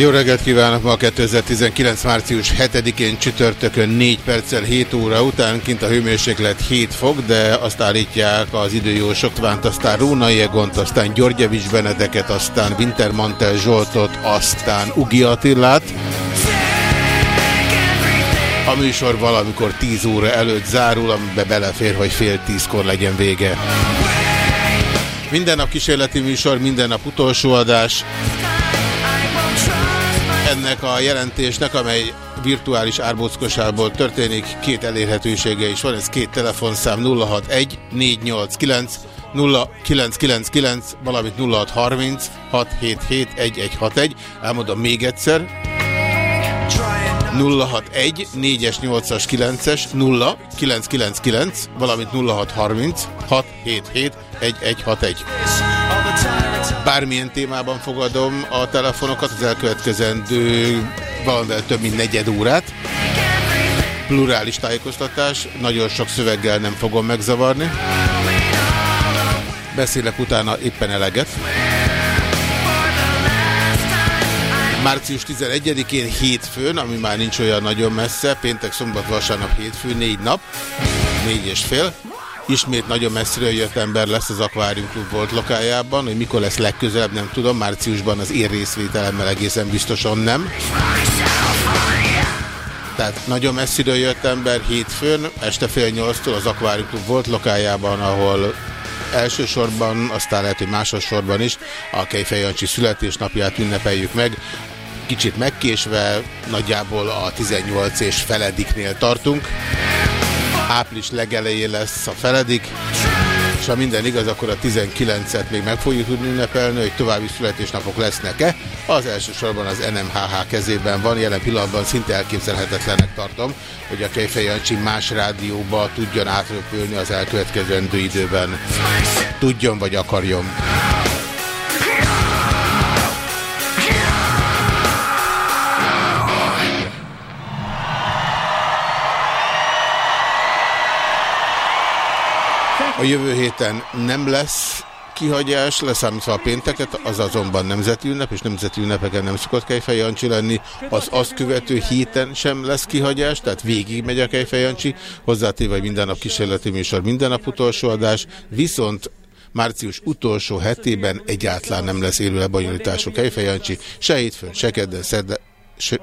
Jó reggelt kívánok! Ma 2019. március 7-én csütörtökön 4 perccel 7 óra után kint a hőmérséklet 7 fok, de azt állítják az időjósokvánt, aztán Rónai Egont, aztán Györgyevics Benedeket, aztán Wintermantel Zsoltot, aztán Ugi Attillát. A műsor valamikor 10 óra előtt zárul, amiben belefér, hogy fél tízkor legyen vége. Minden nap kísérleti műsor, minden nap utolsó adás ennek a jelentésnek, amely virtuális árbóckosából történik, két elérhetősége is van, ez két telefonszám 061 489 0999, valamint 0630 677 1161. Elmondom még egyszer. 061 4-es, 8-as, 9-es 0999, valamint 0630 677 1161. Bármilyen témában fogadom a telefonokat, az elkövetkezendő valamivel több mint negyed órát. Plurális tájékoztatás, nagyon sok szöveggel nem fogom megzavarni. Beszélek utána éppen eleget. Március 11-én hétfőn, ami már nincs olyan nagyon messze, péntek, szombat, vasárnap, hétfő, négy nap, négy és fél. Ismét nagyon messziről jött ember lesz az Aquarium Club volt lokájában, hogy mikor lesz legközelebb, nem tudom, márciusban az én részvételemmel egészen biztosan nem. Tehát nagyon messziről jött ember hétfőn, este fél nyolctól az Aquarium Club volt lokájában, ahol elsősorban, aztán lehet, hogy másodszorban is a Kejfej Jancsi születésnapját ünnepeljük meg. Kicsit megkésve, nagyjából a 18 és felediknél tartunk. Április legelején lesz a feledik, és ha minden igaz, akkor a 19-et még meg fogjuk tudni ünnepelni, hogy további születésnapok lesznek-e. Az elsősorban az NMHH kezében van, jelen pillanatban szinte elképzelhetetlenek tartom, hogy a Kejfej Jancsi más rádióba tudjon átröpülni az elkövetkezendő időben. Tudjon vagy akarjon. A jövő héten nem lesz kihagyás, leszámítva a pénteket, az azonban nemzeti ünnep, és nemzeti ünnepeken nem szokott Kejfej Jancsi lenni. Az azt követő héten sem lesz kihagyás, tehát végig megy a Kejfej Jancsi, hozzátéve, hogy minden nap kísérleti műsor, minden nap utolsó adás, viszont március utolsó hetében egyáltalán nem lesz élő lebonyolítású Kejfej se hétfőn, se kedden, szerde, se...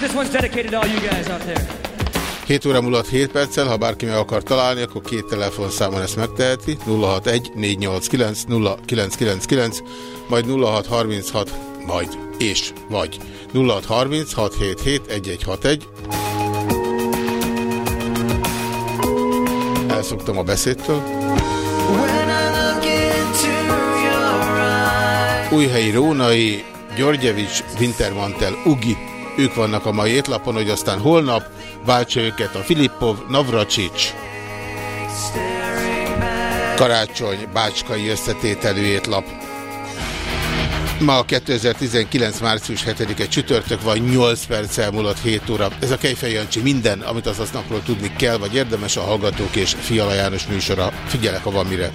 This one's dedicated to all you guys out there. 7 óra múlott 7 perccel, ha bárki meg akar találni, akkor két telefonszámon ezt megteheti. 061 489 0999, majd 0636, majd és vagy 0630 677 1161. Elszoktam a beszédtől. Újhelyi Rónai, Györgyevics, Wintermantel, Ugi, ők vannak a mai étlapon, hogy aztán holnap váltsa őket a Filippov, Navracsics, Karácsony, Bácskai összetételű étlap. Ma a 2019. március 7-e csütörtök van, 8 perc elmúlott 7 óra. Ez a Kejfej Jancsi minden, amit az aznapról tudni kell, vagy érdemes a Hallgatók és Fiala János műsora. Figyelek, ha van mire.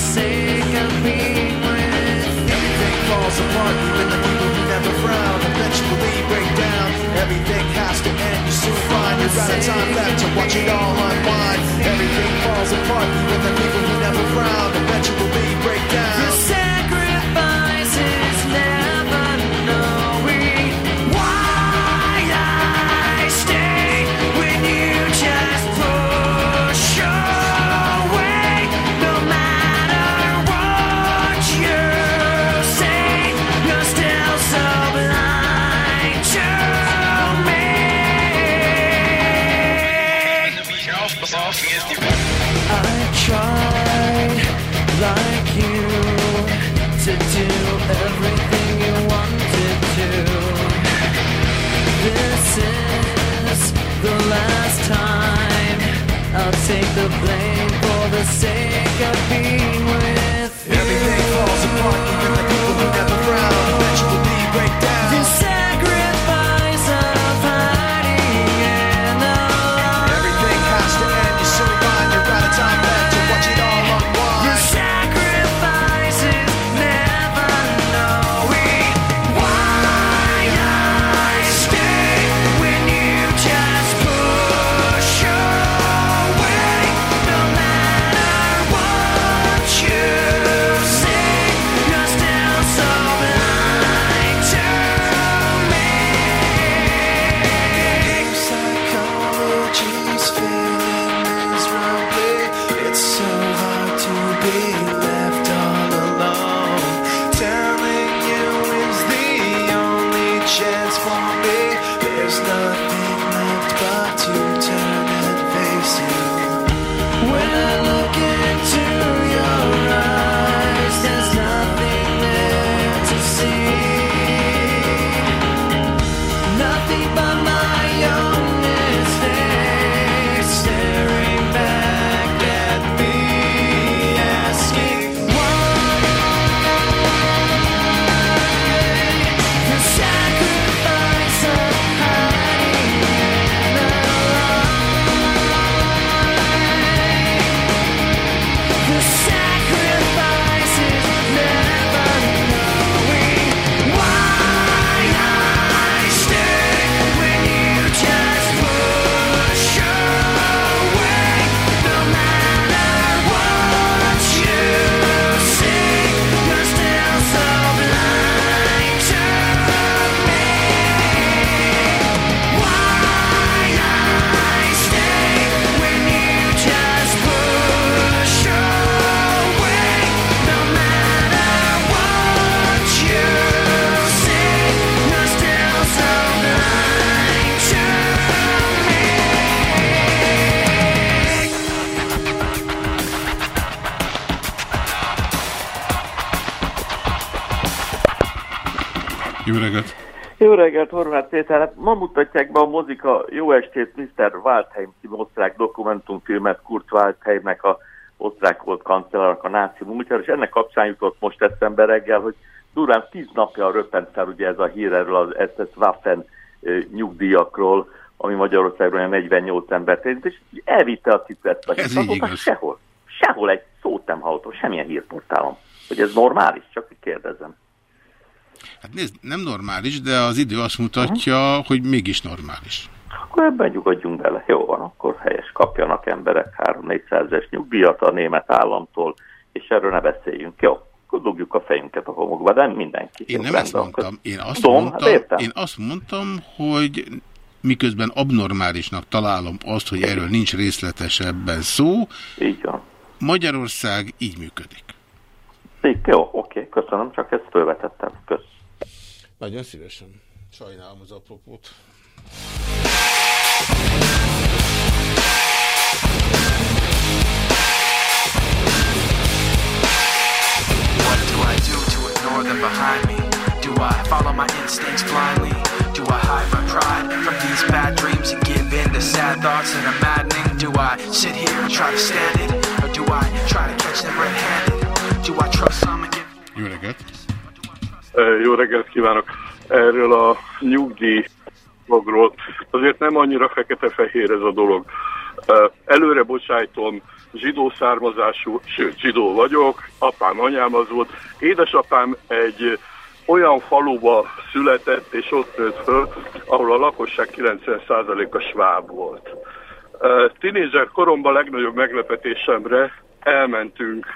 sake of being with Everything falls apart, even the people who never frown Eventually break down, everything has to end You soon find you're out of time left to watch it all unwind. Everything falls apart, even the people who never frown Eventually break down. Take the blame for the sake of being Jó reggelt! Jó reggelt, Horváth Péter. Hát ma mutatják be a mozika Jó estét, Mr. Waldheim című osztrák dokumentumfilmet Kurt Waldheimnek a osztrák volt kancellárnak a náci múltjára, és ennek kapcsán jutott most eszembe reggel, hogy durván tíz napja röppent fel ugye ez a hír erről az SS Waffen nyugdíjakról, ami Magyarországról olyan 48 embert érint, és elvitte a cipet. Ez így igaz. Sehol. Sehol egy szót nem hallottam, semmilyen hírportálon. Hogy ez normális, csak kérdezem. Hát nézd, nem normális, de az idő azt mutatja, hogy mégis normális. Akkor ebben nyugodjunk bele. Jó van, akkor helyes kapjanak emberek 3-400-es nyugdíjat a német államtól, és erről ne beszéljünk. Jó, dugjuk a fejünket a homokba, de mindenki. Én nem ezt mondtam. Én azt, Tudom, mondtam, hát én azt mondtam, hogy miközben abnormálisnak találom azt, hogy erről nincs részletesebben szó, Így van. Magyarország így működik. Így, jó, oké, köszönöm, csak ezt felvetettem. Kösz. Nagyon szívesen. Sajnálom az apropót. What do I do to ignore them behind me? Do I follow my instincts blindly? Do I hide my pride from these bad dreams and give in to sad thoughts that are maddening? Do I sit here and try to stand it? Or do I try to catch them red-handed? Do I trust some and give Jó reggelt! Jó reggelt kívánok! Erről a nyugdíj dologról. Azért nem annyira fekete-fehér ez a dolog. Előre bocsájtom, zsidó származású, sőt, zsidó vagyok, apám, anyám az volt. Édesapám egy olyan faluba született és ott nőtt föl, ahol a lakosság 90%-a sváb volt. Tinédzser koromban legnagyobb meglepetésemre elmentünk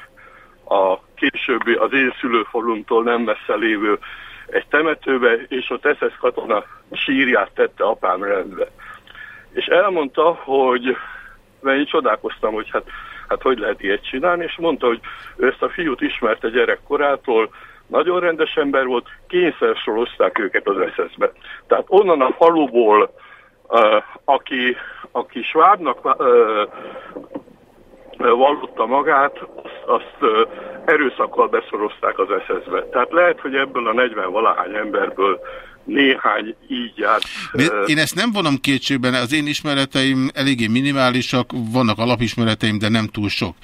a későbbi, az én szülőfalunktól nem messze lévő egy temetőbe, és ott SS katona sírját tette apám rendbe. És elmondta, hogy, mert én csodálkoztam, hogy hát, hát hogy lehet ilyet csinálni, és mondta, hogy ő ezt a fiút ismerte gyerekkorától, nagyon rendes ember volt, kényszer sorozták őket az SS-be. Tehát onnan a faluból, aki, aki Schwabnak uh, vallotta magát, azt, azt erőszakkal beszorozták az SS-be. Tehát lehet, hogy ebből a 40 valahány emberből néhány így járt. Én ezt nem vonom kétségben, az én ismereteim eléggé minimálisak, vannak alapismereteim, de nem túl sok.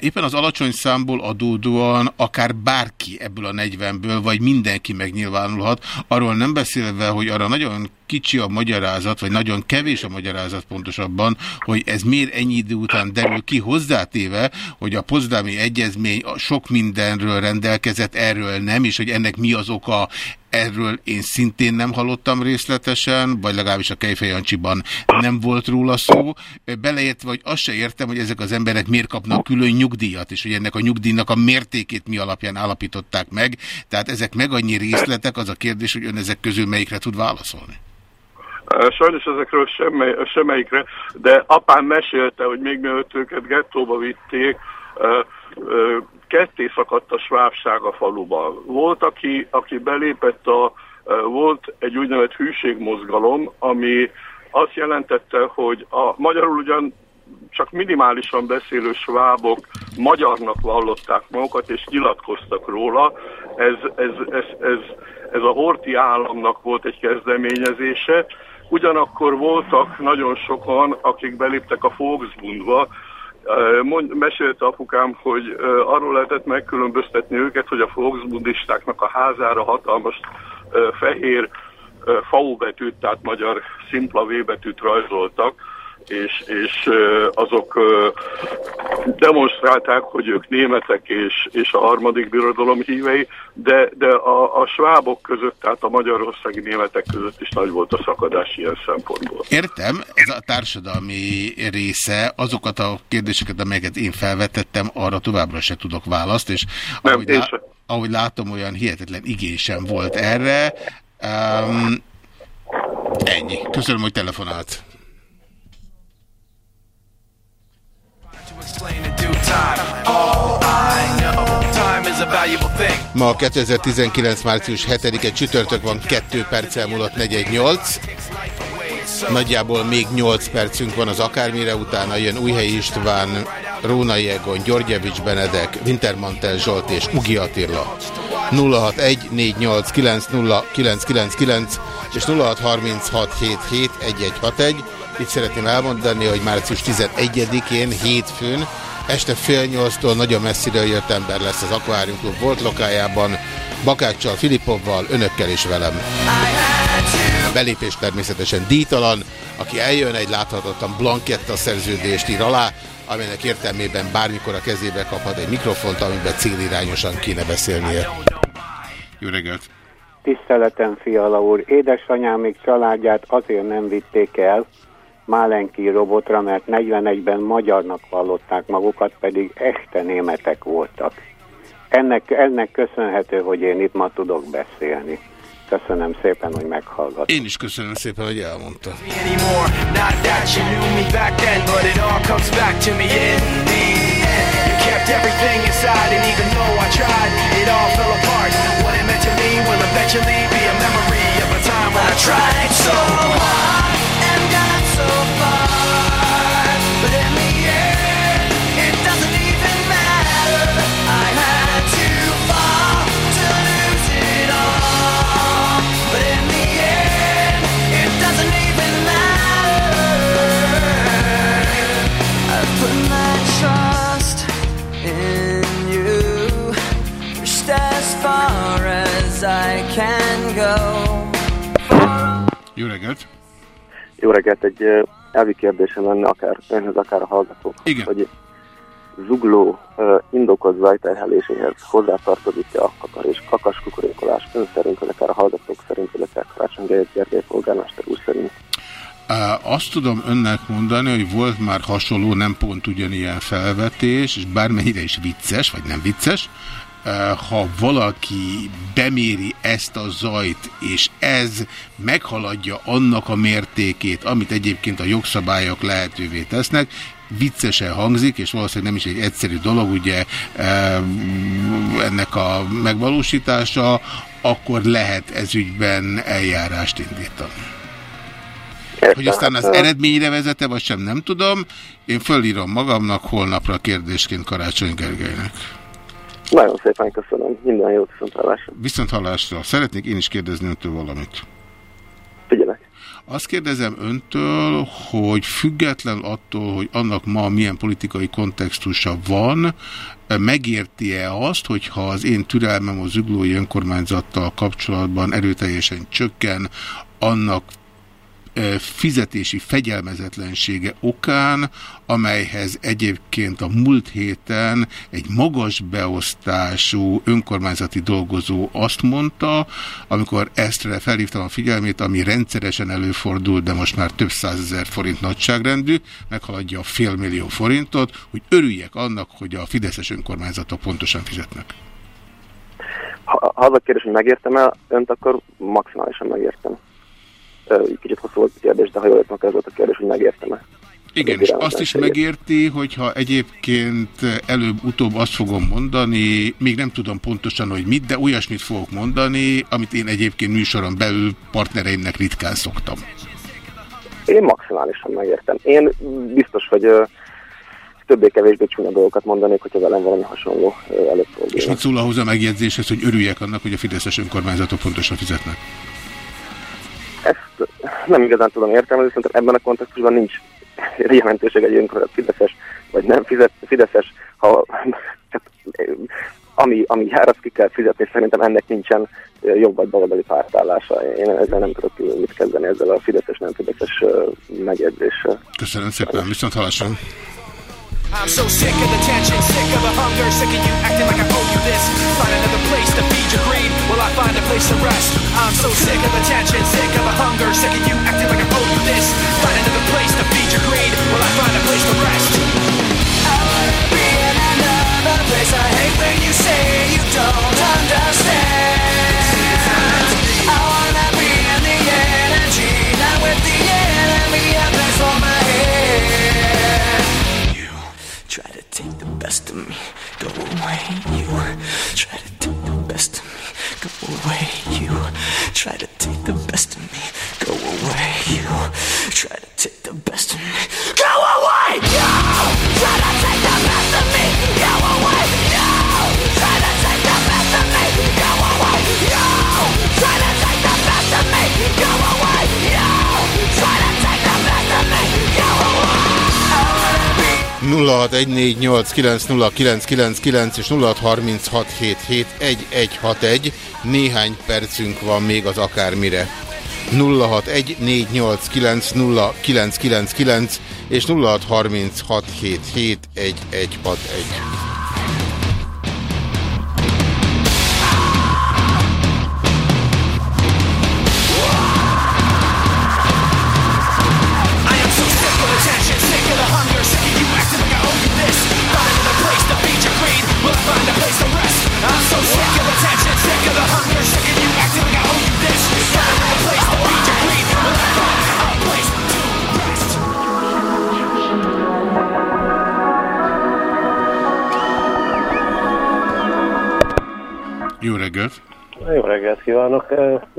Éppen az alacsony számból adódóan akár bárki ebből a 40-ből, vagy mindenki megnyilvánulhat, arról nem beszélve, hogy arra nagyon kicsi a magyarázat, vagy nagyon kevés a magyarázat pontosabban, hogy ez miért ennyi idő után derül ki hozzátéve, hogy a Pozdámi Egyezmény sok mindenről rendelkezett, erről nem, és hogy ennek mi az oka, erről én szintén nem hallottam részletesen, vagy legalábbis a Kejfej Jancsiban nem volt róla szó. Beleértve, hogy azt se értem, hogy ezek az emberek miért kapnak külön nyugdíjat, és hogy ennek a nyugdíjnak a mértékét mi alapján állapították meg. Tehát ezek meg annyi részletek, az a kérdés, hogy ön ezek közül melyikre tud válaszolni. Sajnos ezekről semmely, semmelyikre, de apám mesélte, hogy még mielőtt őket gettóba vitték, ketté szakadt a svábság a faluban. Volt, aki, aki belépett a, volt egy úgynevezett hűségmozgalom, ami azt jelentette, hogy a magyarul ugyan csak minimálisan beszélő svábok magyarnak vallották magukat, és nyilatkoztak róla. Ez, ez, ez, ez, ez a horti államnak volt egy kezdeményezése. Ugyanakkor voltak nagyon sokan, akik beléptek a Volksbundba, Mond, mesélte apukám, hogy arról lehetett megkülönböztetni őket, hogy a Volksbundistáknak a házára hatalmas fehér FAU betűt, tehát magyar szimpla V betűt rajzoltak, és, és azok demonstrálták, hogy ők németek és, és a harmadik birodalom hívei, de, de a, a svábok között, tehát a magyarországi németek között is nagy volt a szakadás ilyen szempontból. Értem, ez a társadalmi része, azokat a kérdéseket, amelyeket én felvetettem, arra továbbra se tudok választ, és Nem, ahogy, lá sem. ahogy látom, olyan hihetetlen igényem volt erre. Um, ennyi. Köszönöm, hogy telefonált. explain in due time. All I know, time is a valuable thing. Ma 2019. március 7-e csütörtök van, 2 perccel múlott 418. Nagyjából még 8 percünk van az akármire, utána jön Újhelyi István, Rónai Egon, Györgyevics Benedek, Wintermantel Zsolt és Ugi Attila. 061 489 0999 és 0636771161. Itt szeretném elmondani, hogy március 11-én, hétfőn, este fél nyolctól nagyon messziről jött ember lesz az Aquarium Club volt lokájában, Bakáccsal, Filipovval, önökkel és velem. Belépés természetesen díjtalan, aki eljön egy láthatatlan blanketta szerződést ír alá, aminek értelmében bármikor a kezébe kaphat egy mikrofont, amiben célirányosan kéne beszélnie. Jó reggelt! Tiszteletem, Fiala úr! Édesanyámik családját azért nem vitték el Málenki robotra, mert 41-ben magyarnak vallották magukat, pedig este németek voltak. Ennek, ennek köszönhető, hogy én itt ma tudok beszélni. Köszönöm szépen, hogy meghallgat. Én is köszönöm szépen, hogy elmondta. Anymore, not that you Jó reggelt! Jó reggelt, egy elvi kérdésem lenne akár önhöz, akár a hallgatók. Igen. Hogy zugló uh, indokolt zajterheléséhez hozzátartozik-e a kakar és kakas kukorékolás ön szerint, vagy akár a hallgatók szerint, vagy akár Karácsony Gergely polgármester úr szerint? Azt tudom önnek mondani, hogy volt már hasonló, nem pont ugyanilyen felvetés, és bármennyire is vicces, vagy nem vicces, ha valaki beméri ezt a zajt, és ez meghaladja annak a mértékét, amit egyébként a jogszabályok lehetővé tesznek, viccesen hangzik, és valószínűleg nem is egy egyszerű dolog, ugye eh, ennek a megvalósítása, akkor lehet ezügyben eljárást indítani. Hogy aztán az eredményre vezete, vagy sem nem tudom. Én fölírom magamnak holnapra kérdésként Karácsony Gergelynek. Nagyon szépen köszönöm. Minden jót viszont hallásra. Viszont hallásra. Szeretnék én is kérdezni öntől valamit. Figyelek. Azt kérdezem öntől, hogy független attól, hogy annak ma milyen politikai kontextusa van, megérti-e azt, hogyha az én türelmem a zuglói önkormányzattal kapcsolatban erőteljesen csökken, annak fizetési fegyelmezetlensége okán, amelyhez egyébként a múlt héten egy magas beosztású önkormányzati dolgozó azt mondta, amikor Esztre felhívtam a figyelmét, ami rendszeresen előfordul, de most már több százezer forint nagyságrendű, meghaladja a félmillió forintot, hogy örüljek annak, hogy a fideszes önkormányzatok pontosan fizetnek. Ha, ha az a kérdés, hogy megértem el önt, akkor maximálisan megértem. Így Kicsit hosszú volt a kérdés, de ha jól értem, ez volt a kérdés, hogy megértem-e. Igen, és azt is megérti, hogyha egyébként előbb-utóbb azt fogom mondani, még nem tudom pontosan, hogy mit, de olyasmit fogok mondani, amit én egyébként műsoron belül partnereimnek ritkán szoktam. Én maximálisan megértem. Én biztos, hogy többé-kevésbé csúnya dolgokat mondanék, hogyha velem valami hasonló ö, És mit szól ahhoz a megjegyzéshez, hogy örüljek annak, hogy a fideszes önkormányzatok pontosan fizetnek? Ezt nem igazán tudom értelmezni, szerintem ebben a kontextusban nincs jelentőség egy önkormányzat fideszes, vagy nem fideszes, ha, tehát, ö, ami, ami jár, azt ki kell fizetni, szerintem ennek nincsen jobb vagy baloldali pártállása. Én ezzel nem tudok mit kezdeni ezzel a fideszes, nem fideszes megjegyzéssel. Köszönöm szépen, viszont hallásra. I'm so sick of the tension, sick of the hunger, sick of you acting like I owe you this. Find another place to feed your greed, will I find a place to rest? I'm so sick of the tension, sick of the hunger, sick of you acting like I owe you this. Find another place to feed your greed, will I find a place to rest? I wanna be in another place. I hate when you say you don't understand. Best of me, go away, you. Try to take the best of me, go away, you. Try to take the best of me, go away, you. Try to take the best of me, go away, you. 0614890999 és 0636771161. Néhány percünk van még az akármire. 0614890999 és 0636771161.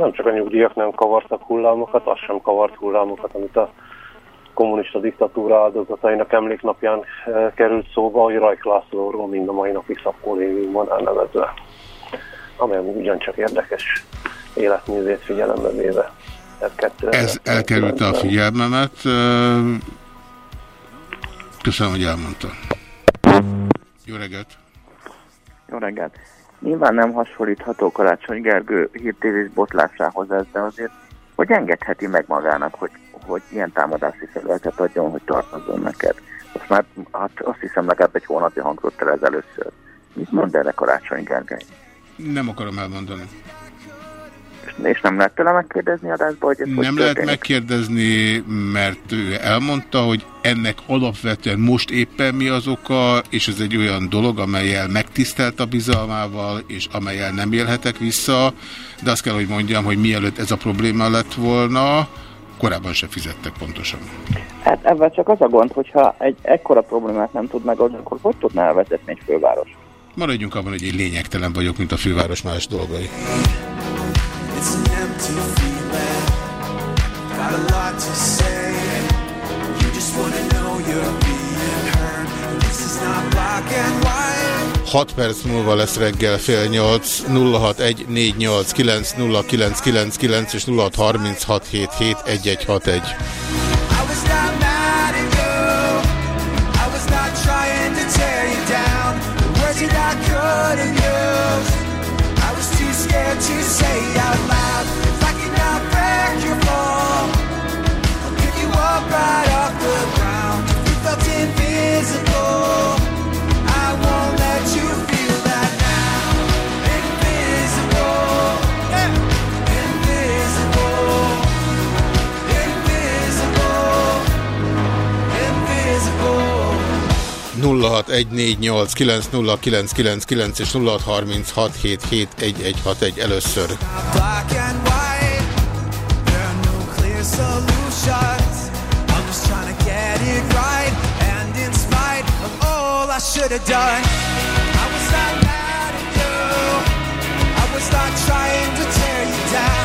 Nem csak a nyugdíjak nem kavartak hullámokat, az sem kavart hullámokat, amit a kommunista diktatúra áldozatainak emléknapján eh, került szóba, hogy Rajk Lászlóról mind a mai napig szapkolévium van elnevezve, amely ugyancsak érdekes életművét figyelembe véve. Ez, 2000 Ez elkerülte a figyelmemet. Ö, Köszönöm, hogy elmondta. Jó reggelt! Jó reggelt! Nyilván nem hasonlítható Karácsony Gergő hírtévés botlásához ez, de azért hogy engedheti meg magának, hogy, hogy ilyen támadási felületet adjon, hogy tartozzon neked. Most már hát azt hiszem legalább egy hónapja hangzott el ez először. Mit mond erre Karácsony Gergely? Nem akarom elmondani. És nem lehet tőle megkérdezni adásba, hogy ez hogy Nem lehet történik? megkérdezni, mert ő elmondta, hogy ennek alapvetően most éppen mi az oka, és ez egy olyan dolog, amelyel megtisztelt a bizalmával, és amelyel nem élhetek vissza, de azt kell, hogy mondjam, hogy mielőtt ez a probléma lett volna, korábban se fizettek pontosan. Hát ebben csak az a gond, hogyha egy ekkora problémát nem tud megoldani, akkor hogy tudná elvezetni egy főváros? Maradjunk abban, hogy egy lényegtelen vagyok, mint a főváros más dolgai. It's an empty feeling. Got a lot to say. You just wanna know you're being heard. This is not black and white. 6 perc múlva lesz reggel fél 8, 0614890999 és 0636771161. I was not mad at you. I was not trying to tear you down. The words that I couldn't use. Right off the ground. You felt invisible, I won't 0614890999 és 0636771161 először. should have done. I was not mad at you. I was not trying to tear you down.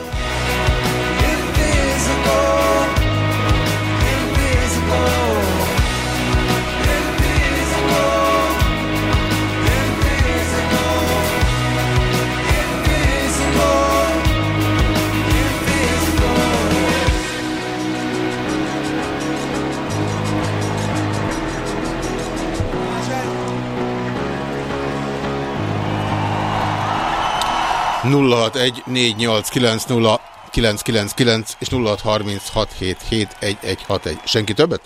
Nulla hat egy négy nyolc kilenc nulla 999 és 0636771161. Senki többet?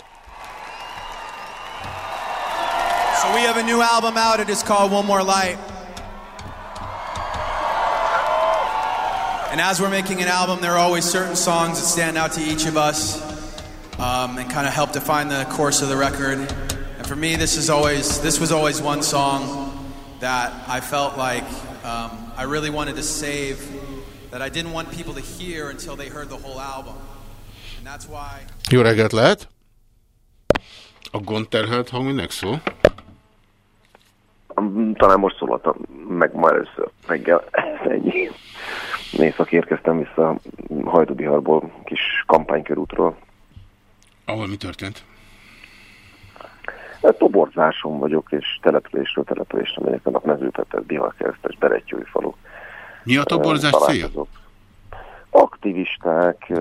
So we have a new album out. It is called One More Light. And as we're making an album, there are always certain songs that stand out to each of us um, and kind of help define the course of the record. And for me, this is always this was always one song that I felt like um, I really wanted to save. That I didn't want people to hear until they heard the whole album. And that's why. Jó reggelt lehet? A gond terhelt hang minek szól? Mm, Talán most szólaltam meg ma először reggel. Ennyi. Észak érkeztem vissza Hajdúbiharból, kis kampánykörútról. Ahol mi történt? Toborzáson vagyok, és településről településre megyek, annak mezőtetet, Biharkeresztes, Berettyói falu. Mi a toborzás célja? Aktivisták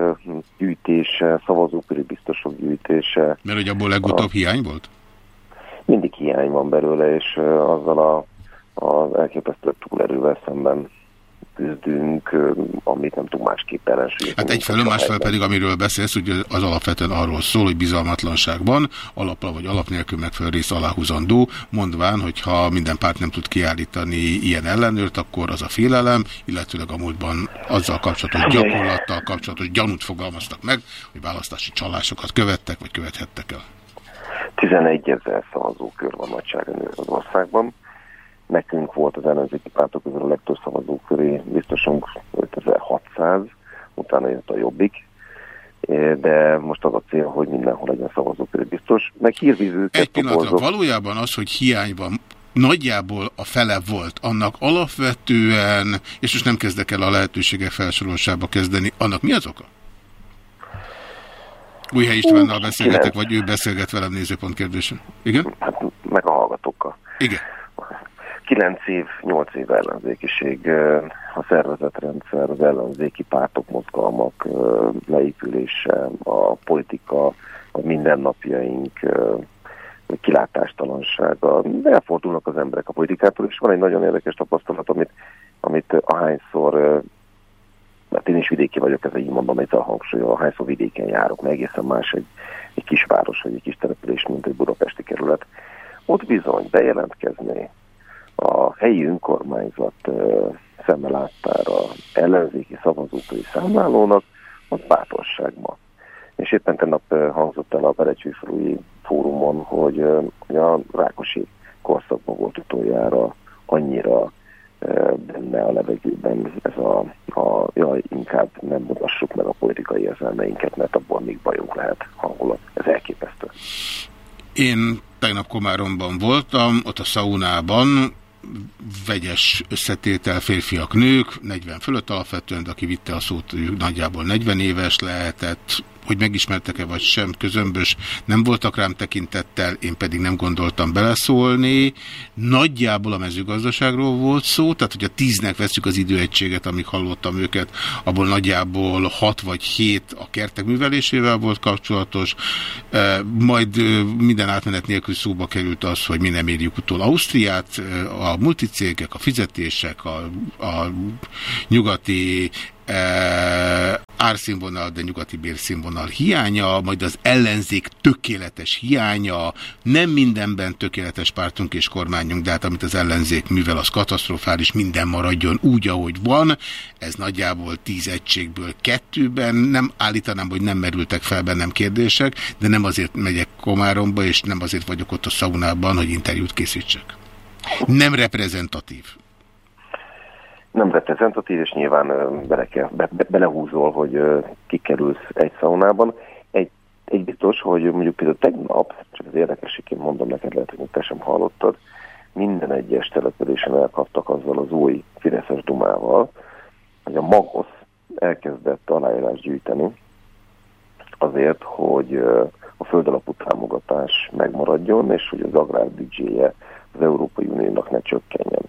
gyűjtése, szavazóköri biztosok gyűjtése. Mert hogy abból legutóbb hiány volt? Mindig hiány van belőle, és azzal a, az elképesztő túlerővel szemben küzdünk, amit nem tudunk másképp ellensúlyozni. Hát egyfelől, másfelől pedig, amiről beszélsz, ugye az alapvetően arról szól, hogy bizalmatlanságban alapla vagy alap nélkül megfelelő rész aláhúzandó, mondván, hogyha minden párt nem tud kiállítani ilyen ellenőrt, akkor az a félelem, illetőleg a múltban azzal kapcsolatos gyakorlattal kapcsolatos gyanút fogalmaztak meg, hogy választási csalásokat követtek, vagy követhettek el. 11 ezer szavazókör van nagyságrendben az országban. Nekünk volt az ellenzéki pártok közül a legtöbb szavazóköré biztosunk 5600, utána jött a jobbik, de most az a cél, hogy mindenhol legyen szavazóköri biztos. Meg hírvízőket Egy pillanatra, toborzok. valójában az, hogy hiány van, nagyjából a fele volt, annak alapvetően, és most nem kezdek el a lehetőségek felsorolásába kezdeni, annak mi az oka? Újhely Istvánnal beszélgetek, vagy ő beszélget velem nézőpont kérdésen. Igen? Hát meg a hallgatókkal. Igen. 9 év, 8 év ellenzékiség, a szervezetrendszer, az ellenzéki pártok, mozgalmak leépülése, a politika, a mindennapjaink kilátástalansága. Elfordulnak az emberek a politikától, és van egy nagyon érdekes tapasztalat, amit, amit ahányszor, mert én is vidéki vagyok, ez így mondom, ez a hangsúly, ahányszor vidéken járok, meg egészen más egy, egy kisváros, vagy egy kis település, mint egy budapesti kerület. Ott bizony bejelentkezni, a helyi önkormányzat ö, szemmel láttára ellenzéki szavazókai számlálónak, az bátorság ma. És éppen tegnap hangzott el a Berecsőfalui fórumon, hogy, hogy a Rákosi korszakban volt utoljára annyira benne a levegőben ez a, a jaj, inkább nem mutassuk meg a politikai érzelmeinket, mert abból még bajunk lehet hangulat. Ez elképesztő. Én tegnap Komáromban voltam, ott a szaunában, vegyes összetétel, férfiak, nők, 40 fölött alapvetően, de aki vitte a szót, ő nagyjából 40 éves lehetett, hogy megismertek-e vagy sem, közömbös, nem voltak rám tekintettel, én pedig nem gondoltam beleszólni. Nagyjából a mezőgazdaságról volt szó, tehát hogy a tíznek veszük az időegységet, amíg hallottam őket, abból nagyjából hat vagy hét a kertek művelésével volt kapcsolatos, E, majd e, minden átmenet nélkül szóba került az, hogy mi nem érjük utol Ausztriát, e, a multicégek, a fizetések, a, a nyugati árszínvonal, de nyugati bérszínvonal hiánya, majd az ellenzék tökéletes hiánya, nem mindenben tökéletes pártunk és kormányunk, de hát amit az ellenzék művel, az katasztrofális, minden maradjon úgy, ahogy van. Ez nagyjából tíz egységből kettőben. Nem állítanám, hogy nem merültek fel bennem kérdések, de nem azért megyek Komáromba, és nem azért vagyok ott a szaunában, hogy interjút készítsek. Nem reprezentatív nem reprezentatív, és nyilván bele kell, be, be, belehúzol, hogy kikerülsz egy szaunában. Egy, egy biztos, hogy mondjuk például tegnap, csak az érdekességként mondom neked, lehet, hogy te sem hallottad, minden egyes településen elkaptak azzal az új Fideszes Dumával, hogy a Magosz elkezdett aláírás gyűjteni azért, hogy a földalapú támogatás megmaradjon, és hogy az agrárbüdzséje az Európai Uniónak ne csökkenjen.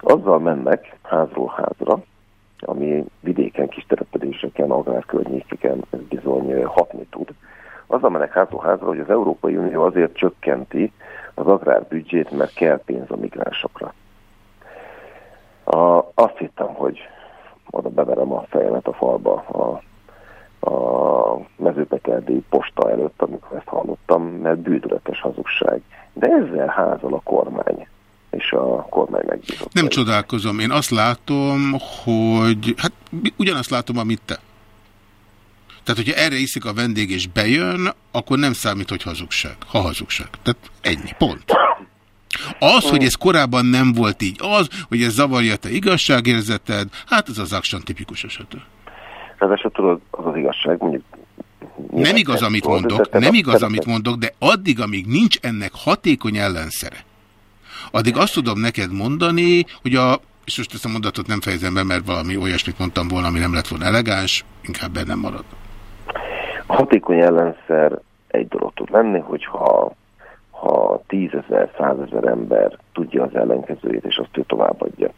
Azzal mennek házról házra, ami vidéken, kis településeken, agrárkörnyékeken bizony hatni tud. Azzal mennek házról házra, hogy az Európai Unió azért csökkenti az agrárbüdzsét, mert kell pénz a migránsokra. A, azt hittem, hogy oda beverem a fejemet a falba a, a mezőpekerdi posta előtt, amikor ezt hallottam, mert bűdületes hazugság. De ezzel házal a kormány és a kormány megbízott. Nem csodálkozom. Én azt látom, hogy hát ugyanazt látom, amit te. Tehát, hogyha erre iszik a vendég és bejön, akkor nem számít, hogy hazugság. Ha hazugság. Tehát ennyi. Pont. Az, hogy ez korábban nem volt így, az, hogy ez zavarja te igazságérzeted, hát ez az Aksan tipikus esete. Ráadásul tudod, az az igazság, mondjuk Nem igaz, amit mondok, nem igaz, amit mondok, de addig, amíg nincs ennek hatékony ellenszere, addig azt tudom neked mondani, hogy a, és most ezt a mondatot nem fejezem be, mert valami olyasmit mondtam volna, ami nem lett volna elegáns, inkább bennem marad. Hatékony ellenszer egy dolog tud lenni, hogyha ha tízezer, százezer ember tudja az ellenkezőjét, és azt ő továbbadja.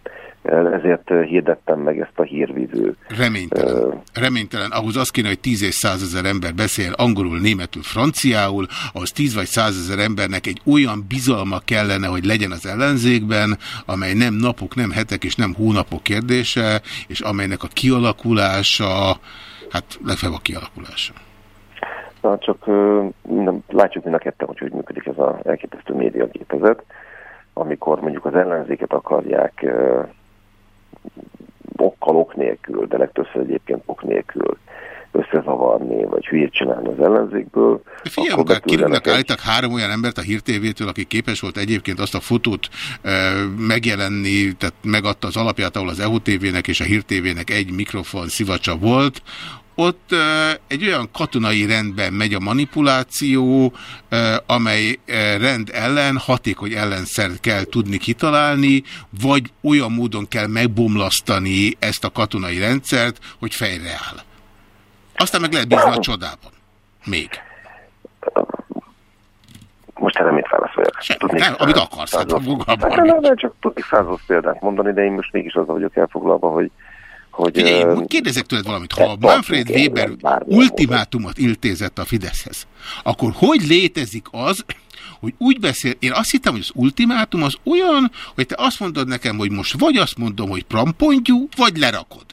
Ezért hirdettem meg ezt a hírvívő. Reménytelen. Reménytelen. Ahhoz az kéne, hogy 10 és 100 ezer ember beszél angolul, németül, franciául, ahhoz 10 vagy 100 ezer embernek egy olyan bizalma kellene, hogy legyen az ellenzékben, amely nem napok, nem hetek és nem hónapok kérdése, és amelynek a kialakulása, hát legfeljebb a kialakulása. Na, csak minden, látjuk mind a ketten, hogy hogy működik ez az elképesztő médiagépezet, amikor mondjuk az ellenzéket akarják okkal ok nélkül, de legtöbbször egyébként ok nélkül összezavarni, vagy hülyét csinálni az ellenzékből. Figyelj, kirúgnak állítak három olyan embert a hírtévétől, aki képes volt egyébként azt a fotót e, megjelenni, tehát megadta az alapját, ahol az EHO TV-nek és a hírtévének egy mikrofon szivacsa volt, ott egy olyan katonai rendben megy a manipuláció, amely rend ellen hatékony ellenszert kell tudni kitalálni, vagy olyan módon kell megbomlasztani ezt a katonai rendszert, hogy fejre áll. Aztán meg lehet bízni a csodában. Még. Most erre mit válaszoljak? Tudnék, nem, amit akarsz, hát hát, nem, nem, csak tudnék százos példát mondani, de én most mégis azzal vagyok elfoglalva, hogy hogy... Figyelj, kérdezek tőled valamit, ha Manfred Weber ultimátumot intézett a Fideszhez, akkor hogy létezik az, hogy úgy beszél, én azt hittem, hogy az ultimátum az olyan, hogy te azt mondod nekem, hogy most vagy azt mondom, hogy prampontjú, vagy lerakod.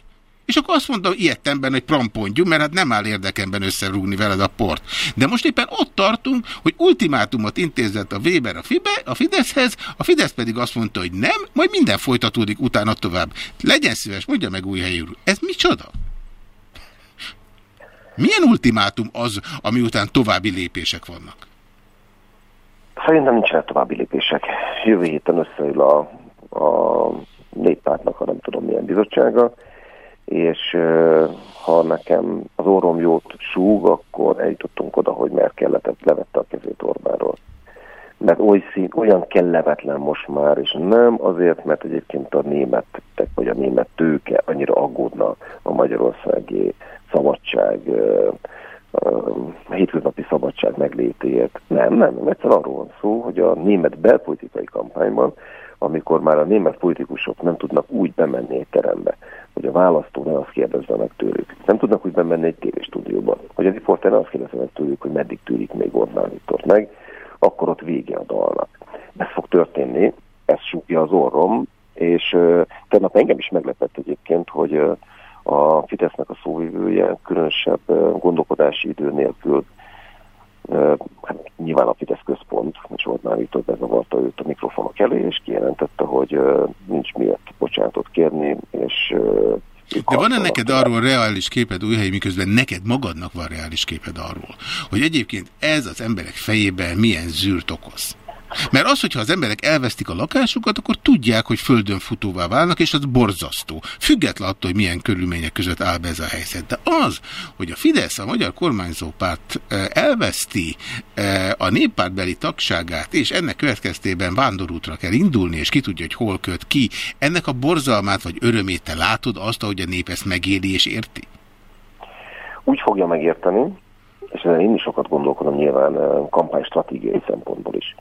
És akkor azt mondom ilyetemben, hogy prampontjú, mert hát nem áll érdekemben összerúgni veled a port. De most éppen ott tartunk, hogy ultimátumot intézett a Weber a, Fibe, a Fideszhez, a Fidesz pedig azt mondta, hogy nem, majd minden folytatódik utána tovább. Legyen szíves, mondja meg új helyű. Ez micsoda? Milyen ultimátum az, ami után további lépések vannak? Szerintem nincsenek további lépések. Jövő héten összeül a, a néppártnak, ha nem tudom milyen bizottsága, és ha nekem az orrom jót súg, akkor eljutottunk oda, hogy Merkel levette a kezét Orbánról. Mert oly szín, olyan kellemetlen most már, és nem azért, mert egyébként a németek vagy a német tőke annyira aggódna a magyarországi szabadság, a hétköznapi szabadság meglétéért. Nem, nem, nem, egyszer arról van szó, hogy a német belpolitikai kampányban, amikor már a német politikusok nem tudnak úgy bemenni egy terembe, hogy a választó ne azt kérdezze meg tőlük. Nem tudnak úgy bemenni egy tévéstúdióba, hogy a riporter ne azt kérdezze meg tőlük, hogy meddig tűrik még Orbán Viktor meg, akkor ott vége a dalnak. Ez fog történni, ez súgja az orrom, és uh, tegnap engem is meglepett egyébként, hogy uh, a Fidesznek a szóvivője különösebb uh, gondolkodási idő nélkül hát nyilván a Fidesz központ, és Orbán Viktor bezavarta őt a mikrofonok elé, és kijelentette, hogy nincs miért bocsánatot kérni, és de van-e neked arról reális képed újhely, miközben neked magadnak van reális képed arról, hogy egyébként ez az emberek fejében milyen zűrt okoz? Mert az, hogyha az emberek elvesztik a lakásukat, akkor tudják, hogy földön futóvá válnak, és az borzasztó. Független attól, hogy milyen körülmények között áll be ez a helyzet. De az, hogy a Fidesz, a magyar kormányzó párt elveszti a néppártbeli tagságát, és ennek következtében vándorútra kell indulni, és ki tudja, hogy hol köt ki, ennek a borzalmát vagy örömét te látod azt, ahogy a nép ezt megéli és érti? Úgy fogja megérteni, és ezen én is sokat gondolkodom nyilván kampány stratégiai szempontból is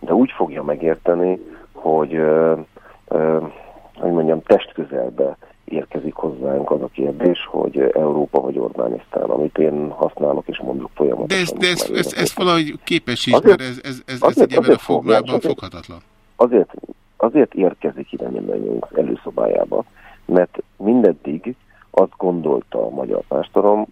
de úgy fogja megérteni, hogy, ö, ö, hogy mondjam, testközelbe érkezik hozzánk az a kérdés, hogy Európa vagy Orbánisztán, amit én használok és mondok folyamatosan. De ezt, ezt, ezt, ezt valahogy képesít, azért, mert ez, ez, ez, azért, ez egy ebben a fogmában foghatatlan. Azért, azért érkezik ide mindannyiunk előszobájába, mert mindeddig azt gondolta a magyar pástorom,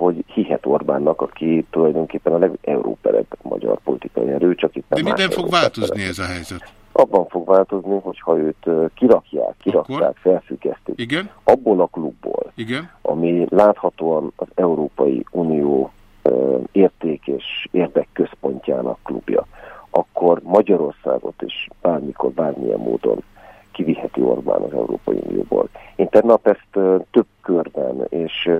hogy hihet Orbánnak, aki tulajdonképpen a legeuróperebb magyar politikai erő, csak itt De minden fog változni ez a helyzet? Abban fog változni, hogyha őt kirakják, kirakták, felfüggesztik. Igen? Abból a klubból, Igen? ami láthatóan az Európai Unió érték és érdek központjának klubja, akkor Magyarországot is bármikor, bármilyen módon kiviheti Orbán az Európai Unióból. Én tegnap ezt több körben és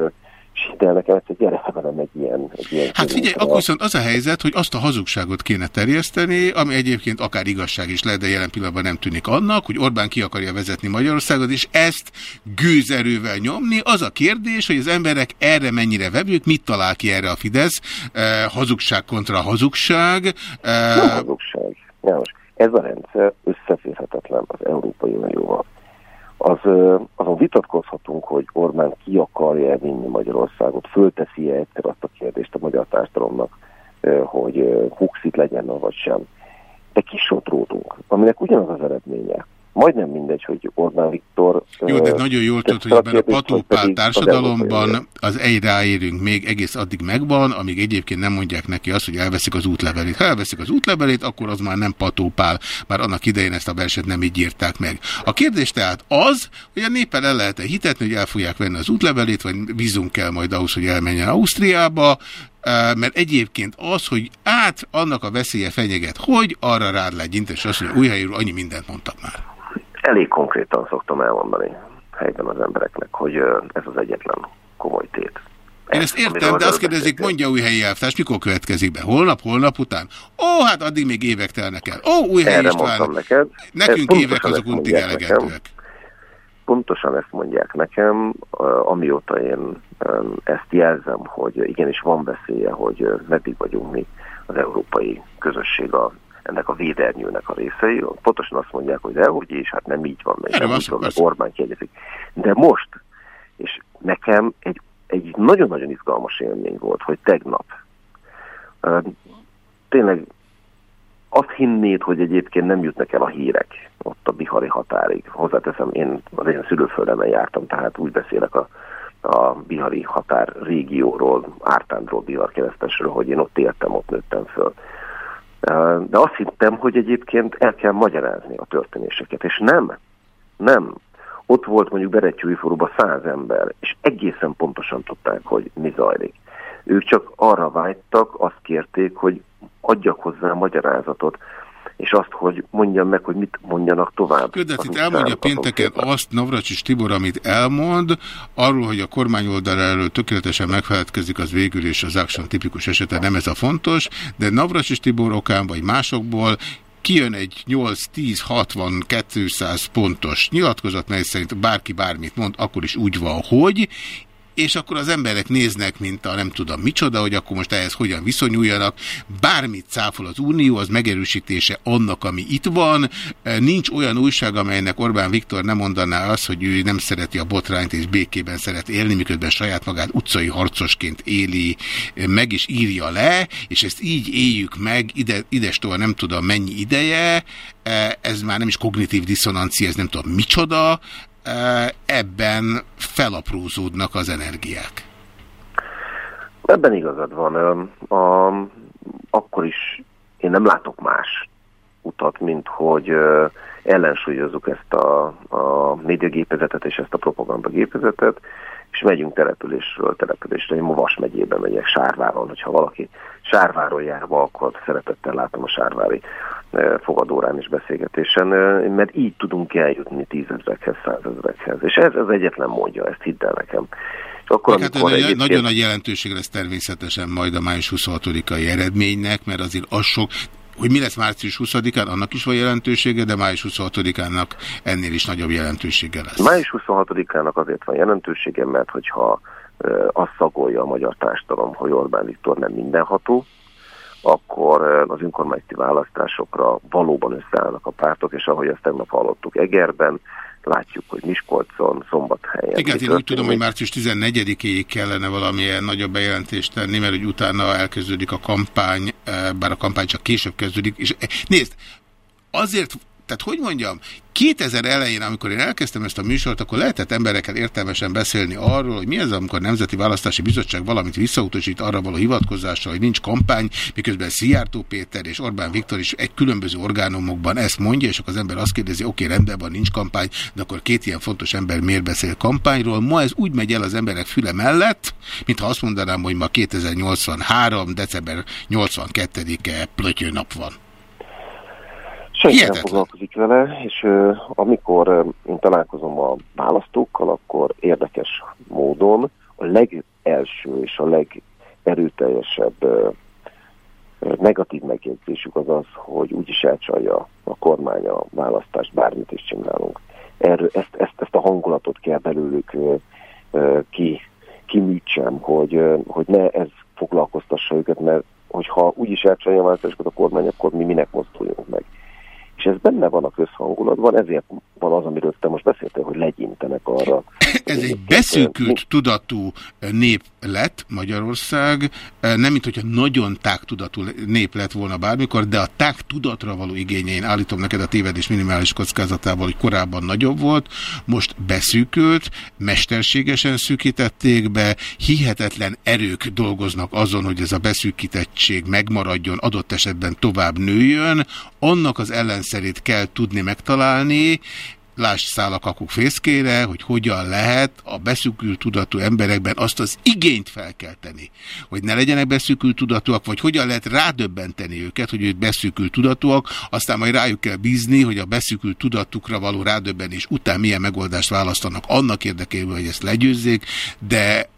de nekem egyszer gyere velem egy ilyen... Egy ilyen hát figyelj, akkor viszont az a helyzet, hogy azt a hazugságot kéne terjeszteni, ami egyébként akár igazság is lehet, de jelen pillanatban nem tűnik annak, hogy Orbán ki akarja vezetni Magyarországot, és ezt gőzerővel nyomni. Az a kérdés, hogy az emberek erre mennyire vevők, mit talál ki erre a Fidesz? Eh, hazugság kontra hazugság. Eh... Nem hazugság. János, ez a rendszer összeférhetetlen az Európai Unióval az, azon vitatkozhatunk, hogy Orbán ki akarja elvinni Magyarországot, fölteszi-e egyszer azt a kérdést a magyar társadalomnak, hogy huxit legyen, vagy sem. De kisotródunk, aminek ugyanaz az eredménye, majdnem mindegy, hogy Orbán Viktor... Jó, de nagyon jól tudod, hogy ebben a patópál társadalomban az egy ráérünk még egész addig megvan, amíg egyébként nem mondják neki azt, hogy elveszik az útlevelét. Ha elveszik az útlevelét, akkor az már nem patópál, már annak idején ezt a verset nem így írták meg. A kérdés tehát az, hogy a néppel el lehet-e hitetni, hogy el fogják venni az útlevelét, vagy vízunk kell majd ahhoz, hogy elmenjen Ausztriába, mert egyébként az, hogy át annak a veszélye fenyeget, hogy arra rád legyint, és azt mondja, új helyről annyi mindent mondtak már elég konkrétan szoktam elmondani helyben az embereknek, hogy ez az egyetlen komoly tét. Én ezt értem, de azt kérdezik, mondja új helyi elvtárs, mikor következik be? Holnap, holnap után? Ó, hát addig még évek telnek el. Ó, új helyi István. Neked. Nekünk évek azok untig elegendőek. Pontosan ezt mondják nekem, amióta én ezt jelzem, hogy igenis van veszélye, hogy meddig vagyunk mi az európai közösség a ennek a védernyőnek a részei. Pontosan azt mondják, hogy dehogy is, hát nem így van, meg nem így van, meg Orbán kiegyezik. De most, és nekem egy, egy nagyon-nagyon izgalmas élmény volt, hogy tegnap uh, tényleg azt hinnéd, hogy egyébként nem jutnak el a hírek ott a bihari határig. Hozzáteszem, én az én szülőföldemen jártam, tehát úgy beszélek a, a bihari határ régióról, Ártándról, Bihar keresztesről, hogy én ott éltem, ott nőttem föl. De azt hittem, hogy egyébként el kell magyarázni a történéseket, és nem, nem. Ott volt mondjuk Beretyújforúban száz ember, és egészen pontosan tudták, hogy mi zajlik. Ők csak arra vágytak, azt kérték, hogy adjak hozzá magyarázatot. És azt, hogy mondjam meg, hogy mit mondjanak tovább. Ködet itt elmondja pénteken azt Navracsis Tibor, amit elmond, arról, hogy a kormány erről tökéletesen megfeledkezik, az végül is az Action tipikus esete, nem ez a fontos, de Navracsis Tibor okán vagy másokból kijön egy 8-10-60-200 pontos nyilatkozat, mely szerint bárki bármit mond, akkor is úgy van, hogy, és akkor az emberek néznek, mint a nem tudom micsoda, hogy akkor most ehhez hogyan viszonyuljanak. Bármit cáfol az Unió, az megerősítése annak, ami itt van. Nincs olyan újság, amelynek Orbán Viktor nem mondaná azt, hogy ő nem szereti a botrányt és békében szeret élni, miközben saját magát utcai harcosként éli, meg is írja le, és ezt így éljük meg, ide, idestől nem tudom mennyi ideje, ez már nem is kognitív diszonancia, ez nem tudom micsoda, ebben felaprózódnak az energiák. Ebben igazad van. A, akkor is én nem látok más utat, mint hogy ellensúlyozzuk ezt a, a médiagépezetet és ezt a propagandagépezetet, és megyünk településről településre. Én ma Vas megyében megyek Sárváron, hogyha valaki Sárváron járva, akkor szeretettel látom a Sárvári fogadórán és beszélgetésen, mert így tudunk eljutni tízezrekhez, százezrekhez. És ez az egyetlen mondja, ezt hidd el nekem. És akkor, hát ez egyébként... nagyon nagy jelentőség lesz természetesen majd a május 26-ai eredménynek, mert azért az sok, hogy mi lesz március 20-án, annak is van jelentősége, de május 26-ának ennél is nagyobb jelentősége lesz. Május 26-ának azért van jelentősége, mert hogyha azt szagolja a magyar társadalom, hogy Orbán Viktor nem mindenható, akkor az önkormányzati választásokra valóban összeállnak a pártok, és ahogy ezt tegnap hallottuk Egerben, látjuk, hogy Miskolcon, Szombathelyen. Igen, én úgy tudom, hogy március 14-éig kellene valamilyen nagyobb bejelentést tenni, mert hogy utána elkezdődik a kampány, bár a kampány csak később kezdődik. És nézd, azért tehát hogy mondjam, 2000 elején, amikor én elkezdtem ezt a műsort, akkor lehetett emberekkel értelmesen beszélni arról, hogy mi az, amikor a Nemzeti Választási Bizottság valamit visszautasít arra való hivatkozással, hogy nincs kampány, miközben Szijjártó Péter és Orbán Viktor is egy különböző orgánumokban ezt mondja, és akkor az ember azt kérdezi, oké, rendben van, nincs kampány, de akkor két ilyen fontos ember miért beszél kampányról? Ma ez úgy megy el az emberek füle mellett, mintha azt mondanám, hogy ma 2083. december 82-e plötyő nap van. Senki Hihetetlen. nem foglalkozik vele, és uh, amikor uh, én találkozom a választókkal, akkor érdekes módon a legelső és a legerőteljesebb uh, negatív megjegyzésük az az, hogy úgyis elcsalja a kormány a választást, bármit is csinálunk. Erről, ezt, ezt, ezt a hangulatot kell belőlük uh, uh, ki, kiműtsem, hogy, uh, hogy ne ez foglalkoztassa őket, mert hogyha úgyis elcsalja a választásokat a kormány, akkor mi minek mozduljunk meg és ez benne van a közhangulatban, ezért van az, amiről te most beszéltél, hogy legyintenek arra. Ez egy beszűkült tudatú nép lett Magyarország, nem mint hogyha nagyon tágtudatú nép lett volna bármikor, de a tágtudatra való igénye, én állítom neked a tévedés minimális kockázatával, hogy korábban nagyobb volt, most beszűkült, mesterségesen szűkítették be, hihetetlen erők dolgoznak azon, hogy ez a beszűkítettség megmaradjon, adott esetben tovább nőjön, annak az ellenszerét kell tudni megtalálni, láss száll a kakuk fészkére, hogy hogyan lehet a beszűkült tudatú emberekben azt az igényt felkelteni, hogy ne legyenek beszűkült tudatúak, vagy hogyan lehet rádöbbenteni őket, hogy ők beszűkült tudatúak, aztán majd rájuk kell bízni, hogy a beszűkült tudatukra való rádöbbenés után milyen megoldást választanak annak érdekében, hogy ezt legyőzzék, de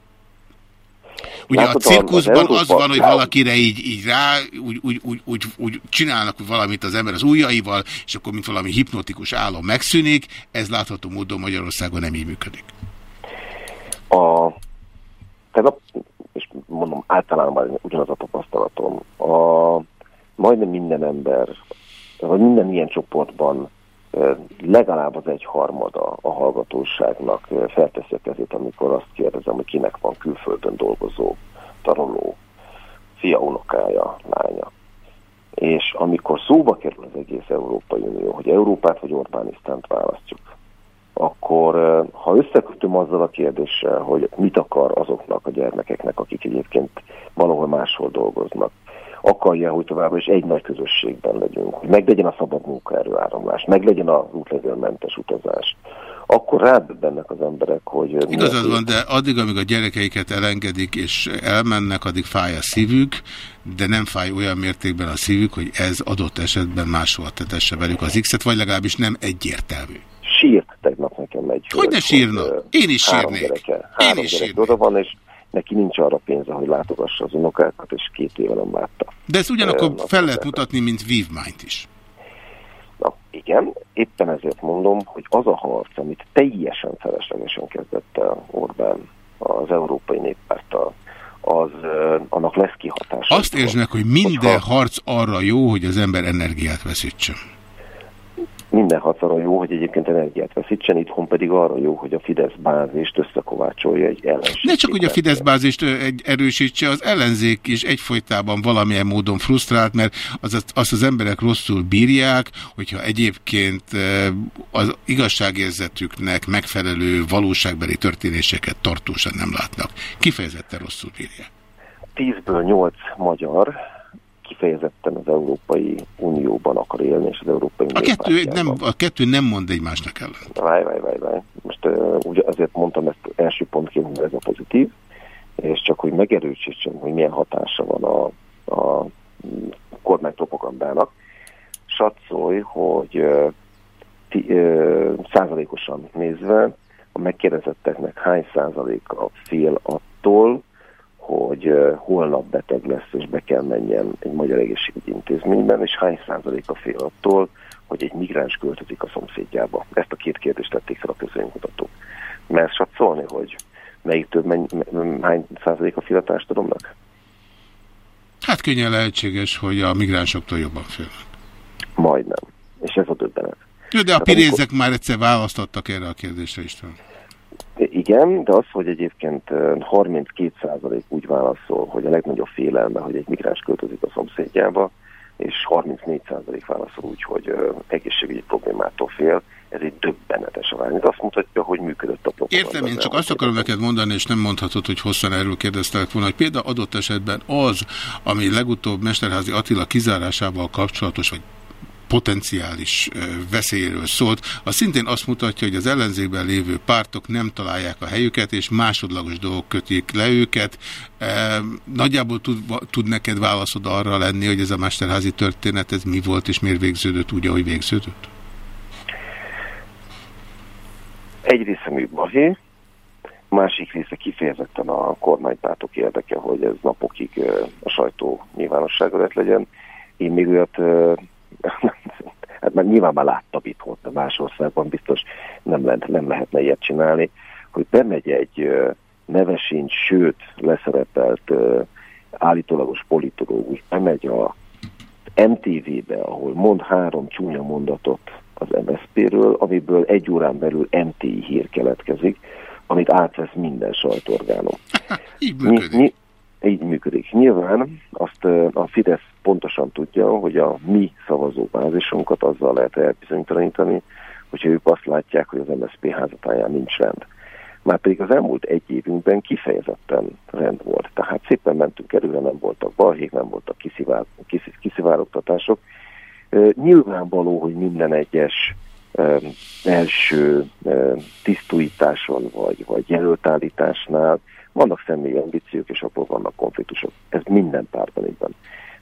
Ugye a cirkuszban az, az van, hogy valakire így, így rá, úgy, úgy, úgy, úgy, úgy csinálnak valamit az ember az ujjaival, és akkor mint valami hipnotikus álom megszűnik, ez látható módon Magyarországon nem így működik. A, tegnap, és mondom, általában ugyanaz a tapasztalatom, a, majdnem minden ember, vagy minden ilyen csoportban legalább az egyharmada a hallgatóságnak felteszi a kezét, amikor azt kérdezem, hogy kinek van külföldön dolgozó, tanuló, fia, unokája, lánya. És amikor szóba kerül az egész Európai Unió, hogy Európát vagy Orbánisztánt választjuk, akkor ha összekötöm azzal a kérdéssel, hogy mit akar azoknak a gyermekeknek, akik egyébként valahol máshol dolgoznak, akarja, hogy továbbra is egy nagy közösségben legyünk, hogy meglegyen a szabad munkaerő áramlás, meglegyen az útlevélmentes utazás, akkor rádöbbennek az emberek, hogy... Igazad az, van, de addig, amíg a gyerekeiket elengedik és elmennek, addig fáj a szívük, de nem fáj olyan mértékben a szívük, hogy ez adott esetben máshol tetesse velük az X-et, vagy legalábbis nem egyértelmű. sírt tegnap nekem egy Hogy ne sírna? Én is sírnék. Gyereke, három Én is gyerek oda van, és neki nincs arra pénze, hogy látogassa az unokákat, és két éve nem látta. De ezt ugyanakkor fel lehet mutatni, mint vívmányt is. Na, igen, éppen ezért mondom, hogy az a harc, amit teljesen feleslegesen kezdett el Orbán az Európai Néppárttal, az annak lesz kihatása. Azt értsd meg, hogy minden harc arra jó, hogy az ember energiát veszítsön. Minden arra jó, hogy egyébként energiát veszítsen, itthon pedig arra jó, hogy a Fidesz bázist összekovácsolja egy ellenség. Ne csak, hogy a Fidesz bázist egy erősítse, az ellenzék is egyfolytában valamilyen módon frusztrált, mert az, azt az emberek rosszul bírják, hogyha egyébként az igazságérzetüknek megfelelő valóságbeli történéseket tartósan nem látnak. Kifejezetten rosszul bírják. Tízből nyolc magyar kifejezetten az Európai Unióban akar élni, és az Európai A kettő, egy nem, a kettő nem mond egymásnak ellen. Várj, várj, várj, várj. Most uh, ugye azért mondtam ezt első pontként, hogy ez a pozitív, és csak hogy megerősítsem, hogy milyen hatása van a, a kormánypropagandának. Satszolj, hogy uh, ti, uh, százalékosan nézve a megkérdezetteknek hány százaléka fél attól, hogy holnap beteg lesz és be kell menjen egy magyar egészségügyi intézményben, és hány százaléka fél attól, hogy egy migráns költözik a szomszédjába. Ezt a két kérdést tették fel a közönkutatók. Mert satszolni, hogy melyik több, menny, hány százalék a fél társadalomnak? Hát könnyen lehetséges, hogy a migránsoktól jobban félnek. Majdnem. És ez a döbbenet. Jó, de a pirézek már egyszer választottak erre a kérdésre István. Igen, de az, hogy egyébként ö, 32% úgy válaszol, hogy a legnagyobb félelme, hogy egy migráns költözik a szomszédjába, és 34% válaszol úgy, hogy egészségügyi problémától fél, ez egy döbbenetes arány. Ez azt mutatja, hogy működött a propaganda. Értem, én csak azt akarom neked mondani, és nem mondhatod, hogy hosszan erről kérdeztelek volna, hogy például adott esetben az, ami legutóbb Mesterházi Attila kizárásával kapcsolatos, vagy potenciális veszélyről szólt, az szintén azt mutatja, hogy az ellenzékben lévő pártok nem találják a helyüket, és másodlagos dolgok kötik le őket. Nagyjából tud, tud neked válaszod arra lenni, hogy ez a Mesterházi történet, ez mi volt, és miért végződött úgy, ahogy végződött? Egy része műbahé, másik része kifejezetten a kormánypártok érdeke, hogy ez napokig a sajtó nyilvánossága lett legyen. Én még olyat, hát már nyilván már láttam itthon, de más országban biztos nem, lehet, nem lehetne ilyet csinálni, hogy bemegy egy ö, nevesincs, sőt leszerepelt állítólagos politológus, bemegy a MTV-be, ahol mond három csúnya mondatot az MSZP-ről, amiből egy órán belül MTI hír keletkezik, amit átvesz minden sajtorgánum. Így működik. Így működik. Nyilván azt a Fidesz pontosan tudja, hogy a mi szavazóbázisunkat azzal lehet elbizonytalanítani, hogyha ők azt látják, hogy az MSZP házatáján nincs rend. Már pedig az elmúlt egy évünkben kifejezetten rend volt. Tehát szépen mentünk előre, nem voltak balhék, nem voltak kiszivár, kisz, kiszivárogtatások. Nyilvánvaló, hogy minden egyes első tisztújításon vagy, vagy jelöltállításnál vannak személyi ambíciók, és abból vannak konfliktusok. Ez minden pártban így van.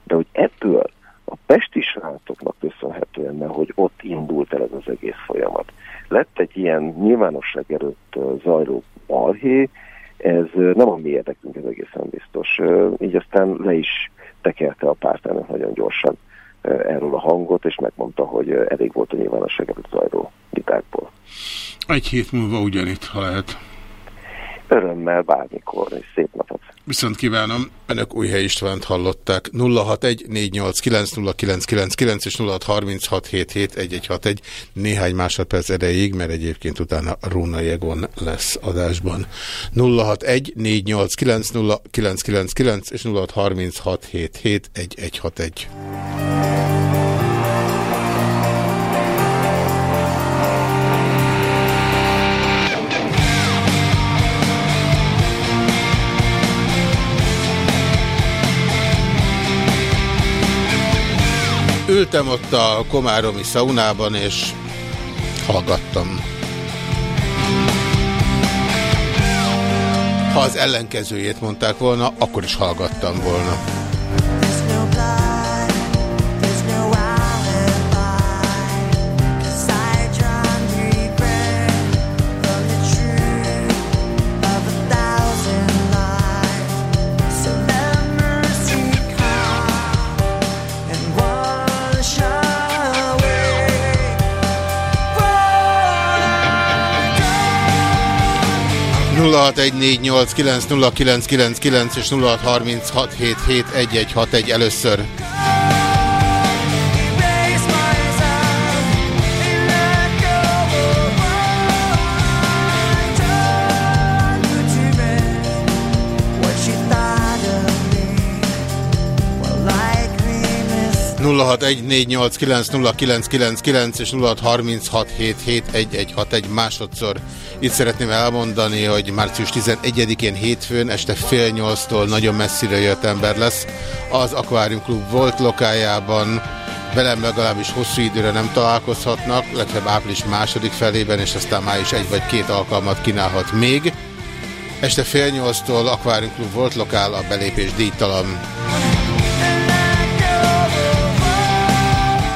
De hogy ebből a pesti srácoknak köszönhetően, mert hogy ott indult el ez az egész folyamat. Lett egy ilyen nyilvánosság előtt zajló balhé, ez nem a mi érdekünk, ez egészen biztos. Így aztán le is tekerte a pártának nagyon gyorsan erről a hangot, és megmondta, hogy elég volt a nyilvánosság előtt zajló vitákból. Egy hét múlva ugyanitt, ha lehet. Örömmel bármikor, és szép napot! Viszont kívánom. Önök Újhely Istvánt hallották. 061-489-9999 és 0636771161 néhány másodperc erejéig, mert egyébként utána Róna Jegon lesz adásban. 061-489-0999 és 0636771161. Ültem ott a komáromi szaunában, és hallgattam. Ha az ellenkezőjét mondták volna, akkor is hallgattam volna. 0614890999 és 0636771161 először. nulla hat egy négy nyolc kilenc nulla kilenc kilenc kilenc és nulla harminc hat hét hét egy egy hat egy másodszor. Itt szeretném elmondani, hogy március 11-én hétfőn este fél nyolctól nagyon messzire jött ember lesz. Az Aquarium Club volt lokájában, velem legalábbis hosszú időre nem találkozhatnak, legfeljebb április második felében, és aztán május egy vagy két alkalmat kínálhat még. Este fél nyolctól Aquarium Club volt lokál, a belépés díjtalan.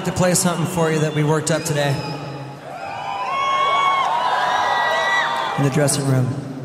Like to play something for you that we worked up today in the dressing room.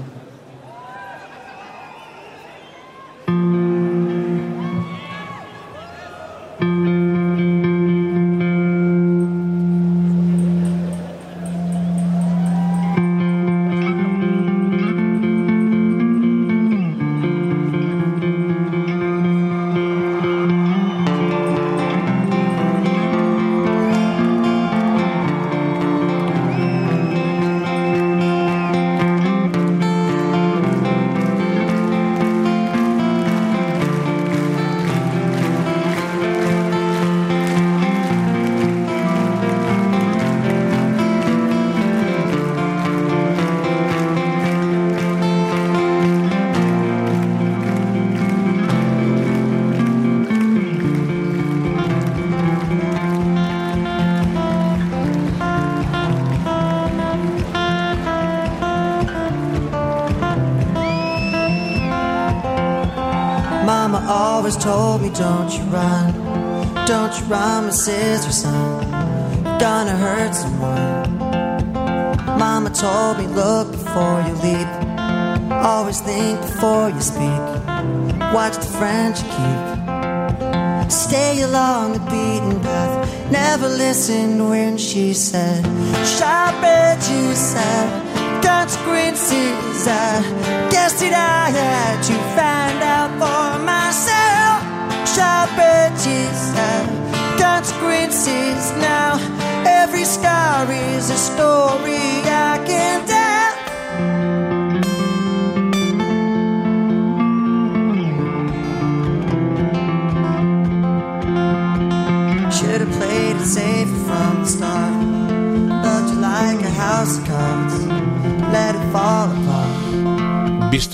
Never when she said,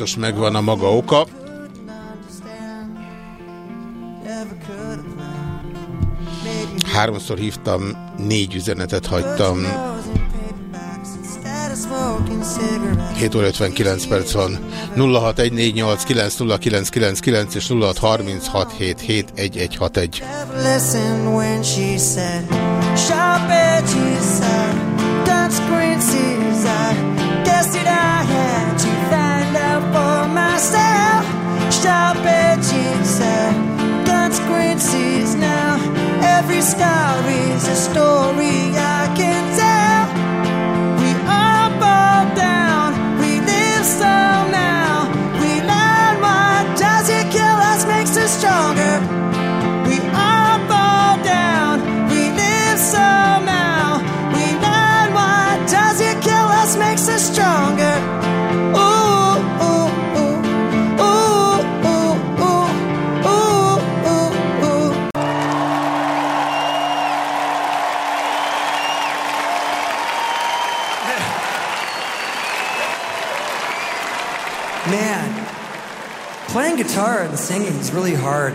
Biztos megvan a maga oka. Háromszor hívtam, négy üzenetet hagytam. Instead of smoking cigarettes. 7 óra 59 perc van. 0614890999 és 0636771161. Listen when she said, Sharp edges are consequences. I guess that I myself. Sharp edges are consequences. Now every scar is a story I can tell. We all fall down, we live somehow. We learn what does it kill us makes us stronger. And singing is really hard.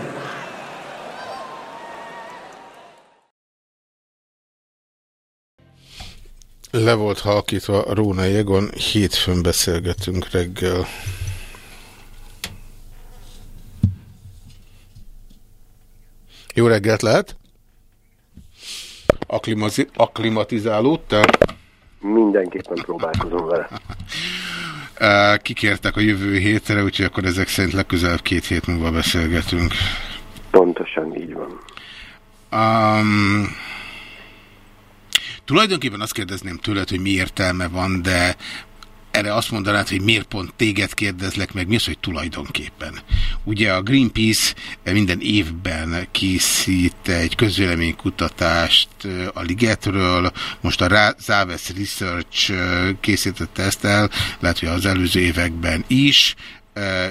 Le volt halkítva Róna Jegon, hétfőn beszélgetünk reggel. Jó reggelt lehet? Aklimazi- Aklimatizálódtál? Mindenképpen próbálkozom vele. Kikértek a jövő hétre, úgyhogy akkor ezek szerint legközelebb két hét múlva beszélgetünk. Pontosan így van. Um, tulajdonképpen azt kérdezném tőled, hogy mi értelme van, de erre azt mondanád, hogy miért pont téged kérdezlek meg, mi az, hogy tulajdonképpen. Ugye a Greenpeace minden évben készít egy közvéleménykutatást a ligetről, most a Záves Research készítette ezt el, lehet, hogy az előző években is,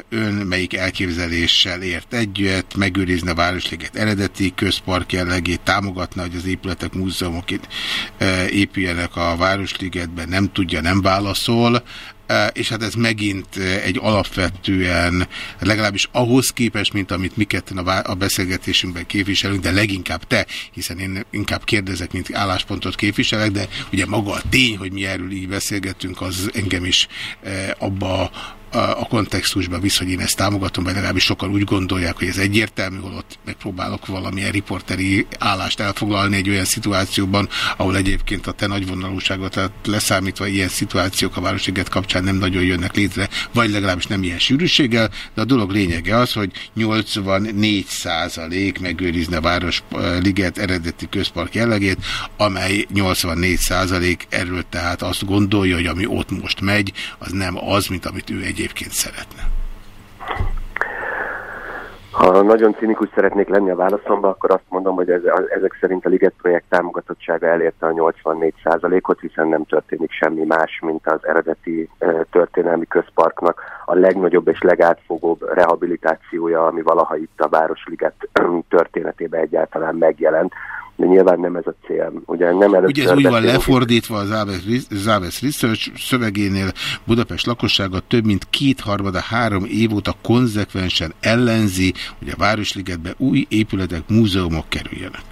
ön melyik elképzeléssel ért együtt, megőrizni a Városliget eredeti közpark jellegét, támogatna, hogy az épületek, múzeumok épüljenek a Városligetben, nem tudja, nem válaszol, és hát ez megint egy alapvetően, legalábbis ahhoz képest, mint amit mi ketten a, beszélgetésünkben képviselünk, de leginkább te, hiszen én inkább kérdezek, mint álláspontot képviselek, de ugye maga a tény, hogy mi erről így beszélgetünk, az engem is abba a, kontextusba visz, hogy én ezt támogatom, vagy legalábbis sokan úgy gondolják, hogy ez egyértelmű, holott megpróbálok valamilyen riporteri állást elfoglalni egy olyan szituációban, ahol egyébként a te nagyvonalúságot leszámítva ilyen szituációk a Városliget kapcsán nem nagyon jönnek létre, vagy legalábbis nem ilyen sűrűséggel, de a dolog lényege az, hogy 84 százalék megőrizne a Városliget eredeti közpark jellegét, amely 84 százalék erről tehát azt gondolja, hogy ami ott most megy, az nem az, mint amit ő egyébként szeretne. Ha nagyon cinikus szeretnék lenni a válaszomban, akkor azt mondom, hogy ez, ezek szerint a Liget projekt támogatottsága elérte a 84%-ot, hiszen nem történik semmi más, mint az eredeti történelmi közparknak a legnagyobb és legátfogóbb rehabilitációja, ami valaha itt a Városliget történetében egyáltalán megjelent de nyilván nem ez a cél. Ugye, nem Ugye ez úgy van lefordítva az Záves Research szövegénél Budapest lakossága több mint kétharmada három év óta konzekvensen ellenzi, hogy a Városligetbe új épületek, múzeumok kerüljenek.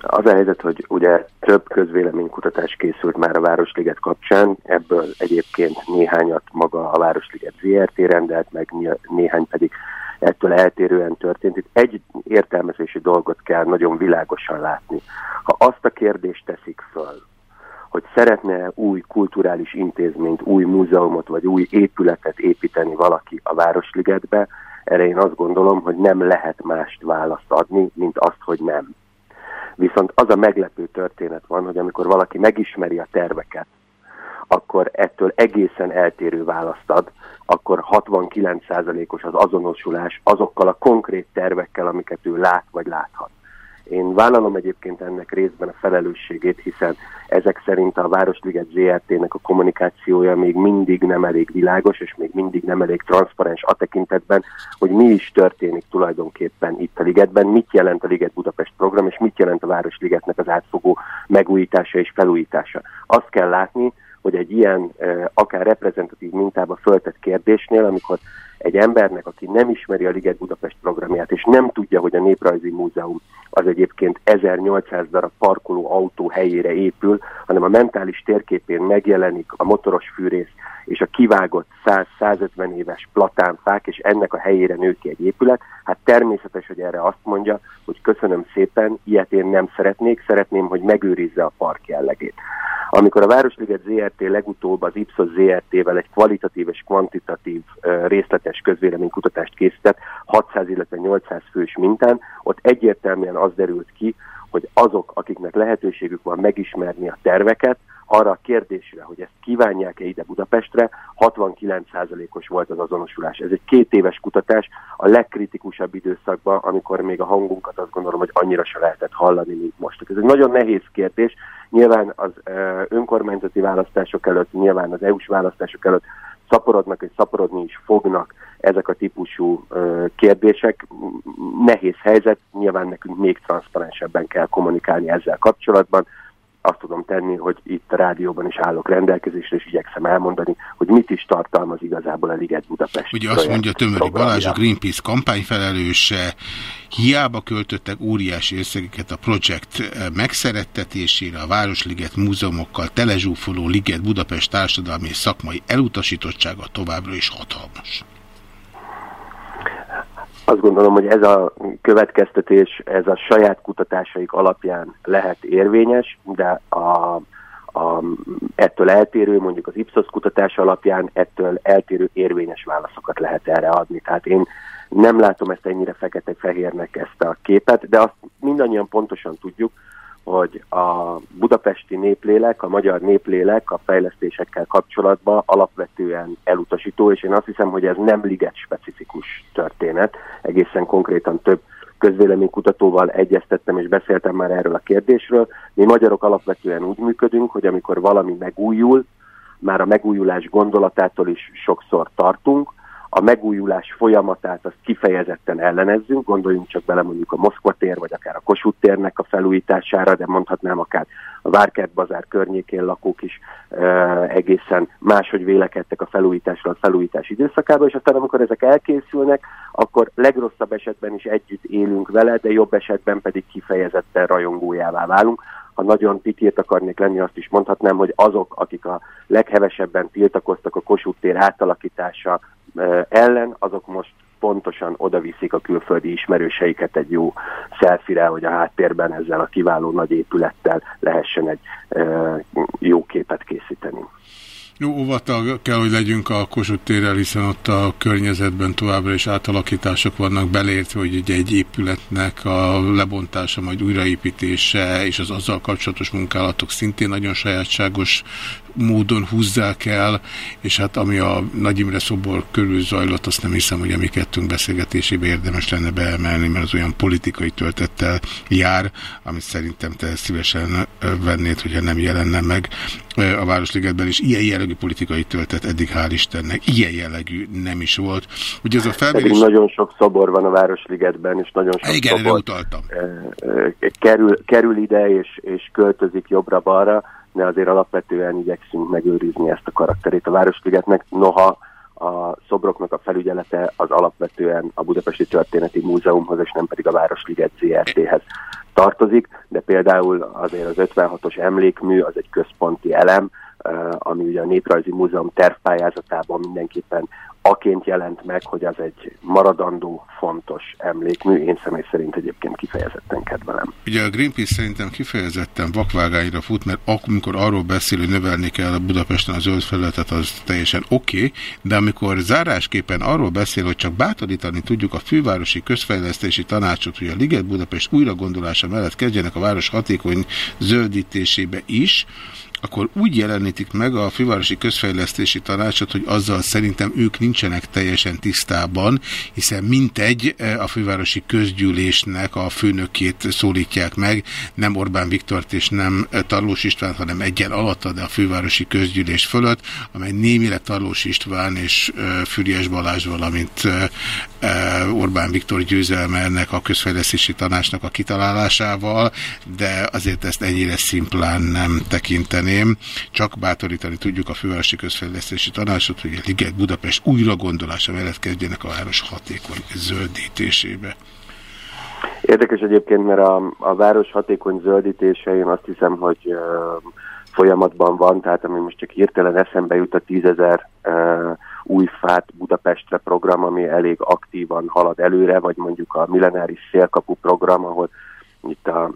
Az a helyzet, hogy ugye több közvéleménykutatás készült már a Városliget kapcsán, ebből egyébként néhányat maga a Városliget ZRT rendelt, meg néhány pedig ettől eltérően történt. Itt egy értelmezési dolgot kell nagyon világosan látni. Ha azt a kérdést teszik föl, hogy szeretne új kulturális intézményt, új múzeumot vagy új épületet építeni valaki a Városligetbe, erre én azt gondolom, hogy nem lehet mást választ adni, mint azt, hogy nem. Viszont az a meglepő történet van, hogy amikor valaki megismeri a terveket, akkor ettől egészen eltérő választ ad, akkor 69%-os az azonosulás azokkal a konkrét tervekkel, amiket ő lát vagy láthat. Én vállalom egyébként ennek részben a felelősségét, hiszen ezek szerint a Városliget ZRT-nek a kommunikációja még mindig nem elég világos, és még mindig nem elég transzparens a tekintetben, hogy mi is történik tulajdonképpen itt a ligetben, mit jelent a Liget Budapest program, és mit jelent a Városligetnek az átfogó megújítása és felújítása. Azt kell látni, hogy egy ilyen akár reprezentatív mintába föltett kérdésnél, amikor egy embernek, aki nem ismeri a Liget Budapest programját, és nem tudja, hogy a Néprajzi Múzeum az egyébként 1800 darab parkoló autó helyére épül, hanem a mentális térképén megjelenik a motoros fűrész és a kivágott 100-150 éves platánfák, és ennek a helyére nő ki egy épület, hát természetes, hogy erre azt mondja, hogy köszönöm szépen, ilyet én nem szeretnék, szeretném, hogy megőrizze a park jellegét. Amikor a Városliget ZRT legutóbb az Ipsos ZRT-vel egy kvalitatív és kvantitatív részletes közvéleménykutatást készített 600, illetve 800 fős mintán, ott egyértelműen az derült ki, hogy azok, akiknek lehetőségük van megismerni a terveket, arra a kérdésre, hogy ezt kívánják-e ide Budapestre, 69%-os volt az azonosulás. Ez egy két éves kutatás, a legkritikusabb időszakban, amikor még a hangunkat azt gondolom, hogy annyira se lehetett hallani, mint most. Ez egy nagyon nehéz kérdés. Nyilván az önkormányzati választások előtt, nyilván az EU-s választások előtt szaporodnak és szaporodni is fognak ezek a típusú kérdések. Nehéz helyzet, nyilván nekünk még transzparensebben kell kommunikálni ezzel kapcsolatban azt tudom tenni, hogy itt a rádióban is állok rendelkezésre, és igyekszem elmondani, hogy mit is tartalmaz igazából a Liget Budapest. Ugye azt mondja Tömöri Balázs, a Greenpeace kampányfelelőse, hiába költöttek óriási összegeket a projekt megszerettetésére, a Városliget múzeumokkal telezsúfoló Liget Budapest társadalmi és szakmai elutasítottsága továbbra is hatalmas. Azt gondolom, hogy ez a következtetés, ez a saját kutatásaik alapján lehet érvényes, de a, a, ettől eltérő, mondjuk az Ipsos kutatás alapján ettől eltérő érvényes válaszokat lehet erre adni. Tehát én nem látom ezt ennyire fekete-fehérnek ezt a képet, de azt mindannyian pontosan tudjuk, hogy a budapesti néplélek, a magyar néplélek a fejlesztésekkel kapcsolatban alapvetően elutasító, és én azt hiszem, hogy ez nem liget specifikus történet. Egészen konkrétan több közvéleménykutatóval egyeztettem és beszéltem már erről a kérdésről. Mi magyarok alapvetően úgy működünk, hogy amikor valami megújul, már a megújulás gondolatától is sokszor tartunk, a megújulás folyamatát azt kifejezetten ellenezzünk, gondoljunk csak bele mondjuk a Moszkva tér, vagy akár a Kossuth térnek a felújítására, de mondhatnám akár a Várkert bazár környékén lakók is e, egészen máshogy vélekedtek a felújításról a felújítás időszakában, és aztán amikor ezek elkészülnek, akkor legrosszabb esetben is együtt élünk vele, de jobb esetben pedig kifejezetten rajongójává válunk ha nagyon pitírt akarnék lenni, azt is mondhatnám, hogy azok, akik a leghevesebben tiltakoztak a Kossuth tér átalakítása ellen, azok most pontosan oda viszik a külföldi ismerőseiket egy jó szelfire, hogy a háttérben ezzel a kiváló nagy épülettel lehessen egy jó képet készíteni. Jó, óvattal kell, hogy legyünk a Kossuth térrel, hiszen ott a környezetben továbbra is átalakítások vannak beleértve, hogy egy, egy épületnek a lebontása, majd újraépítése és az azzal kapcsolatos munkálatok szintén nagyon sajátságos módon húzzák el, és hát ami a Nagy Imre szobor körül zajlott, azt nem hiszem, hogy a mi kettőnk beszélgetésébe érdemes lenne beemelni, mert az olyan politikai töltettel jár, amit szerintem te szívesen vennéd, hogyha nem jelenne meg a Városligetben, és ilyen jellegű politikai töltet eddig hál' Istennek, ilyen jellegű nem is volt. Ugye ez a felmérés... Pedig nagyon sok szobor van a Városligetben, és nagyon sok Igen, erre szobor utaltam. kerül, kerül ide, és, és költözik jobbra-balra, de azért alapvetően igyekszünk megőrizni ezt a karakterét a Városligetnek, noha a szobroknak a felügyelete az alapvetően a Budapesti Történeti Múzeumhoz, és nem pedig a Városliget ZRT-hez tartozik, de például azért az 56-os emlékmű az egy központi elem, ami ugye a Néprajzi Múzeum tervpályázatában mindenképpen aként jelent meg, hogy az egy maradandó, fontos emlékmű. Én személy szerint egyébként kifejezetten kedvelem. Ugye a Greenpeace szerintem kifejezetten vakvágányra fut, mert amikor arról beszél, hogy növelni kell a Budapesten a zöld felületet, az teljesen oké, okay, de amikor zárásképpen arról beszél, hogy csak bátorítani tudjuk a fővárosi közfejlesztési tanácsot, hogy a Liget Budapest újragondolása mellett kezdjenek a város hatékony zöldítésébe is, akkor úgy jelenítik meg a fővárosi közfejlesztési tanácsot, hogy azzal szerintem ők nincsenek teljesen tisztában, hiszen mintegy a fővárosi közgyűlésnek a főnökét szólítják meg, nem Orbán Viktort és nem Tarlós István, hanem egyen alatta, de a fővárosi közgyűlés fölött, amely némileg Tarlós István és Füriás Balázs, valamint Orbán Viktor győzelme ennek a közfejlesztési tanácsnak a kitalálásával, de azért ezt ennyire szimplán nem tekinteném. Csak bátorítani tudjuk a fővárosi közfejlesztési tanácsot, hogy a Liget Budapest újra gondolása mellett kezdjenek a város hatékony zöldítésébe. Érdekes egyébként, mert a, a város hatékony zöldítése, én azt hiszem, hogy uh, folyamatban van, tehát ami most csak hirtelen eszembe jut a tízezer uh, új fát Budapestre program, ami elég aktívan halad előre, vagy mondjuk a millenáris szélkapu program, ahol itt a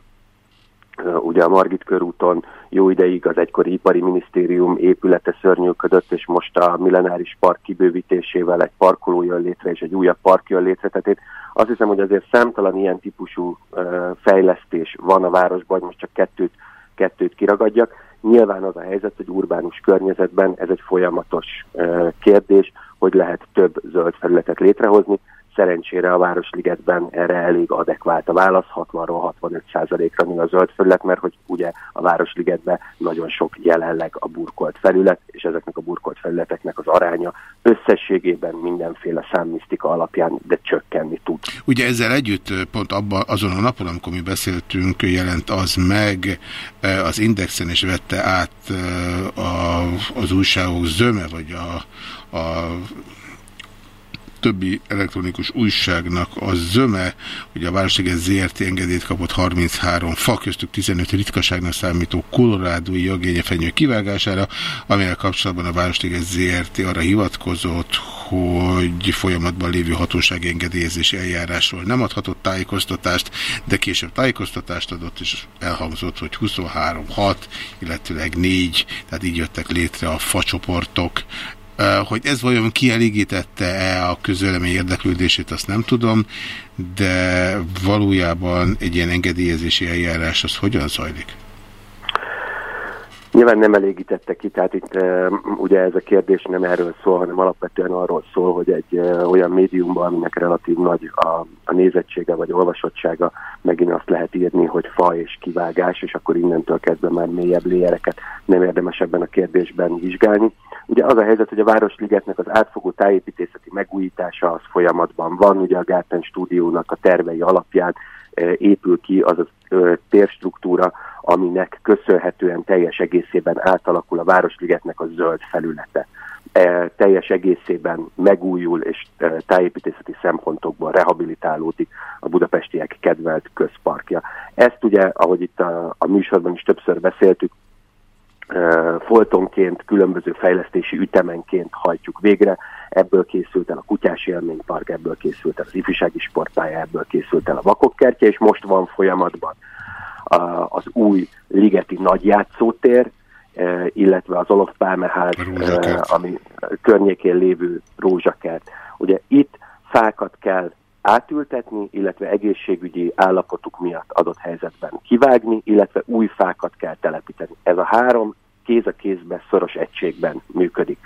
ugye a Margit körúton jó ideig az egykori ipari minisztérium épülete szörnyűködött, és most a millenáris park kibővítésével egy parkoló jön létre, és egy újabb park jön létre. Tehát én azt hiszem, hogy azért számtalan ilyen típusú fejlesztés van a városban, hogy most csak kettőt, kettőt kiragadjak. Nyilván az a helyzet, hogy urbánus környezetben ez egy folyamatos kérdés, hogy lehet több zöld felületet létrehozni. Szerencsére a Városligetben erre elég adekvált a válasz, 60-ról 65%-ra nő a zöld felület, mert hogy ugye a Városligetben nagyon sok jelenleg a burkolt felület, és ezeknek a burkolt felületeknek az aránya összességében mindenféle számmisztika alapján, de csökkenni tud. Ugye ezzel együtt pont abban azon a napon, amikor mi beszéltünk, jelent az meg az Indexen, és vette át a, az újságok zöme, vagy a, a többi elektronikus újságnak a zöme, hogy a Városliget ZRT engedélyt kapott 33 fa, köztük 15 ritkaságnak számító kolorádói jagényefenyő kivágására, amelyel kapcsolatban a Városliget ZRT arra hivatkozott, hogy folyamatban lévő hatósági engedélyezési eljárásról nem adhatott tájékoztatást, de később tájékoztatást adott, és elhangzott, hogy 23-6, illetőleg 4, tehát így jöttek létre a facsoportok, hogy ez vajon kielégítette-e a közölemény érdeklődését, azt nem tudom, de valójában egy ilyen engedélyezési eljárás az hogyan zajlik? Nyilván nem elégítette ki, tehát itt ugye ez a kérdés nem erről szól, hanem alapvetően arról szól, hogy egy olyan médiumban, aminek relatív nagy a, a nézettsége vagy olvasottsága, megint azt lehet írni, hogy fa és kivágás, és akkor innentől kezdve már mélyebb léjereket nem érdemes ebben a kérdésben vizsgálni. Ugye az a helyzet, hogy a Városligetnek az átfogó tájépítészeti megújítása az folyamatban van, ugye a Gárten stúdiónak a tervei alapján épül ki az a térstruktúra, aminek köszönhetően teljes egészében átalakul a Városligetnek a zöld felülete. e, teljes egészében megújul és e, tájépítészeti szempontokból rehabilitálódik a budapestiek kedvelt közparkja. Ezt ugye, ahogy itt a, a műsorban is többször beszéltük, e, foltonként, különböző fejlesztési ütemenként hajtjuk végre. Ebből készült el a Kutyás Élménypark, ebből készült el az ifjúsági sportpálya, ebből készült el a Vakokkertje, és most van folyamatban az új Ligeti nagy játszótér, eh, illetve az Olof Pálmeház, eh, ami környékén lévő rózsakert. Ugye itt fákat kell átültetni, illetve egészségügyi állapotuk miatt adott helyzetben kivágni, illetve új fákat kell telepíteni. Ez a három kéz a kézbe, szoros egységben működik.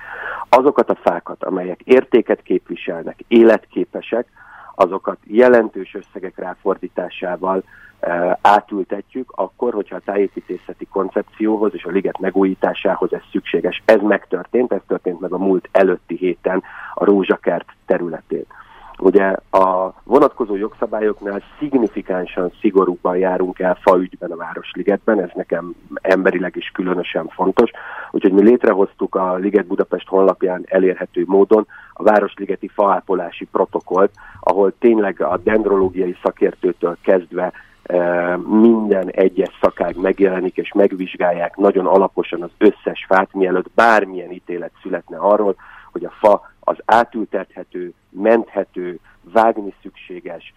Azokat a fákat, amelyek értéket képviselnek, életképesek, azokat jelentős összegek ráfordításával e, átültetjük, akkor, hogyha a tájépítészeti koncepcióhoz és a liget megújításához ez szükséges. Ez megtörtént, ez történt meg a múlt előtti héten a Rózsakert területén. Ugye a vonatkozó jogszabályoknál szignifikánsan szigorúbban járunk el faügyben a Városligetben, ez nekem emberileg is különösen fontos. Úgyhogy mi létrehoztuk a Liget Budapest honlapján elérhető módon a Városligeti faápolási protokollt, ahol tényleg a dendrológiai szakértőtől kezdve eh, minden egyes szakág megjelenik és megvizsgálják nagyon alaposan az összes fát, mielőtt bármilyen ítélet születne arról, hogy a fa az átültethető, menthető, vágni szükséges,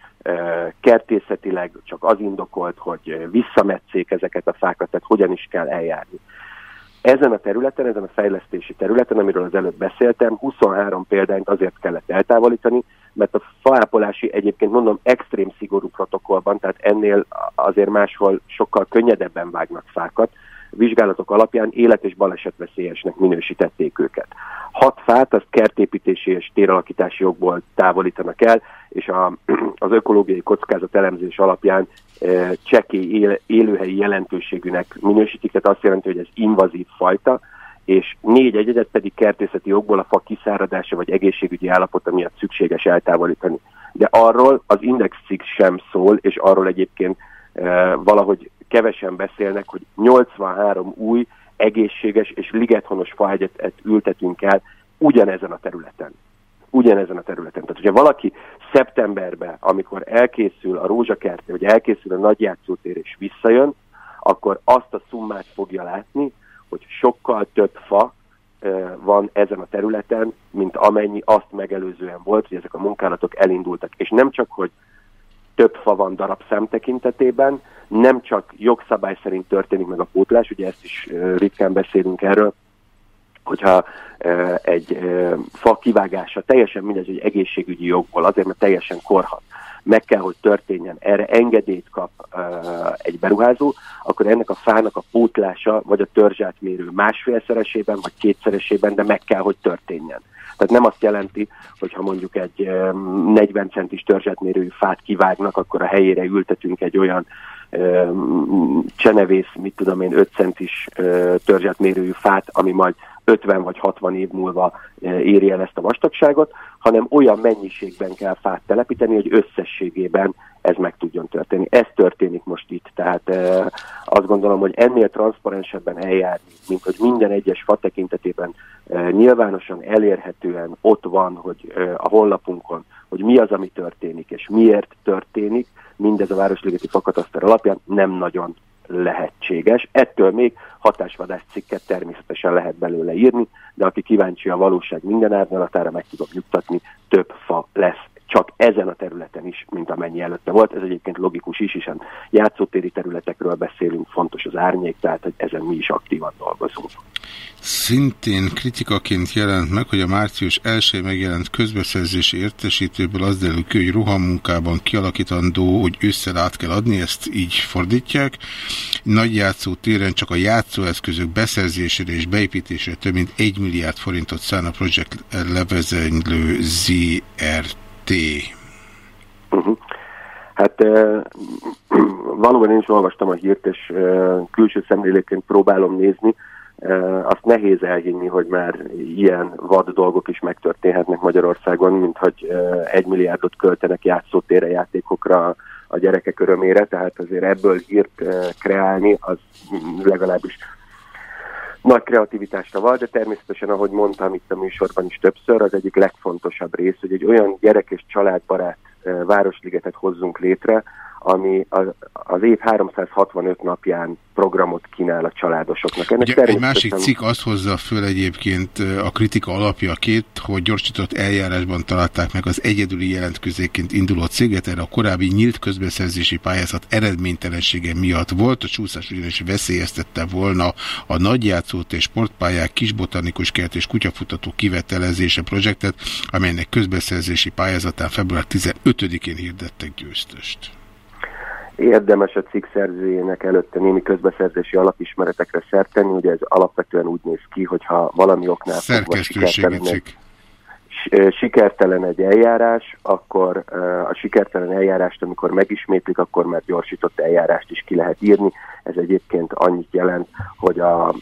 kertészetileg csak az indokolt, hogy visszametszék ezeket a fákat, tehát hogyan is kell eljárni. Ezen a területen, ezen a fejlesztési területen, amiről az előbb beszéltem, 23 példányt azért kellett eltávolítani, mert a faápolási egyébként mondom extrém szigorú protokollban, tehát ennél azért máshol sokkal könnyedebben vágnak fákat, vizsgálatok alapján élet- és balesetveszélyesnek minősítették őket. Hat fát azt kertépítési és téralakítási jogból távolítanak el, és a, az ökológiai kockázat elemzés alapján e, csekély él, élőhelyi jelentőségűnek minősítik, tehát azt jelenti, hogy ez invazív fajta, és négy egyedet pedig kertészeti jogból a fa kiszáradása vagy egészségügyi állapota miatt szükséges eltávolítani. De arról az indexcikk sem szól, és arról egyébként e, valahogy kevesen beszélnek, hogy 83 új, egészséges és ligethonos faegyetet ültetünk el ugyanezen a területen. Ugyanezen a területen. Tehát, hogyha valaki szeptemberben, amikor elkészül a rózsakert, vagy elkészül a nagy játszótér és visszajön, akkor azt a szummát fogja látni, hogy sokkal több fa van ezen a területen, mint amennyi azt megelőzően volt, hogy ezek a munkálatok elindultak. És nem csak, hogy több fa van darabszám tekintetében, nem csak jogszabály szerint történik meg a pótlás, ugye ezt is ritkán beszélünk erről, hogyha egy fa kivágása teljesen mindegy, hogy egészségügyi jogból, azért, mert teljesen korhat, meg kell, hogy történjen, erre engedélyt kap egy beruházó, akkor ennek a fának a pótlása vagy a törzsátmérő másfélszeresében vagy kétszeresében, de meg kell, hogy történjen. Tehát nem azt jelenti, hogy ha mondjuk egy ö, 40 centis törzsátmérőjű fát kivágnak, akkor a helyére ültetünk egy olyan csenevész, mit tudom én, 5 centis ö, törzsátmérőjű fát, ami majd 50 vagy 60 év múlva éri el ezt a vastagságot, hanem olyan mennyiségben kell fát telepíteni, hogy összességében ez meg tudjon történni. Ez történik most itt, tehát azt gondolom, hogy ennél transzparensebben eljárni, mint hogy minden egyes fa tekintetében nyilvánosan elérhetően ott van, hogy a honlapunkon, hogy mi az, ami történik, és miért történik, mindez a Városligeti Fakataszter alapján nem nagyon lehetséges. Ettől még hatásvadás cikket természetesen lehet belőle írni, de aki kíváncsi a valóság minden árnyalatára, meg tudom nyugtatni, több fa lesz csak ezen a területen is, mint amennyi előtte volt. Ez egyébként logikus is, hiszen játszótéri területekről beszélünk, fontos az árnyék, tehát hogy ezen mi is aktívan dolgozunk. Szintén kritikaként jelent meg, hogy a március 1 megjelent közbeszerzési értesítőből az derül ki, hogy ruhamunkában kialakítandó, hogy ősszel át kell adni, ezt így fordítják. Nagy játszó téren csak a játszóeszközök beszerzésére és beépítésére több mint 1 milliárd forintot szán a Project levezenylő ZRT. Hát uh, valóban én is olvastam a hírt, és külső szemléléként próbálom nézni. Azt nehéz elhinni, hogy már ilyen vad dolgok is megtörténhetnek Magyarországon, mint hogy egy milliárdot költenek játszótére játékokra a gyerekek örömére, tehát azért ebből hírt kreálni, az legalábbis nagy kreativitásra van, de természetesen, ahogy mondtam itt a műsorban is többször, az egyik legfontosabb rész, hogy egy olyan gyerek és családbarát eh, városligetet hozzunk létre, ami az, az év 365 napján programot kínál a családosoknak. Ennek Ugye egy másik cikk azt hozza föl egyébként a kritika alapjaként, hogy gyorsított eljárásban találták meg az egyedüli jelentkezéként induló céget, erre a korábbi nyílt közbeszerzési pályázat eredménytelensége miatt volt, a csúszás ugyanis veszélyeztette volna a nagyjátszót és sportpályák, kisbotanikus kert és kutyafutató kivetelezése projektet, amelynek közbeszerzési pályázatán február 15-én hirdettek győztest. Érdemes a cikk szerzőjének előtte némi közbeszerzési alapismeretekre szert tenni, ugye ez alapvetően úgy néz ki, hogyha valami oknál fogva Szerkesztőségi cikk. sikertelen egy eljárás, akkor a sikertelen eljárást, amikor megismétlik, akkor már gyorsított eljárást is ki lehet írni. Ez egyébként annyit jelent, hogy a, a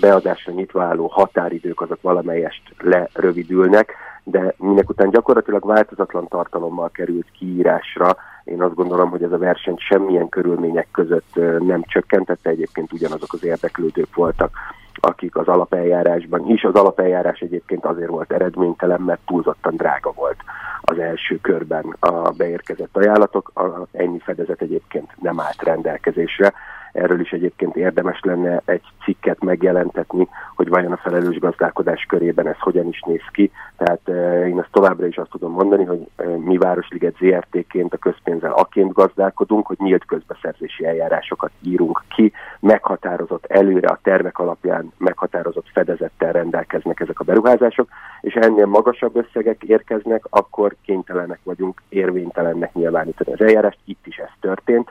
beadásra nyitva álló határidők azok valamelyest lerövidülnek, de minek után gyakorlatilag változatlan tartalommal került kiírásra, én azt gondolom, hogy ez a versenyt semmilyen körülmények között nem csökkentette, egyébként ugyanazok az érdeklődők voltak, akik az alapeljárásban is. Az alapeljárás egyébként azért volt eredménytelen, mert túlzottan drága volt az első körben a beérkezett ajánlatok. Ennyi fedezet egyébként nem állt rendelkezésre. Erről is egyébként érdemes lenne egy cikket megjelentetni, hogy vajon a felelős gazdálkodás körében ez hogyan is néz ki. Tehát eh, én azt továbbra is azt tudom mondani, hogy eh, mi Városliget ZRT-ként a közpénzzel aként gazdálkodunk, hogy nyílt közbeszerzési eljárásokat írunk ki, meghatározott előre a tervek alapján meghatározott fedezettel rendelkeznek ezek a beruházások, és ennél magasabb összegek érkeznek, akkor kénytelenek vagyunk érvénytelennek nyilvánítani az eljárást. Itt is ez történt.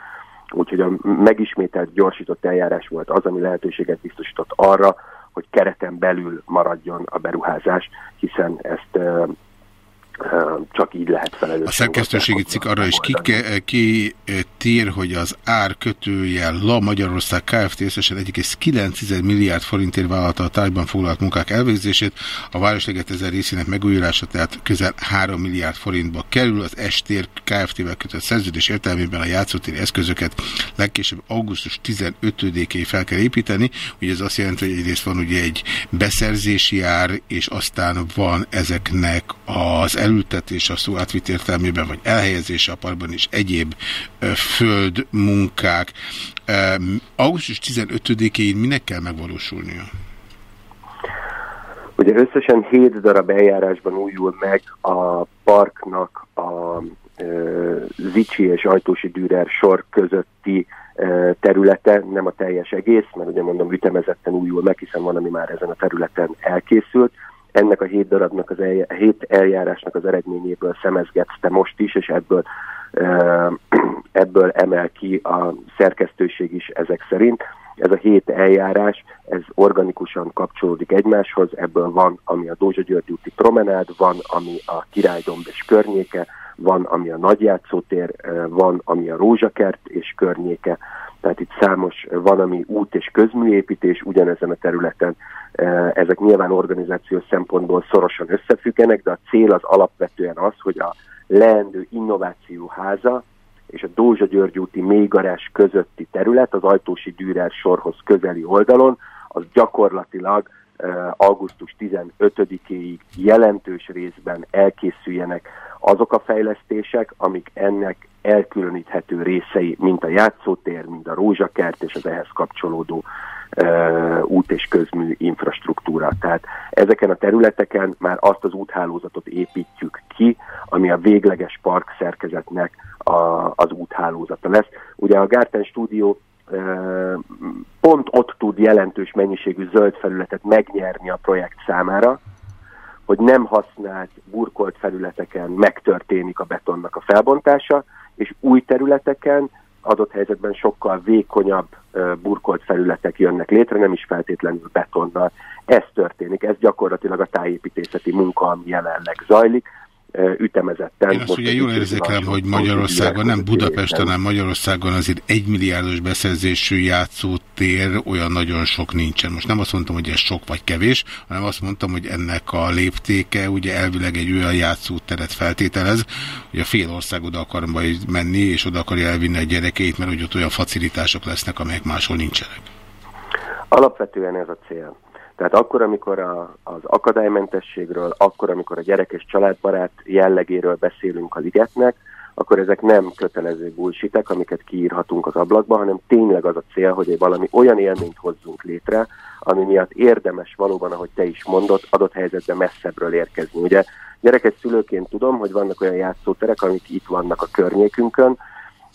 Úgyhogy a megismételt gyorsított eljárás volt az, ami lehetőséget biztosított arra, hogy kereten belül maradjon a beruházás, hiszen ezt csak így lehet felelősen. A szerkesztőségi cikk arra is kitér, ki, tér, hogy az ár kötőjel La Magyarország Kft. összesen 1,9 milliárd forintért vállalta a tárgyban foglalt munkák elvégzését, a Városleget ezer részének megújulása tehát közel 3 milliárd forintba kerül, az Estér Kft-vel kötött szerződés értelmében a játszótéri eszközöket legkésőbb augusztus 15-éig fel kell építeni, ugye ez azt jelenti, hogy egyrészt van ugye egy beszerzési ár, és aztán van ezeknek az elültetés a szó átvitt értelmében, vagy elhelyezése a parkban és egyéb földmunkák. Augusztus 15-én minek kell megvalósulnia? Ugye összesen 7 darab eljárásban újul meg a parknak a Zicsi és Ajtósi Dürer sor közötti területe, nem a teljes egész, mert ugye mondom ütemezetten újul meg, hiszen van, ami már ezen a területen elkészült. Ennek a hét darabnak, az elj- hét eljárásnak az eredményéből szemezgette most is, és ebből ebből emel ki a szerkesztőség is ezek szerint. Ez a hét eljárás, ez organikusan kapcsolódik egymáshoz, ebből van, ami a Dózsa György úti promenád, van, ami a Királydomb és környéke, van, ami a Nagyjátszótér, van, ami a Rózsakert és környéke, tehát itt számos, van, ami út- és közműépítés ugyanezen a területen. Ezek nyilván organizációs szempontból szorosan összefüggenek, de a cél az alapvetően az, hogy a leendő innovációháza és a Dózsa György úti mélygarás közötti terület, az Ajtósi Dürer sorhoz közeli oldalon, az gyakorlatilag augusztus 15-éig jelentős részben elkészüljenek azok a fejlesztések, amik ennek elkülöníthető részei, mint a játszótér, mint a rózsakert és az ehhez kapcsolódó uh, út és közmű infrastruktúra. Tehát ezeken a területeken már azt az úthálózatot építjük ki, ami a végleges park szerkezetnek a, az úthálózata lesz. Ugye a Garten Studio uh, pont ott tud jelentős mennyiségű zöld felületet megnyerni a projekt számára, hogy nem használt burkolt felületeken megtörténik a betonnak a felbontása, és új területeken adott helyzetben sokkal vékonyabb burkolt felületek jönnek létre, nem is feltétlenül betonnal. Ez történik, ez gyakorlatilag a tájépítészeti munka, ami jelenleg zajlik, ütemezetten. Én azt ugye jól érzékelem, hogy Magyarországon, nem Budapesten, hanem Magyarországon azért egymilliárdos beszerzésű játszótér olyan nagyon sok nincsen. Most nem azt mondtam, hogy ez sok vagy kevés, hanem azt mondtam, hogy ennek a léptéke ugye elvileg egy olyan játszóteret feltételez, hogy a fél ország oda akar majd menni, és oda akarja elvinni a gyerekeit, mert hogy ott olyan facilitások lesznek, amelyek máshol nincsenek. Alapvetően ez a cél. Tehát akkor, amikor a, az akadálymentességről, akkor, amikor a gyerek és családbarát jellegéről beszélünk a ligetnek, akkor ezek nem kötelező bullshitek, amiket kiírhatunk az ablakba, hanem tényleg az a cél, hogy valami olyan élményt hozzunk létre, ami miatt érdemes valóban, ahogy te is mondod, adott helyzetben messzebbről érkezni. Ugye gyerekes szülőként tudom, hogy vannak olyan játszóterek, amik itt vannak a környékünkön,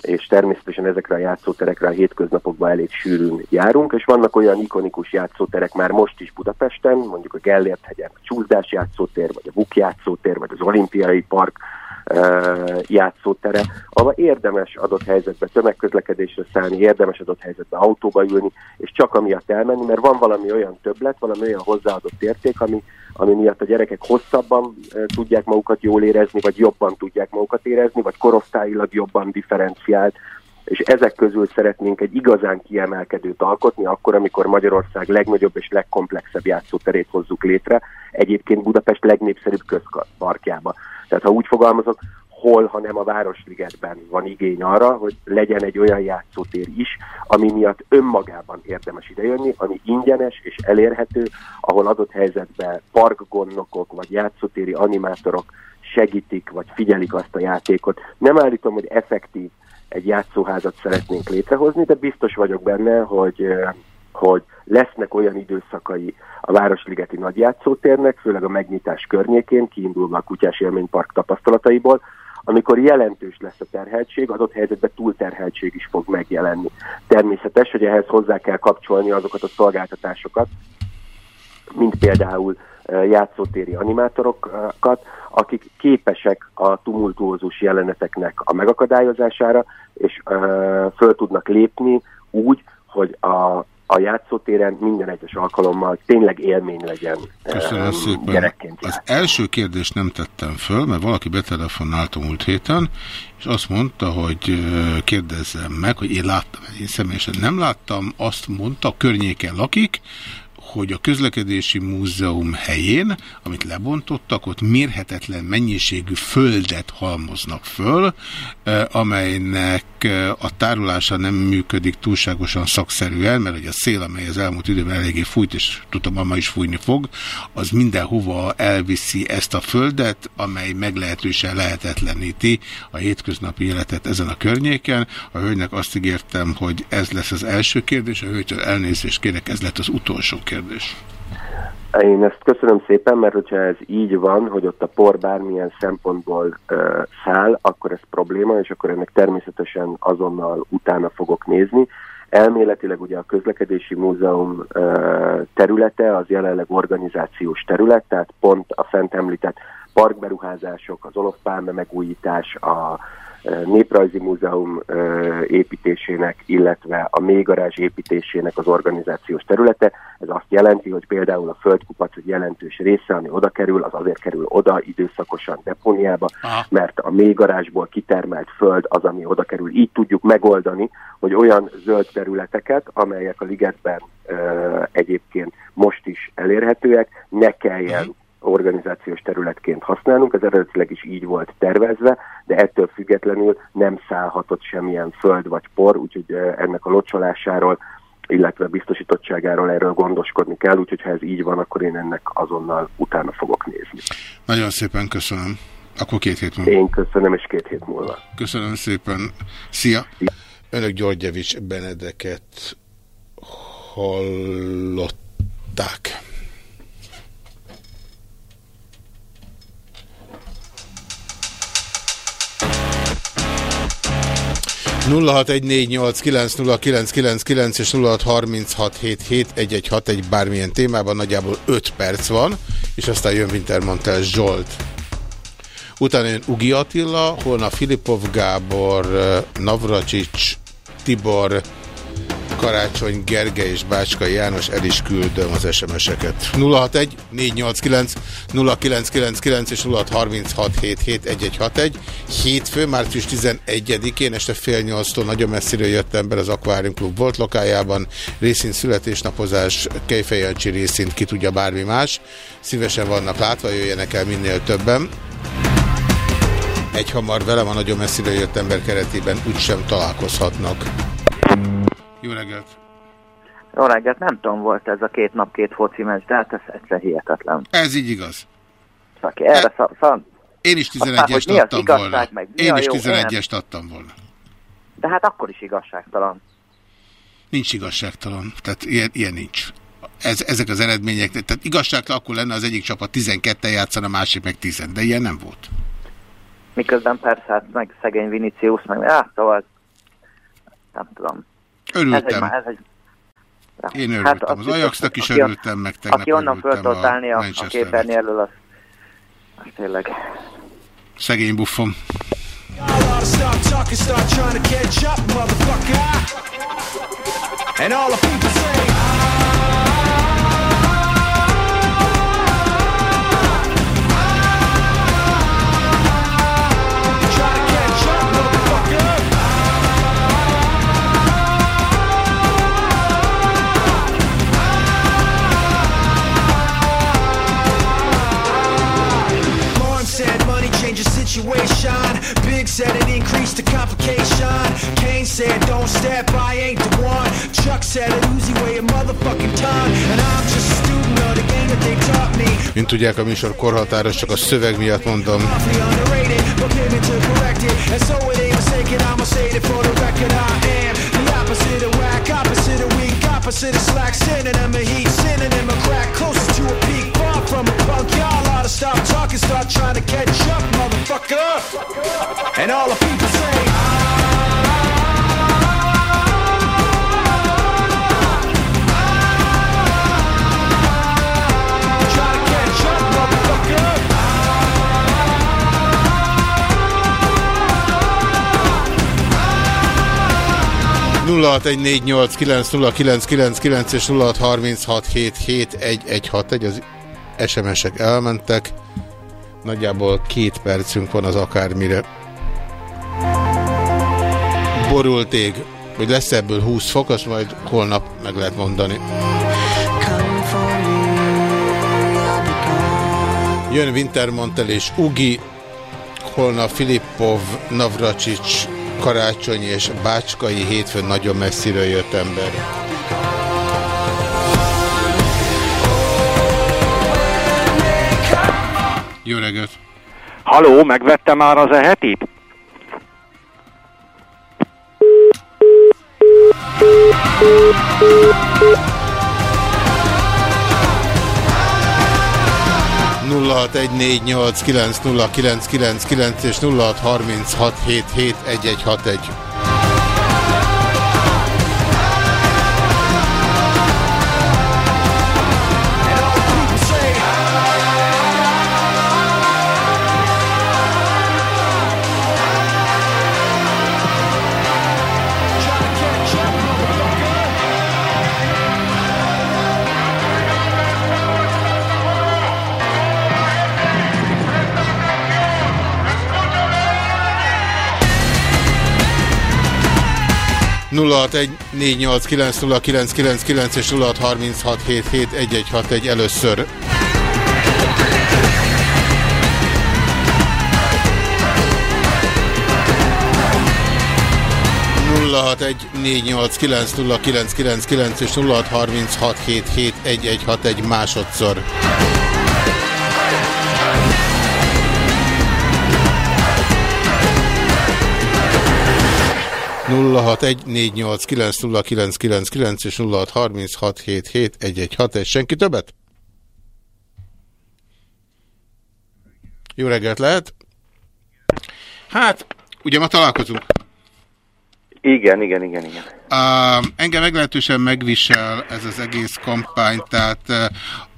és természetesen ezekre a játszóterekre a hétköznapokban elég sűrűn járunk, és vannak olyan ikonikus játszóterek már most is Budapesten, mondjuk a Gellért hegyen a Csúszdás játszótér, vagy a Vuk játszótér, vagy az Olimpiai Park játszótere, ahol érdemes adott helyzetben tömegközlekedésre szállni, érdemes adott helyzetben autóba ülni, és csak amiatt elmenni, mert van valami olyan többlet, valami olyan hozzáadott érték, ami, ami miatt a gyerekek hosszabban tudják magukat jól érezni, vagy jobban tudják magukat érezni, vagy korosztályilag jobban differenciált, és ezek közül szeretnénk egy igazán kiemelkedőt alkotni, akkor, amikor Magyarország legnagyobb és legkomplexebb játszóterét hozzuk létre, egyébként Budapest legnépszerűbb közparkjába. Tehát ha úgy fogalmazok, hol, hanem a Városligetben van igény arra, hogy legyen egy olyan játszótér is, ami miatt önmagában érdemes idejönni, ami ingyenes és elérhető, ahol adott helyzetben parkgondnokok vagy játszótéri animátorok segítik vagy figyelik azt a játékot. Nem állítom, hogy effektív egy játszóházat szeretnénk létrehozni, de biztos vagyok benne, hogy, hogy lesznek olyan időszakai a Városligeti nagyjátszótérnek, főleg a megnyitás környékén, kiindulva a Kutyás Élménypark tapasztalataiból, amikor jelentős lesz a terheltség, adott helyzetben túlterheltség is fog megjelenni. Természetes, hogy ehhez hozzá kell kapcsolni azokat a szolgáltatásokat, mint például játszótéri animátorokat, akik képesek a tumultuózus jeleneteknek a megakadályozására, és föl tudnak lépni úgy, hogy a, a játszótéren minden egyes alkalommal tényleg élmény legyen Köszönöm um, szépen. gyerekként. Az első kérdést nem tettem föl, mert valaki betelefonált múlt héten, és azt mondta, hogy kérdezzem meg, hogy én láttam, én személyesen nem láttam, azt mondta, környéken lakik, hogy a közlekedési múzeum helyén, amit lebontottak, ott mérhetetlen mennyiségű földet halmoznak föl, eh, amelynek eh, a tárolása nem működik túlságosan szakszerűen, mert hogy a szél, amely az elmúlt időben eléggé fújt, és tudom, ma is fújni fog, az mindenhova elviszi ezt a földet, amely meglehetősen lehetetleníti a hétköznapi életet ezen a környéken. A hölgynek azt ígértem, hogy ez lesz az első kérdés, a hölgytől elnézést kérek, ez lett az utolsó kérdés. Én ezt köszönöm szépen, mert hogyha ez így van, hogy ott a por bármilyen szempontból uh, száll, akkor ez probléma, és akkor ennek természetesen azonnal utána fogok nézni. Elméletileg ugye a közlekedési múzeum uh, területe az jelenleg organizációs terület, tehát pont a fent említett parkberuházások, az olofpálme megújítás, a Néprajzi Múzeum építésének, illetve a mélygarázs építésének az organizációs területe. Ez azt jelenti, hogy például a földkupac egy jelentős része, ami oda kerül, az azért kerül oda időszakosan depóniába, mert a mélygarázsból kitermelt föld az, ami oda kerül. Így tudjuk megoldani, hogy olyan zöld területeket, amelyek a ligetben egyébként most is elérhetőek, ne kelljen organizációs területként használnunk, ez eredetileg is így volt tervezve, de ettől függetlenül nem szállhatott semmilyen föld vagy por, úgyhogy ennek a locsolásáról, illetve biztosítottságáról erről gondoskodni kell, úgyhogy ha ez így van, akkor én ennek azonnal utána fogok nézni. Nagyon szépen köszönöm. Akkor két hét múlva. Én köszönöm, és két hét múlva. Köszönöm szépen. Szia! Önök Györgyevics Benedeket hallották. És 0636771161 bármilyen témában nagyjából 5 perc van, és aztán jön Wintermantel Zsolt. Utána jön Ugi Attila, holnap Filipov Gábor, Navracsics, Tibor, Karácsony, Gergely és Bácska János, el is küldöm az SMS-eket. 061 489 0999 és 0636771161. Hétfő, március 11-én este fél nyolctól nagyon messziről jött ember az Aquarium Club volt lokájában. Részint születésnapozás, Kejfejancsi részint ki tudja bármi más. Szívesen vannak látva, jöjjenek el minél többen. Egy hamar velem a nagyon messziről jött ember keretében úgysem találkozhatnak. Jó reggelt! Jó reggelt, nem tudom, volt ez a két nap, két foci meccs, de hát ez egyszer hihetetlen. Ez így igaz. Aki erre szal, szal, Én is Aztán, hogy 11-est mi az adtam igazság, volna. meg Én is jó, 11-est adtam volna. de hát akkor is igazságtalan. Nincs igazságtalan. Tehát ilyen, ilyen nincs. Ez, ezek az eredmények, tehát igazságtalan akkor lenne az egyik csapat 12 játszana, a másik meg 10 de ilyen nem volt. Miközben persze, hát meg szegény Vinicius, meg á, szóval nem tudom. Örültem. Ez egy, ez egy, Én örültem. Hát, az az Ajaxnak is aki örültem, meg tegnap Aki onnan föl tudott állni a, a képernyő elől, az, az tényleg. Szegény motherfucker. And all the people say, situation. Big said it increased the complication. Kane said don't step, I ain't the one. Chuck said it Uzi weigh a motherfucking ton. And I'm just a student of the game that they taught me. Mint tudják, a műsor korhatáros, csak a szöveg miatt mondom. Opposite of slack, synonym of heat, synonym of crack, closest to a peak, punk. Y'all ought to stop talking, start trying to catch up, motherfucker. And all the people say. 0614890999 és 0636771161 az SMS-ek elmentek. Nagyjából két percünk van az akármire. Borult ég, hogy lesz ebből 20 fok, azt majd holnap meg lehet mondani. Jön Wintermantel és Ugi, holnap Filippov, Navracsics, Karácsony és Bácskai hétfőn nagyon messziről jött ember. Jó reggelt! Haló, megvettem már az ehetit? és nulla és egy 0614890999 és 0636771161 először. egy és 0636771161 másodszor. 0614890999 és 0636771161. Senki többet? Jó reggelt lehet? Hát, ugye ma találkozunk. Igen, igen, igen, igen. Uh, engem meglehetősen megvisel ez az egész kampány, tehát uh,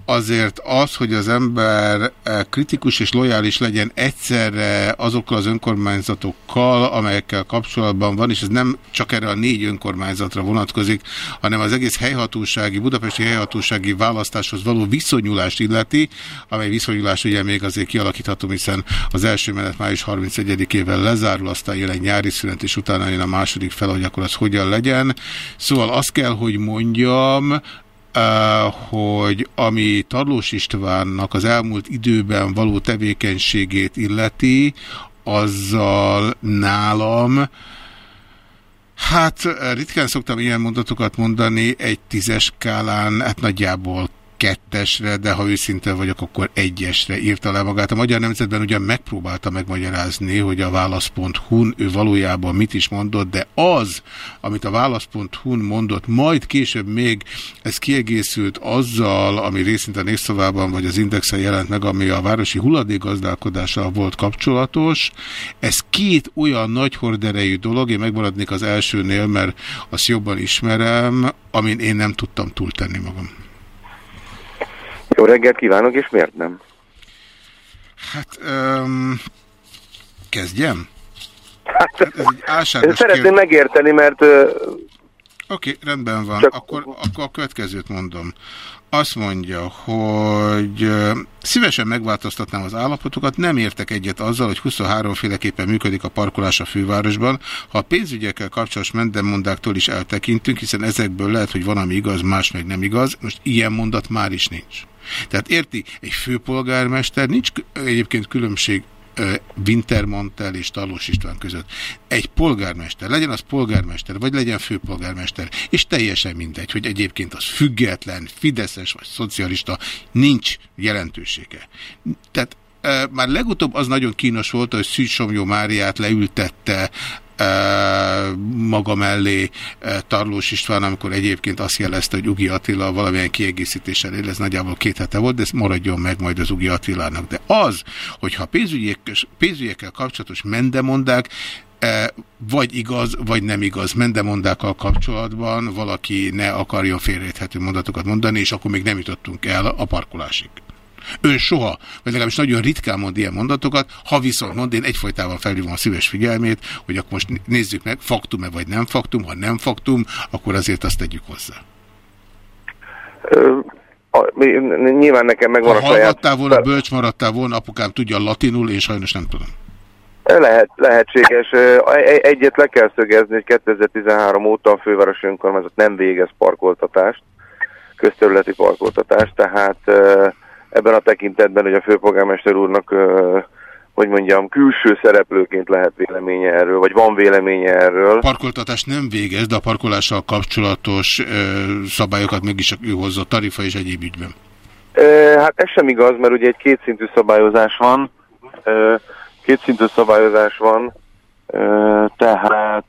azért az, hogy az ember uh, kritikus és lojális legyen egyszerre azokkal az önkormányzatokkal, amelyekkel kapcsolatban van, és ez nem csak erre a négy önkormányzatra vonatkozik, hanem az egész helyhatósági, budapesti helyhatósági választáshoz való viszonyulást illeti, amely viszonyulás ugye még azért kialakítható, hiszen az első menet május 31-ével lezárul, aztán jön egy nyári szünet, és utána jön a második fel, hogy akkor az hogyan legyen. Szóval azt kell, hogy mondjam, hogy ami Tarlós Istvánnak az elmúlt időben való tevékenységét illeti, azzal nálam Hát ritkán szoktam ilyen mondatokat mondani, egy tízes skálán, hát nagyjából kettesre, de ha őszinte vagyok, akkor egyesre írta le magát. A Magyar Nemzetben ugyan megpróbálta megmagyarázni, hogy a válasz.hu-n ő valójában mit is mondott, de az, amit a válasz.hu-n mondott, majd később még ez kiegészült azzal, ami részint a Népszavában vagy az Indexen jelent meg, ami a városi hulladékgazdálkodással volt kapcsolatos. Ez két olyan nagy horderejű dolog, én megmaradnék az elsőnél, mert azt jobban ismerem, amin én nem tudtam túltenni magam. Jó reggelt kívánok, és miért nem? Hát, um, kezdjem? Hát, ez egy álságos Szeretném kérdés. megérteni, mert Oké, okay, rendben van. Csak- Akkor, akkor a következőt mondom. Azt mondja, hogy szívesen megváltoztatnám az állapotokat, nem értek egyet azzal, hogy 23 féleképpen működik a parkolás a fővárosban. Ha a pénzügyekkel kapcsolatos mendemondáktól is eltekintünk, hiszen ezekből lehet, hogy van, ami igaz, más meg nem igaz, most ilyen mondat már is nincs. Tehát érti, egy főpolgármester, nincs egyébként különbség Wintermantel és Talós István között. Egy polgármester, legyen az polgármester, vagy legyen főpolgármester, és teljesen mindegy, hogy egyébként az független, fideszes vagy szocialista, nincs jelentősége. Tehát már legutóbb az nagyon kínos volt, hogy Szűcs Somjó Máriát leültette maga mellé Tarlós István, amikor egyébként azt jelezte, hogy Ugi Attila valamilyen kiegészítéssel él, ez nagyjából két hete volt, de ez maradjon meg majd az Ugi Attilának. De az, hogyha pénzügyek, pénzügyekkel kapcsolatos mendemondák, vagy igaz, vagy nem igaz mendemondákkal kapcsolatban valaki ne akarjon félreérthető mondatokat mondani, és akkor még nem jutottunk el a parkolásig. Ön soha, vagy legalábbis nagyon ritkán mond ilyen mondatokat, ha viszont mond, én egyfolytában felhívom a szíves figyelmét, hogy akkor most nézzük meg, faktum-e vagy nem faktum, ha nem faktum, akkor azért azt tegyük hozzá. ö, a, nyilván nekem megvan Ha a saját... volna, bölcs maradtál volna, apukám tudja latinul, én sajnos nem tudom. Lehet, lehetséges. Ö, egy- Egyet le kell szögezni, hogy 2013 óta a fővárosi önkormányzat nem végez parkoltatást, közterületi parkoltatást, tehát ebben a tekintetben, hogy a főpolgármester úrnak, hogy mondjam, külső szereplőként lehet véleménye erről, vagy van véleménye erről. Parkoltatást nem végez, de a parkolással kapcsolatos szabályokat mégis ő hozza tarifa és egyéb ügyben. Hát ez sem igaz, mert ugye egy kétszintű szabályozás van, kétszintű szabályozás van, tehát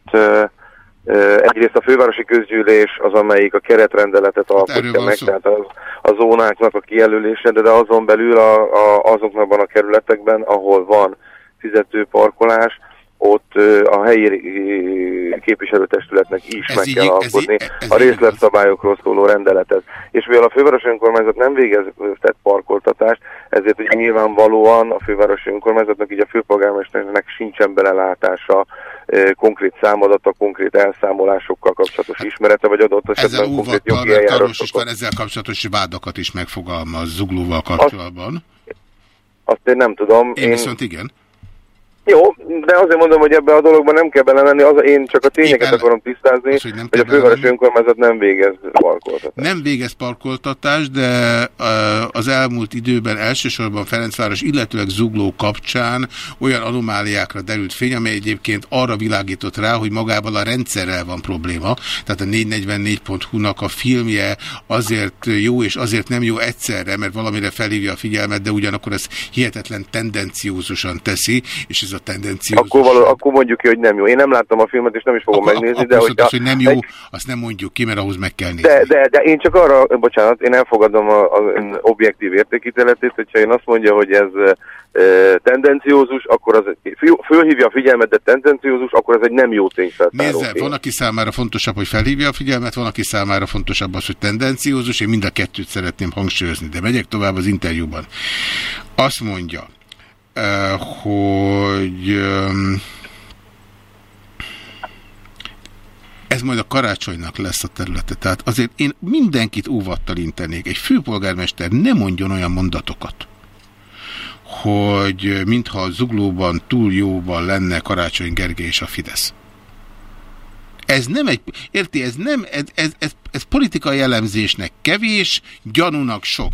egyrészt a fővárosi közgyűlés az, amelyik a keretrendeletet erről alkotja meg, szó. tehát az, a zónáknak a kijelölése, de, de azon belül a, a, azoknak a kerületekben, ahol van fizető parkolás, ott a helyi képviselőtestületnek is Ez meg így- kell ez alkotni így- ez a részletszabályokról szóló rendeletet. És mivel a fővárosi önkormányzat nem végezett parkoltatást, ezért ugye nyilvánvalóan a fővárosi önkormányzatnak, így a főpolgármesternek sincsen belelátása, konkrét számadata, konkrét elszámolásokkal kapcsolatos ismerete, vagy adott Ezzel esetben konkrét óvattal, jogi eljárásokat. István ezzel kapcsolatos vádakat is megfogalmaz Zuglóval kapcsolatban. Azt én nem tudom. Én viszont igen. Jó, de azért mondom, hogy ebbe a dologban nem kell belemenni, az, én csak a tényeket akarom tisztázni, hogy, nem hogy a fővárosi önkormányzat nem végez parkoltatást. Nem végez parkoltatás, de az elmúlt időben elsősorban Ferencváros, illetőleg Zugló kapcsán olyan anomáliákra derült fény, amely egyébként arra világított rá, hogy magával a rendszerrel van probléma. Tehát a 444.hu-nak a filmje azért jó és azért nem jó egyszerre, mert valamire felhívja a figyelmet, de ugyanakkor ez hihetetlen tendenciózusan teszi, és ez a tendenciózus... Akkor, való, akkor mondjuk ki, hogy nem jó. Én nem láttam a filmet, és nem is fogom megnézni, Akkor de hogy, az, hogy nem jó, azt nem mondjuk ki, mert ahhoz meg kell nézni. de, de, de én csak arra, bocsánat, én elfogadom az objektív értékítéletét, hogyha én azt mondja, hogy ez e, tendenciózus, akkor az fölhívja a figyelmet, de tendenciózus, akkor ez egy nem jó tényfeltáró. Nézze, van, aki számára fontosabb, hogy felhívja a figyelmet, van, aki számára fontosabb az, hogy tendenciózus, én mind a kettőt szeretném hangsúlyozni, de megyek tovább az interjúban. Azt mondja, hogy ez majd a karácsonynak lesz a területe. Tehát azért én mindenkit óvattal intenék. Egy főpolgármester ne mondjon olyan mondatokat, hogy mintha a zuglóban túl jóban lenne Karácsony Gergely és a Fidesz. Ez nem egy, érti, ez nem, ez, ez, ez, ez politikai elemzésnek kevés, gyanúnak sok.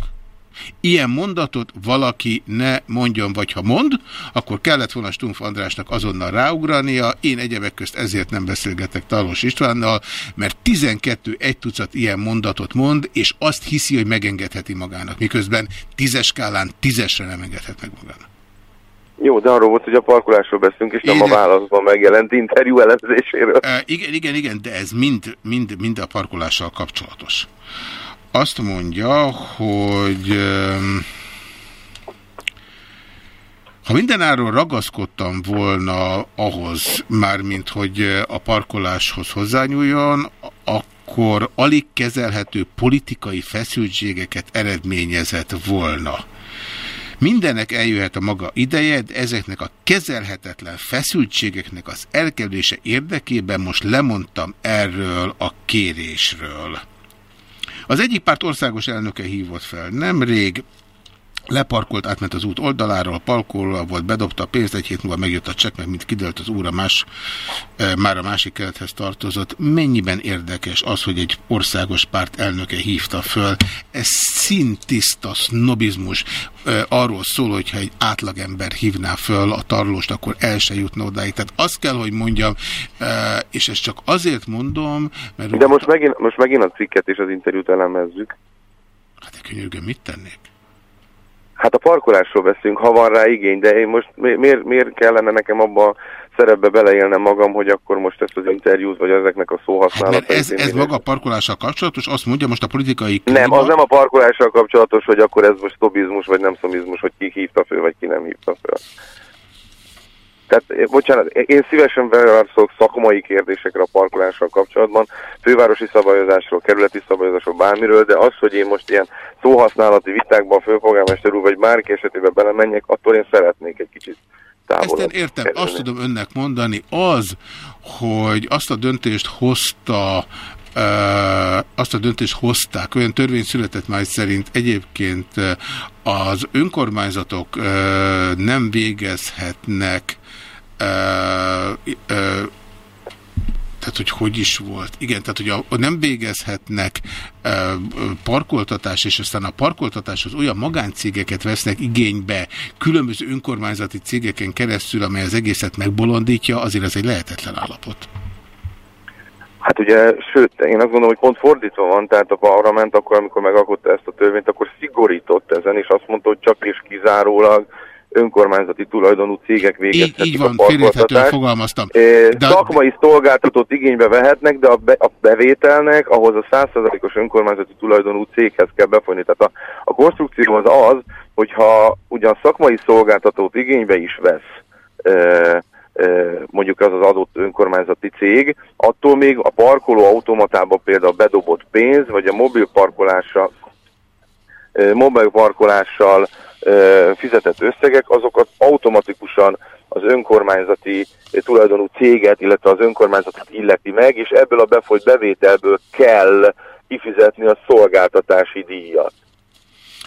Ilyen mondatot valaki ne mondjon, vagy ha mond, akkor kellett volna Stumpf Andrásnak azonnal ráugrania. Én egyebek közt ezért nem beszélgetek Talos Istvánnal, mert 12 egy tucat ilyen mondatot mond, és azt hiszi, hogy megengedheti magának, miközben tízes skálán tízesre nem engedhet meg magának. Jó, de arról volt, hogy a parkolásról beszélünk, és nem a válaszban megjelent interjú elemzéséről. E, igen, igen, igen, de ez mind, mind, mind a parkolással kapcsolatos. Azt mondja, hogy ha mindenáról ragaszkodtam volna ahhoz, mármint hogy a parkoláshoz hozzányúljon, akkor alig kezelhető politikai feszültségeket eredményezett volna. Mindennek eljöhet a maga ideje, de ezeknek a kezelhetetlen feszültségeknek az elkerülése érdekében most lemondtam erről a kérésről. Az egyik párt országos elnöke hívott fel nemrég, leparkolt, átment az út oldaláról, parkolóra volt, bedobta a pénzt, egy hét múlva megjött a csekk, meg mint kiderült az úra más, e, már a másik kelethez tartozott. Mennyiben érdekes az, hogy egy országos párt elnöke hívta föl? Ez szintiszta sznobizmus. E, arról szól, hogyha egy átlagember hívná föl a tarlóst, akkor el se jutna odáig. Tehát azt kell, hogy mondjam, e, és ezt csak azért mondom, mert... De most megint, most megint a cikket és az interjút elemezzük. Hát de könyörgöm, mit tennék? Hát a parkolásról beszélünk, ha van rá igény, de én most mi- miért, miért kellene nekem abba a szerepbe beleélnem magam, hogy akkor most ezt az interjút, vagy ezeknek a szóhasználatait... Mert ez, ez maga a parkolással kapcsolatos, azt mondja most a politikai Nem, az nem a parkolással kapcsolatos, hogy akkor ez most szobizmus, vagy nem szobizmus, hogy ki hívta föl, vagy ki nem hívta föl. Tehát, eh, bocsánat, én szívesen válaszolok szakmai kérdésekre a parkolással kapcsolatban, fővárosi szabályozásról, kerületi szabályozásról, bármiről, de az, hogy én most ilyen szóhasználati vitákban főpolgármester úr, vagy bárki esetében belemenjek, attól én szeretnék egy kicsit Ezt távolabb. én értem, kerülni. azt tudom önnek mondani, az, hogy azt a döntést hozta, uh, azt a döntést hozták, olyan törvény született már szerint egyébként uh, az önkormányzatok nem végezhetnek tehát, hogy hogy is volt. Igen, tehát, hogy a, a nem végezhetnek e, parkoltatás, és aztán a parkoltatáshoz olyan magáncégeket vesznek igénybe különböző önkormányzati cégeken keresztül, amely az egészet megbolondítja, azért ez egy lehetetlen állapot. Hát ugye, sőt, én azt gondolom, hogy pont fordítva van, tehát a parlament akkor, amikor megalkotta ezt a törvényt, akkor szigorított ezen, és azt mondta, hogy csak és kizárólag önkormányzati tulajdonú cégek Így, végezhetik így a van, félérthetően parkoltatást. fogalmaztam. De- Szakmai szolgáltatót igénybe vehetnek, de a, be, a bevételnek ahhoz a 100%-os önkormányzati tulajdonú céghez kell befolyni. Tehát a, a konstrukció az az, hogyha ugyan szakmai szolgáltatót igénybe is vesz, eh, mondjuk az az adott önkormányzati cég, attól még a parkoló automatába például bedobott pénz, vagy a mobil parkolásra ö, mobil parkolással fizetett összegek, azokat automatikusan az önkormányzati tulajdonú céget, illetve az önkormányzatot illeti meg, és ebből a befolyt bevételből kell kifizetni a szolgáltatási díjat.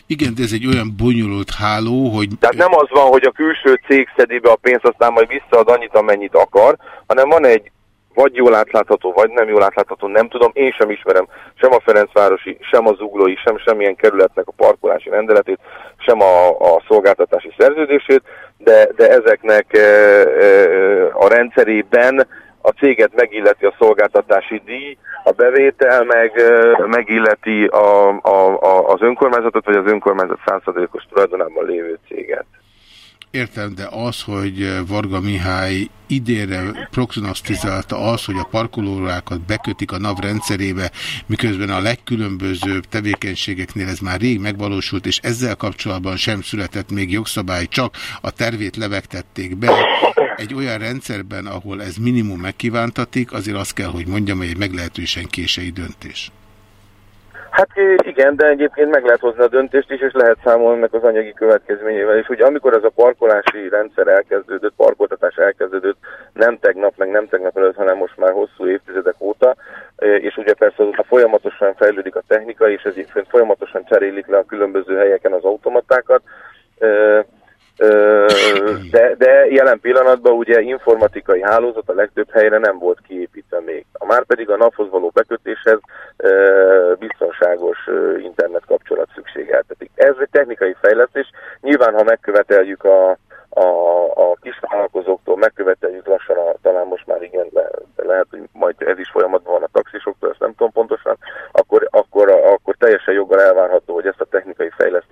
Igen, de ez egy olyan bonyolult háló, hogy Tehát nem az van, hogy a külső cég szedi be a pénzt, aztán majd visszaad annyit, amennyit akar, hanem van egy vagy jól átlátható, vagy nem jól átlátható, nem tudom, én sem ismerem sem a Ferencvárosi, sem a Zuglói, sem semmilyen kerületnek a parkolási rendeletét, sem a, a szolgáltatási szerződését, de, de ezeknek e, e, a rendszerében a céget megilleti a szolgáltatási díj, a bevétel meg, e, megilleti a, a, a, az önkormányzatot, vagy az önkormányzat százszerzalékos tulajdonában lévő céget. Értem, de az, hogy Varga Mihály idénre prognosztizálta az, hogy a parkolórákat bekötik a NAV rendszerébe, miközben a legkülönbözőbb tevékenységeknél ez már rég megvalósult, és ezzel kapcsolatban sem született még jogszabály, csak a tervét levegtették be. Egy olyan rendszerben, ahol ez minimum megkívántatik, azért azt kell, hogy mondjam, hogy egy meglehetősen késői döntés. Hát igen, de egyébként meg lehet hozni a döntést is, és lehet számolni ennek az anyagi következményével. És ugye amikor ez a parkolási rendszer elkezdődött, parkoltatás elkezdődött, nem tegnap, meg nem tegnap előtt, hanem most már hosszú évtizedek óta, és ugye persze azóta folyamatosan fejlődik a technika, és ezért folyamatosan cserélik le a különböző helyeken az automatákat, de, de jelen pillanatban ugye informatikai hálózat a legtöbb helyre nem volt kiépítve még. A már pedig a naphoz való bekötéshez biztonságos internet kapcsolat szükségeltetik. ez egy technikai fejlesztés. Nyilván, ha megköveteljük a, a, a kisvállalkozóktól, megköveteljük lassan, a, talán most már igen, de lehet, hogy majd ez is folyamatban van a taxisoktól, ezt nem tudom pontosan, akkor, akkor, akkor teljesen joggal elvárható, hogy ezt a technikai fejlesztést,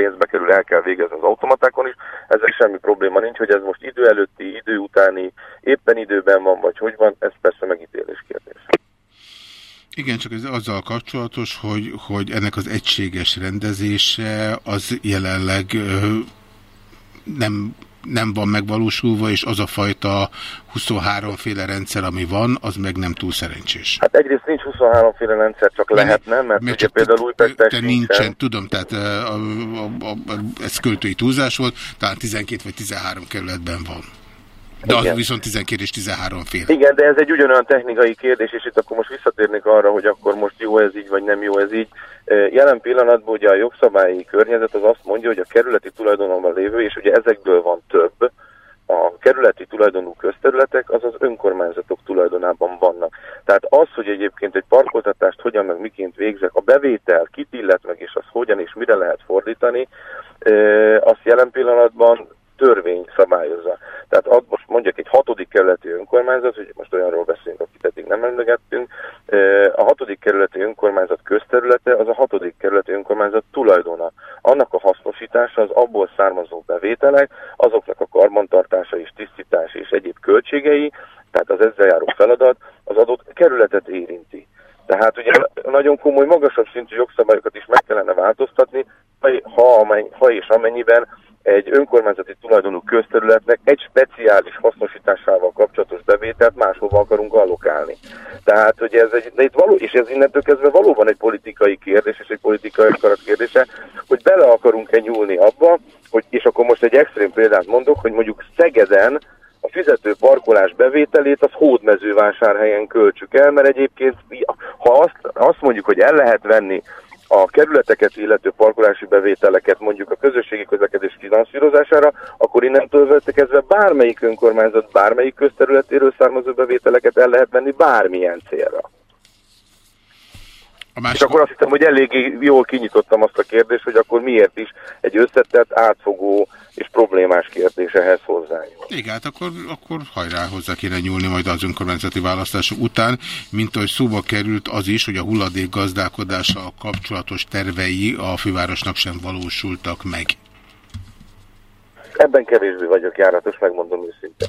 pénzbe kerül, el kell végezni az automatákon is. Ezzel semmi probléma nincs, hogy ez most idő előtti, idő utáni, éppen időben van, vagy hogy van, ez persze megítélés kérdés. Igen, csak ez azzal kapcsolatos, hogy, hogy ennek az egységes rendezése az jelenleg ö, nem, nem van megvalósulva, és az a fajta 23 féle rendszer, ami van, az meg nem túl szerencsés. Hát egyrészt nincs 23 féle rendszer, csak lehetne, mert, mert ugye például Újpesten Te nincsen, tudom, tehát ö, a, a, a, ez költői túlzás volt, talán 12 vagy 13 kerületben van. De az Igen. viszont 12 és 13 féle. Igen, de ez egy ugyanolyan technikai kérdés, és itt akkor most visszatérnék arra, hogy akkor most jó ez így, vagy nem jó ez így. Jelen pillanatban ugye a jogszabályi környezet az azt mondja, hogy a kerületi tulajdonban lévő, és ugye ezekből van több, a kerületi tulajdonú közterületek az az önkormányzatok tulajdonában vannak. Tehát az, hogy egyébként egy parkoltatást hogyan meg miként végzek, a bevétel kit illet meg, és az hogyan és mire lehet fordítani, azt jelen pillanatban törvény szabályozza. Tehát ad, most mondjak egy hatodik kerületi önkormányzat, hogy most olyanról beszélünk, akit eddig nem emlegettünk, a hatodik kerületi önkormányzat közterülete az a hatodik kerületi önkormányzat tulajdona. Annak a hasznosítása az abból származó bevételek, azoknak a karbantartása és tisztítása és egyéb költségei, tehát az ezzel járó feladat az adott kerületet érinti. Tehát ugye nagyon komoly, magasabb szintű jogszabályokat is meg kellene változtatni, ha, amennyi, ha és amennyiben egy önkormányzati tulajdonú közterületnek egy speciális hasznosításával kapcsolatos bevételt máshova akarunk allokálni. Tehát, hogy ez egy, de itt való, és ez innentől kezdve valóban egy politikai kérdés, és egy politikai akarat kérdése, hogy bele akarunk-e nyúlni abba, hogy, és akkor most egy extrém példát mondok, hogy mondjuk Szegeden a fizető parkolás bevételét az hódmezővásárhelyen költsük el, mert egyébként ha azt, azt mondjuk, hogy el lehet venni a kerületeket illető parkolási bevételeket mondjuk a közösségi közlekedés finanszírozására, akkor innentől kezdve bármelyik önkormányzat, bármelyik közterületéről származó bevételeket el lehet venni bármilyen célra. A másik... És akkor azt hiszem, hogy eléggé jól kinyitottam azt a kérdést, hogy akkor miért is egy összetett, átfogó és problémás kérdés ehhez hozzányúl. Igen, hát akkor, akkor hajrá hozzá kéne nyúlni majd az önkormányzati választások után, mint ahogy szóba került az is, hogy a hulladék gazdálkodással kapcsolatos tervei a fővárosnak sem valósultak meg. Ebben kevésbé vagyok járatos, megmondom őszintén.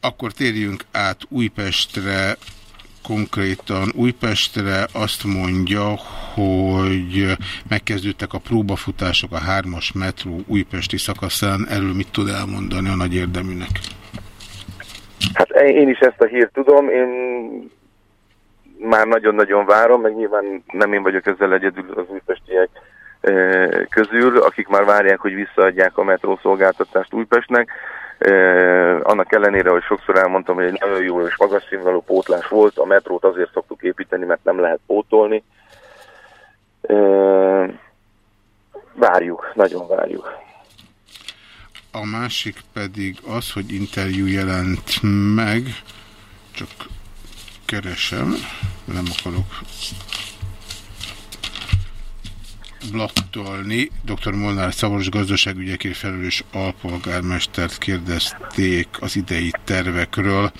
Akkor térjünk át Újpestre, konkrétan Újpestre azt mondja, hogy megkezdődtek a próbafutások a hármas metró újpesti szakaszán. Erről mit tud elmondani a nagy érdeműnek? Hát én is ezt a hírt tudom, én már nagyon-nagyon várom, meg nyilván nem én vagyok ezzel egyedül az újpestiek közül, akik már várják, hogy visszaadják a metrószolgáltatást Újpestnek. Annak ellenére, hogy sokszor elmondtam, hogy egy nagyon jó és magas színvonalú pótlás volt, a metrót azért szoktuk építeni, mert nem lehet pótolni. Várjuk, nagyon várjuk. A másik pedig az, hogy interjú jelent meg, csak keresem, nem akarok blattolni. Dr. Molnár Szavaros gazdaságügyekért felelős alpolgármestert kérdezték az idei tervekről.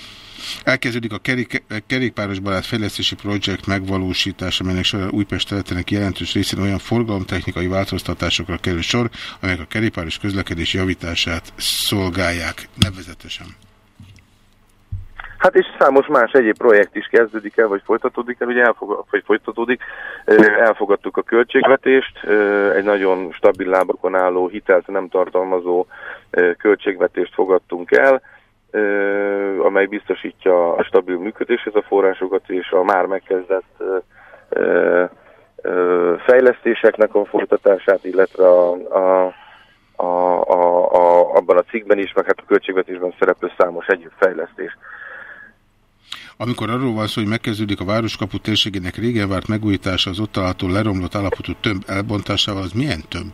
Elkezdődik a kerék, kerékpáros barát fejlesztési projekt megvalósítása, amelynek során Újpest területének jelentős részén olyan forgalomtechnikai változtatásokra kerül sor, amelyek a kerékpáros közlekedés javítását szolgálják nevezetesen. Hát és számos más egyéb projekt is kezdődik el, vagy folytatódik el, ugye elfogad, vagy folytatódik. Elfogadtuk a költségvetést, egy nagyon stabil lábakon álló, hitelt nem tartalmazó költségvetést fogadtunk el, amely biztosítja a stabil működéshez a forrásokat, és a már megkezdett fejlesztéseknek a folytatását, illetve a, a a, a, a, abban a cikkben is, meg hát a költségvetésben szereplő számos egyéb fejlesztés. Amikor arról van szó, hogy megkezdődik a városkapu térségének régen várt megújítása az ott található leromlott állapotú tömb elbontásával, az milyen tömb?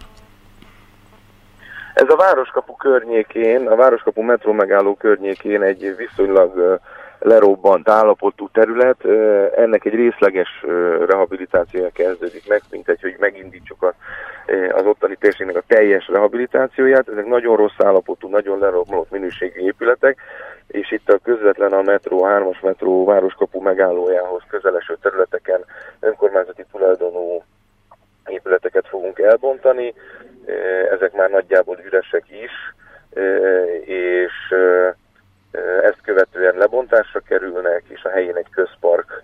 Ez a Városkapu környékén, a Városkapu metró megálló környékén egy viszonylag lerobbant állapotú terület. Ennek egy részleges rehabilitációja kezdődik meg, mint egy, hogy megindítsuk a, az ottani térségnek a teljes rehabilitációját. Ezek nagyon rossz állapotú, nagyon leromlott minőségi épületek, és itt a közvetlen a metró, a 3-as metró városkapu megállójához közeleső területeken önkormányzati tulajdonú épületeket fogunk elbontani, ezek már nagyjából üresek is, és ezt követően lebontásra kerülnek, és a helyén egy közpark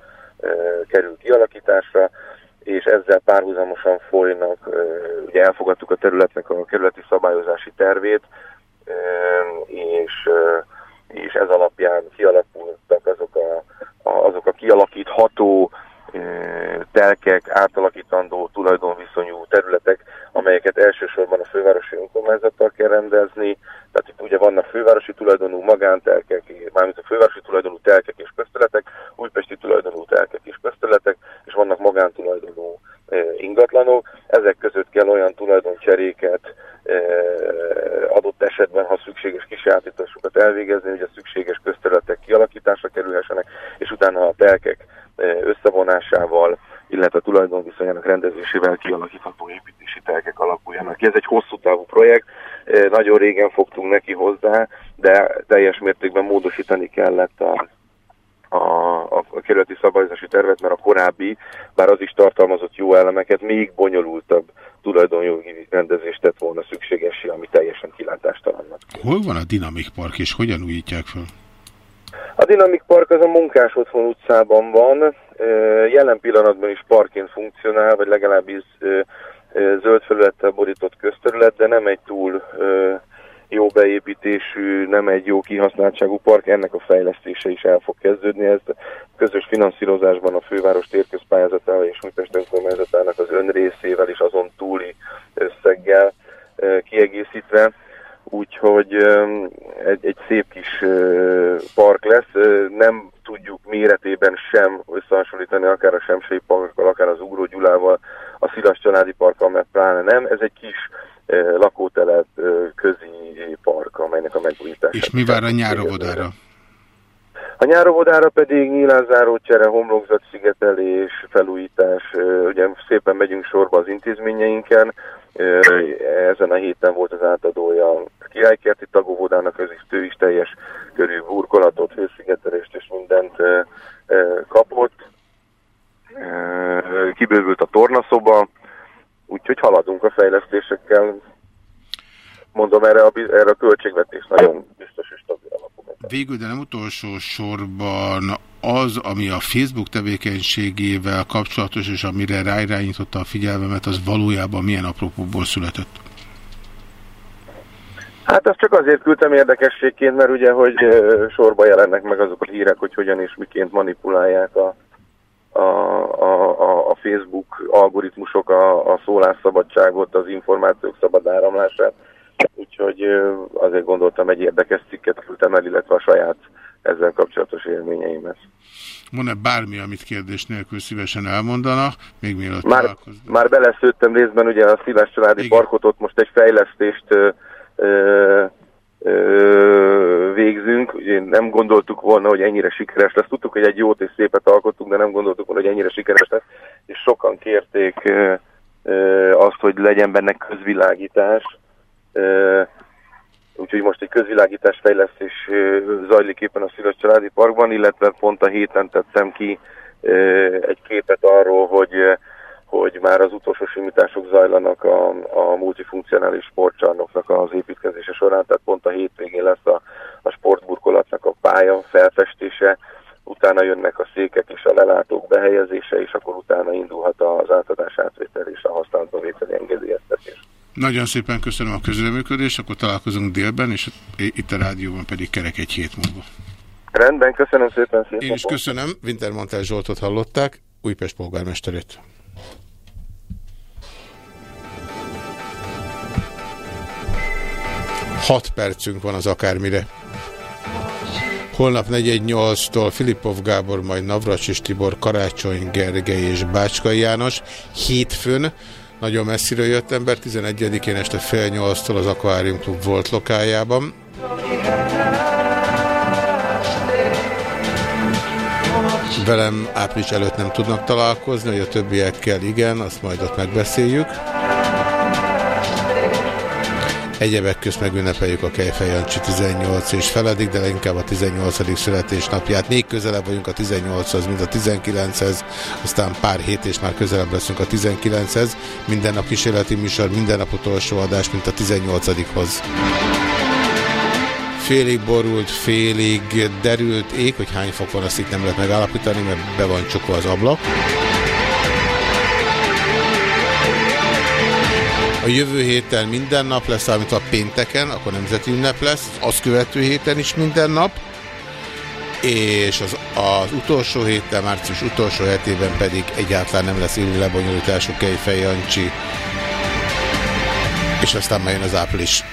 kerül kialakításra, és ezzel párhuzamosan folynak, ugye elfogadtuk a területnek a kerületi szabályozási tervét, és, és ez alapján kialakultak azok a, azok a kialakítható telkek, átalakítandó tulajdonviszonyú területek, amelyeket elsősorban a fővárosi önkormányzattal kell rendezni. Tehát itt ugye vannak fővárosi tulajdonú magántelkek, mármint a fővárosi tulajdonú telkek és közterületek, újpesti tulajdonú telkek és közterületek, és vannak magántulajdonú eh, ingatlanok. Ezek között kell olyan tulajdoncseréket eh, adott esetben, ha szükséges kisállításokat elvégezni, hogy a szükséges közterületek kialakításra kerülhessenek, és utána a telkek eh, összevonásával, illetve a tulajdonviszonyának rendezésével kialakítható építési telkek alakuljanak. ki. Ez egy hosszú távú projekt, nagyon régen fogtunk neki hozzá, de teljes mértékben módosítani kellett a, a, a, kerületi szabályozási tervet, mert a korábbi, bár az is tartalmazott jó elemeket, még bonyolultabb tulajdonjogi rendezést tett volna szükségesé, ami teljesen kilátástalannak. Hol van a Dinamik Park, és hogyan újítják fel? A Dinamik Park az a Munkás Otthon utcában van, jelen pillanatban is parkként funkcionál, vagy legalábbis zöld felülettel borított közterület, de nem egy túl jó beépítésű, nem egy jó kihasználtságú park, ennek a fejlesztése is el fog kezdődni. Ez közös finanszírozásban a főváros térközpályázatával és Újpest önkormányzatának az önrészével és azon túli összeggel kiegészítve. Úgyhogy egy, egy szép kis park lesz. Nem tudjuk méretében sem összehasonlítani akár a Semsei Parkkal, akár az Ugró Gyulával, a Szilas Családi Parkkal, mert pláne nem. Ez egy kis lakótelep közi park, amelynek a megújítása. És mi vár a nyárovodára? A nyárovodára pedig nyílászáró csere, homlokzat szigetelés, felújítás, ugye szépen megyünk sorba az intézményeinken, ezen a héten volt az átadója a királykerti tagóvodának, ez is, ő is teljes körű burkolatot, hőszigetelést és mindent kapott. Kibővült a tornaszoba, úgyhogy haladunk a fejlesztésekkel. Mondom, erre a, erre a költségvetés nagyon biztos és stabil alapú. Végül, de nem utolsó sorban az, ami a Facebook tevékenységével kapcsolatos, és amire ráirányította a figyelmemet, az valójában milyen apropóból született? Hát ezt csak azért küldtem érdekességként, mert ugye, hogy sorba jelennek meg azok a hírek, hogy hogyan és miként manipulálják a, a, a, a Facebook algoritmusok a, a szólásszabadságot, az információk szabad áramlását. Úgyhogy azért gondoltam, egy érdekes cikket küldtem el, illetve a saját ezzel kapcsolatos élményeimet. Van-e bármi, amit kérdés nélkül szívesen elmondana, még mielőtt Már, találkozunk? már beleszőttem részben ugye a Szíves Családi Parkot, ott most egy fejlesztést ö, ö, ö, végzünk. Ugye nem gondoltuk volna, hogy ennyire sikeres lesz. Tudtuk, hogy egy jót és szépet alkottunk, de nem gondoltuk volna, hogy ennyire sikeres lesz. És sokan kérték ö, ö, azt, hogy legyen benne közvilágítás. Úgyhogy most egy közvilágítás fejlesztés zajlik éppen a Szíves Családi Parkban, illetve pont a héten tettem ki egy képet arról, hogy, hogy már az utolsó simítások zajlanak a, a multifunkcionális sportcsarnoknak az építkezése során, tehát pont a hétvégén lesz a, a sportburkolatnak a pálya felfestése, utána jönnek a székek és a lelátók behelyezése, és akkor utána indulhat az átadás átvétel és a használatba vételi engedélyeztetés. Nagyon szépen köszönöm a közreműködést, akkor találkozunk délben, és itt a rádióban pedig kerek egy hét múlva. Rendben, köszönöm szépen, szép Én is köszönöm. Wintermantel Zsoltot hallották, Újpest polgármesterét. Hat percünk van az akármire. Holnap 418-tól Filipov Gábor, majd Navracsis Tibor, Karácsony Gergely és Bácskai János. Hétfőn nagyon messziről jött ember, 11-én este fél nyolctól az Aquarium Club volt lokájában. Velem április előtt nem tudnak találkozni, hogy a többiekkel igen, azt majd ott megbeszéljük. Egyebek közt megünnepeljük a Kejfej Jancsi 18 és feledik, de inkább a 18. születésnapját. Még közelebb vagyunk a 18-hoz, mint a 19-hez, aztán pár hét és már közelebb leszünk a 19-hez. Minden nap kísérleti műsor, minden nap utolsó adás, mint a 18-hoz. Félig borult, félig derült ég, hogy hány fok van, azt itt nem lehet megállapítani, mert be van csukva az ablak. A jövő héten minden nap lesz, amit a pénteken, akkor nemzeti ünnep lesz, az követő héten is minden nap, és az, az utolsó héten, március utolsó hetében pedig egyáltalán nem lesz élő lebonyolítású Kejfej Jancsi, és aztán már jön az április.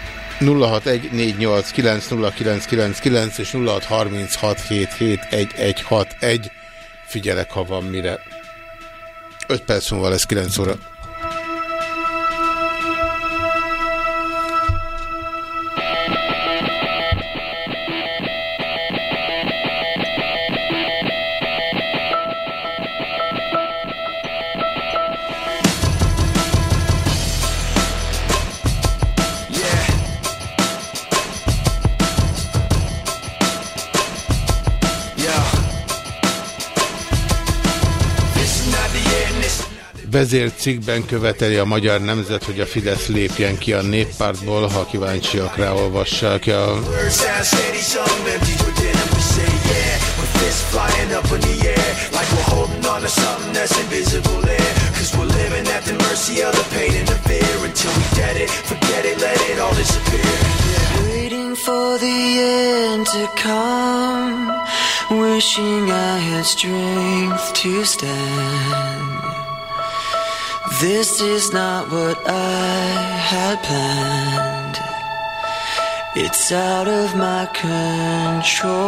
0614890999 és 0636771161. Figyelek, ha van mire. 5 perc múlva lesz 9 óra. Vezércikkben követeli a magyar nemzet, hogy a Fidesz lépjen ki a néppártból, ha kíváncsiak rá, olvassák el. for the end to come, wishing I had strength to stand. This is not what I had planned. It's out of my control.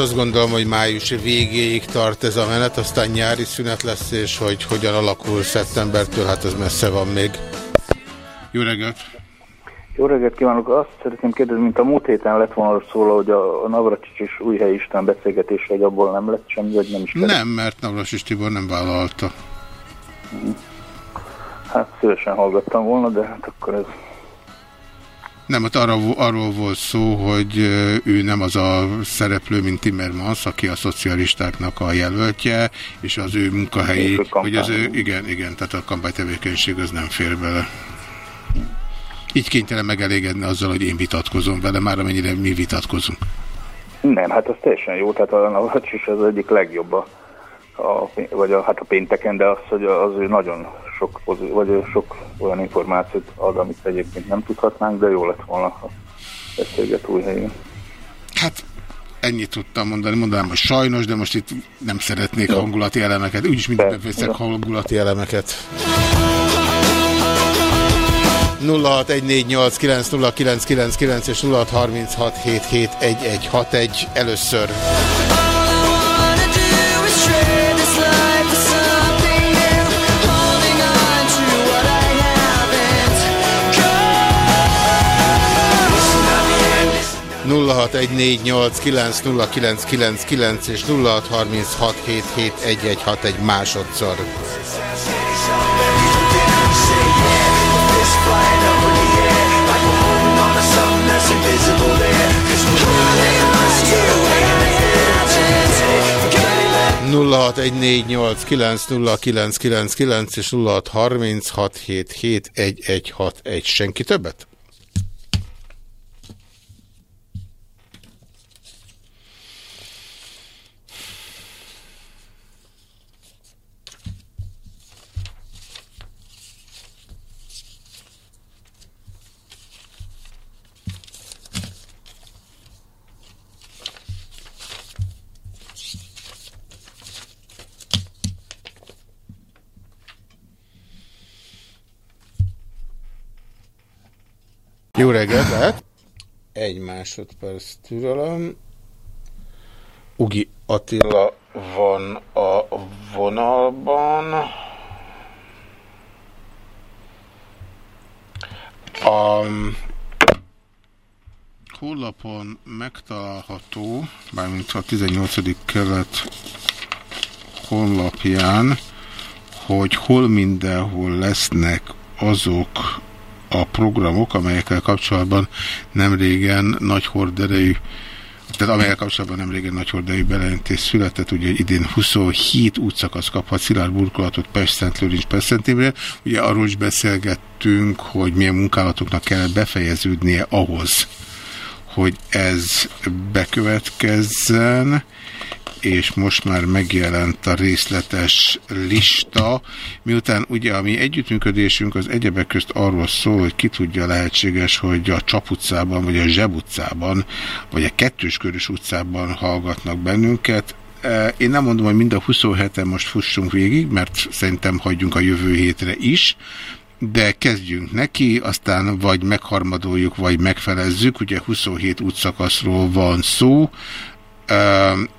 Azt gondolom, hogy május végéig tart ez a menet, aztán nyári szünet lesz, és hogy hogyan alakul szeptembertől, hát ez messze van még. Jó reggelt! Jó reggelt kívánok! Azt szeretném kérdezni, mint a múlt héten lett volna szóló, hogy a, a Navracsics és Újhely István beszélgetés, hogy abból nem lett semmi, vagy nem is lett. Nem, mert Navras Tibor nem vállalta. Hát szívesen hallgattam volna, de hát akkor ez... Nem, hát arra, arról volt szó, hogy ő nem az a szereplő, mint Timmermans, aki a szocialistáknak a jelöltje, és az ő munkahelyi, hogy az ő, igen, igen, tehát a kampánytevékenység az nem fér bele. Így kénytelen megelégedni azzal, hogy én vitatkozom vele, már amennyire mi vitatkozunk. Nem, hát az teljesen jó, tehát a Navracsics az egyik legjobb a, a, vagy a, hát a pénteken, de az, hogy az ő nagyon sok, vagy sok olyan információt ad, amit egyébként nem tudhatnánk, de jó lett volna, ha beszélget Újhelyen. Hát ennyit tudtam mondani, mondanám, hogy sajnos, de most itt nem szeretnék hangulati elemeket, úgyis mindenben veszek hangulati elemeket. 0614890999 és 0636771161 először. 0614890999 és 0636771161 másodszor. nulla hat egy négy nyolc kilenc nulla kilenc kilenc kilenc és nulla hat harminc hat hét hét egy egy hat egy senki többet Jó reggelt, lehet? Egy másodperc türelem. Ugi Attila van a vonalban. A honlapon megtalálható, mármint a 18. kelet honlapján, hogy hol mindenhol lesznek azok a programok, amelyekkel kapcsolatban nem régen nagy horderejű tehát amelyek kapcsolatban nem régen nagy horderejű bejelentés született, ugye idén 27 útszakasz kaphat szilárd burkolatot Pest, Szent Lőrinc, Pest, Szent Imre. Ugye arról is beszélgettünk, hogy milyen munkálatoknak kellett befejeződnie ahhoz, hogy ez bekövetkezzen és most már megjelent a részletes lista, miután ugye a mi együttműködésünk az egyebek közt arról szól, hogy ki tudja lehetséges, hogy a Csap utcában, vagy a Zseb utcában, vagy a Kettőskörös utcában hallgatnak bennünket. E, Én nem mondom, hogy mind a 27-en most fussunk végig, mert szerintem hagyjunk a jövő hétre is, de kezdjünk neki, aztán vagy megharmadoljuk, vagy megfelezzük, ugye 27 útszakaszról van szó,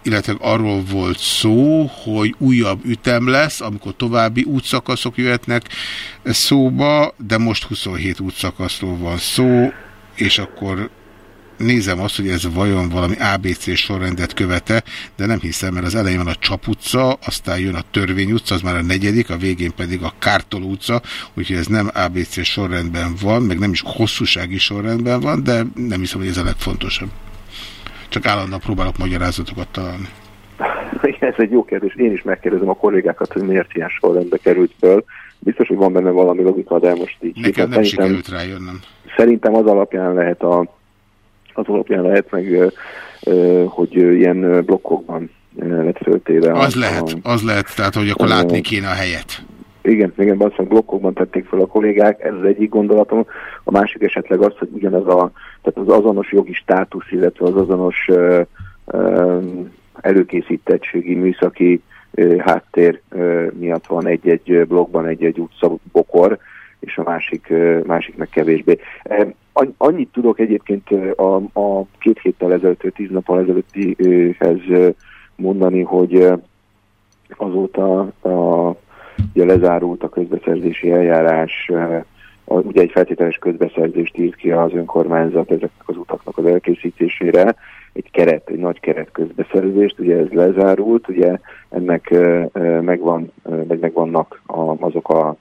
illetve arról volt szó, hogy újabb ütem lesz, amikor további útszakaszok jöhetnek szóba, de most 27 útszakaszról van szó, és akkor nézem azt, hogy ez vajon valami ABC sorrendet követe, de nem hiszem, mert az elején van a Csap utca, aztán jön a Törvény utca, az már a negyedik, a végén pedig a Kártol utca, úgyhogy ez nem ABC sorrendben van, meg nem is hosszúsági sorrendben van, de nem hiszem, hogy ez a legfontosabb. Csak állandóan próbálok magyarázatokat találni. Ez egy jó kérdés. Én is megkérdezem a kollégákat, hogy miért ilyen sorrendbe került föl. Biztos, hogy van benne valami logika, de most így... Nekem nem sikerült rájönnöm. Szerintem az alapján lehet a, az alapján lehet meg, hogy ilyen blokkokban lett föltéve. Az a, lehet, az lehet, tehát hogy akkor látni kéne a helyet. Igen, igen, valószínűleg blokkokban tették fel a kollégák, ez az egyik gondolatom. A másik esetleg az, hogy ugyanaz a, tehát az azonos jogi státusz, illetve az azonos ö, ö, előkészítettségi műszaki ö, háttér ö, miatt van egy-egy blokkban egy-egy utcabokor, és a másik, ö, másik meg kevésbé. Annyit tudok egyébként a, a két héttel ezelőtt, tíz nappal ezelőttihez mondani, hogy azóta a ugye lezárult a közbeszerzési eljárás, ugye egy feltételes közbeszerzést írt ki az önkormányzat ezeknek az utaknak az elkészítésére, egy keret, egy nagy keret közbeszerzést, ugye ez lezárult, ugye ennek megvan, vagy megvannak azok a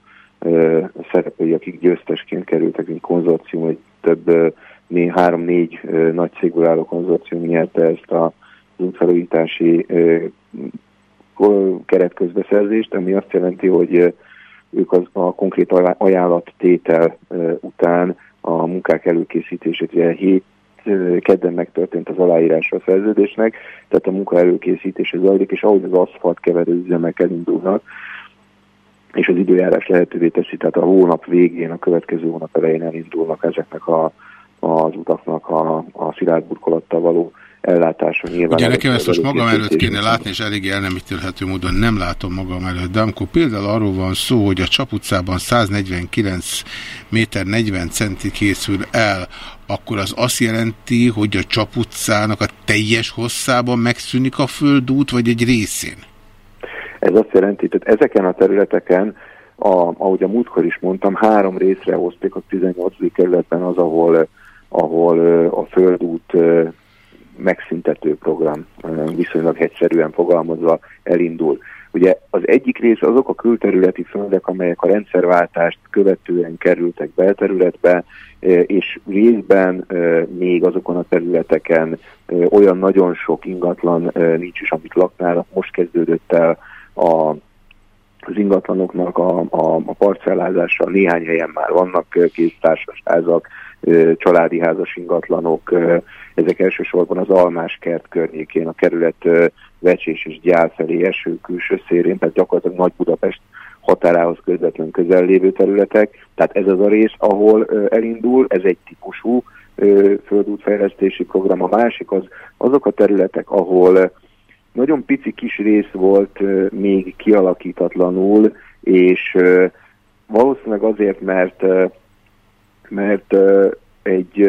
szereplői, akik győztesként kerültek, egy konzorcium, egy több, né, három-négy nagy cégből álló konzorcium nyerte ezt a útfelújítási keretközbeszerzést, ami azt jelenti, hogy ők az a konkrét ajá- ajánlattétel után a munkák előkészítését, ugye hét kedden megtörtént az aláírása a szerződésnek, tehát a munka előkészítése zajlik, és ahogy az aszfalt keverő üzemek elindulnak, és az időjárás lehetővé teszi, tehát a hónap végén, a következő hónap elején elindulnak ezeknek a, az utaknak a, a szilárd burkolattal való ellátása nyilván. Ugye nekem ezt most magam előtt kéne látni, és eléggé el nem ítélhető módon nem látom magam előtt, de amikor például arról van szó, hogy a Csap utcában 149 méter 40 centi készül el, akkor az azt jelenti, hogy a Csap utcának a teljes hosszában megszűnik a földút, vagy egy részén? Ez azt jelenti, hogy ezeken a területeken, a, ahogy a múltkor is mondtam, három részre hozték a 18. kerületben az, ahol, ahol a földút megszüntető program viszonylag egyszerűen fogalmazva elindul. Ugye az egyik rész azok a külterületi földek, amelyek a rendszerváltást követően kerültek belterületbe, és részben még azokon a területeken olyan nagyon sok ingatlan nincs is, amit laknának. Most kezdődött el a, az ingatlanoknak a, a, a parcellázása, néhány helyen már vannak kéztársasházak, családi házas ingatlanok, ezek elsősorban az Almás kert környékén, a kerület Vecsés és Gyál felé eső külső szérén, tehát gyakorlatilag Nagy Budapest határához közvetlen közel lévő területek. Tehát ez az a rész, ahol elindul, ez egy típusú földútfejlesztési program. A másik az azok a területek, ahol nagyon pici kis rész volt még kialakítatlanul, és valószínűleg azért, mert, mert egy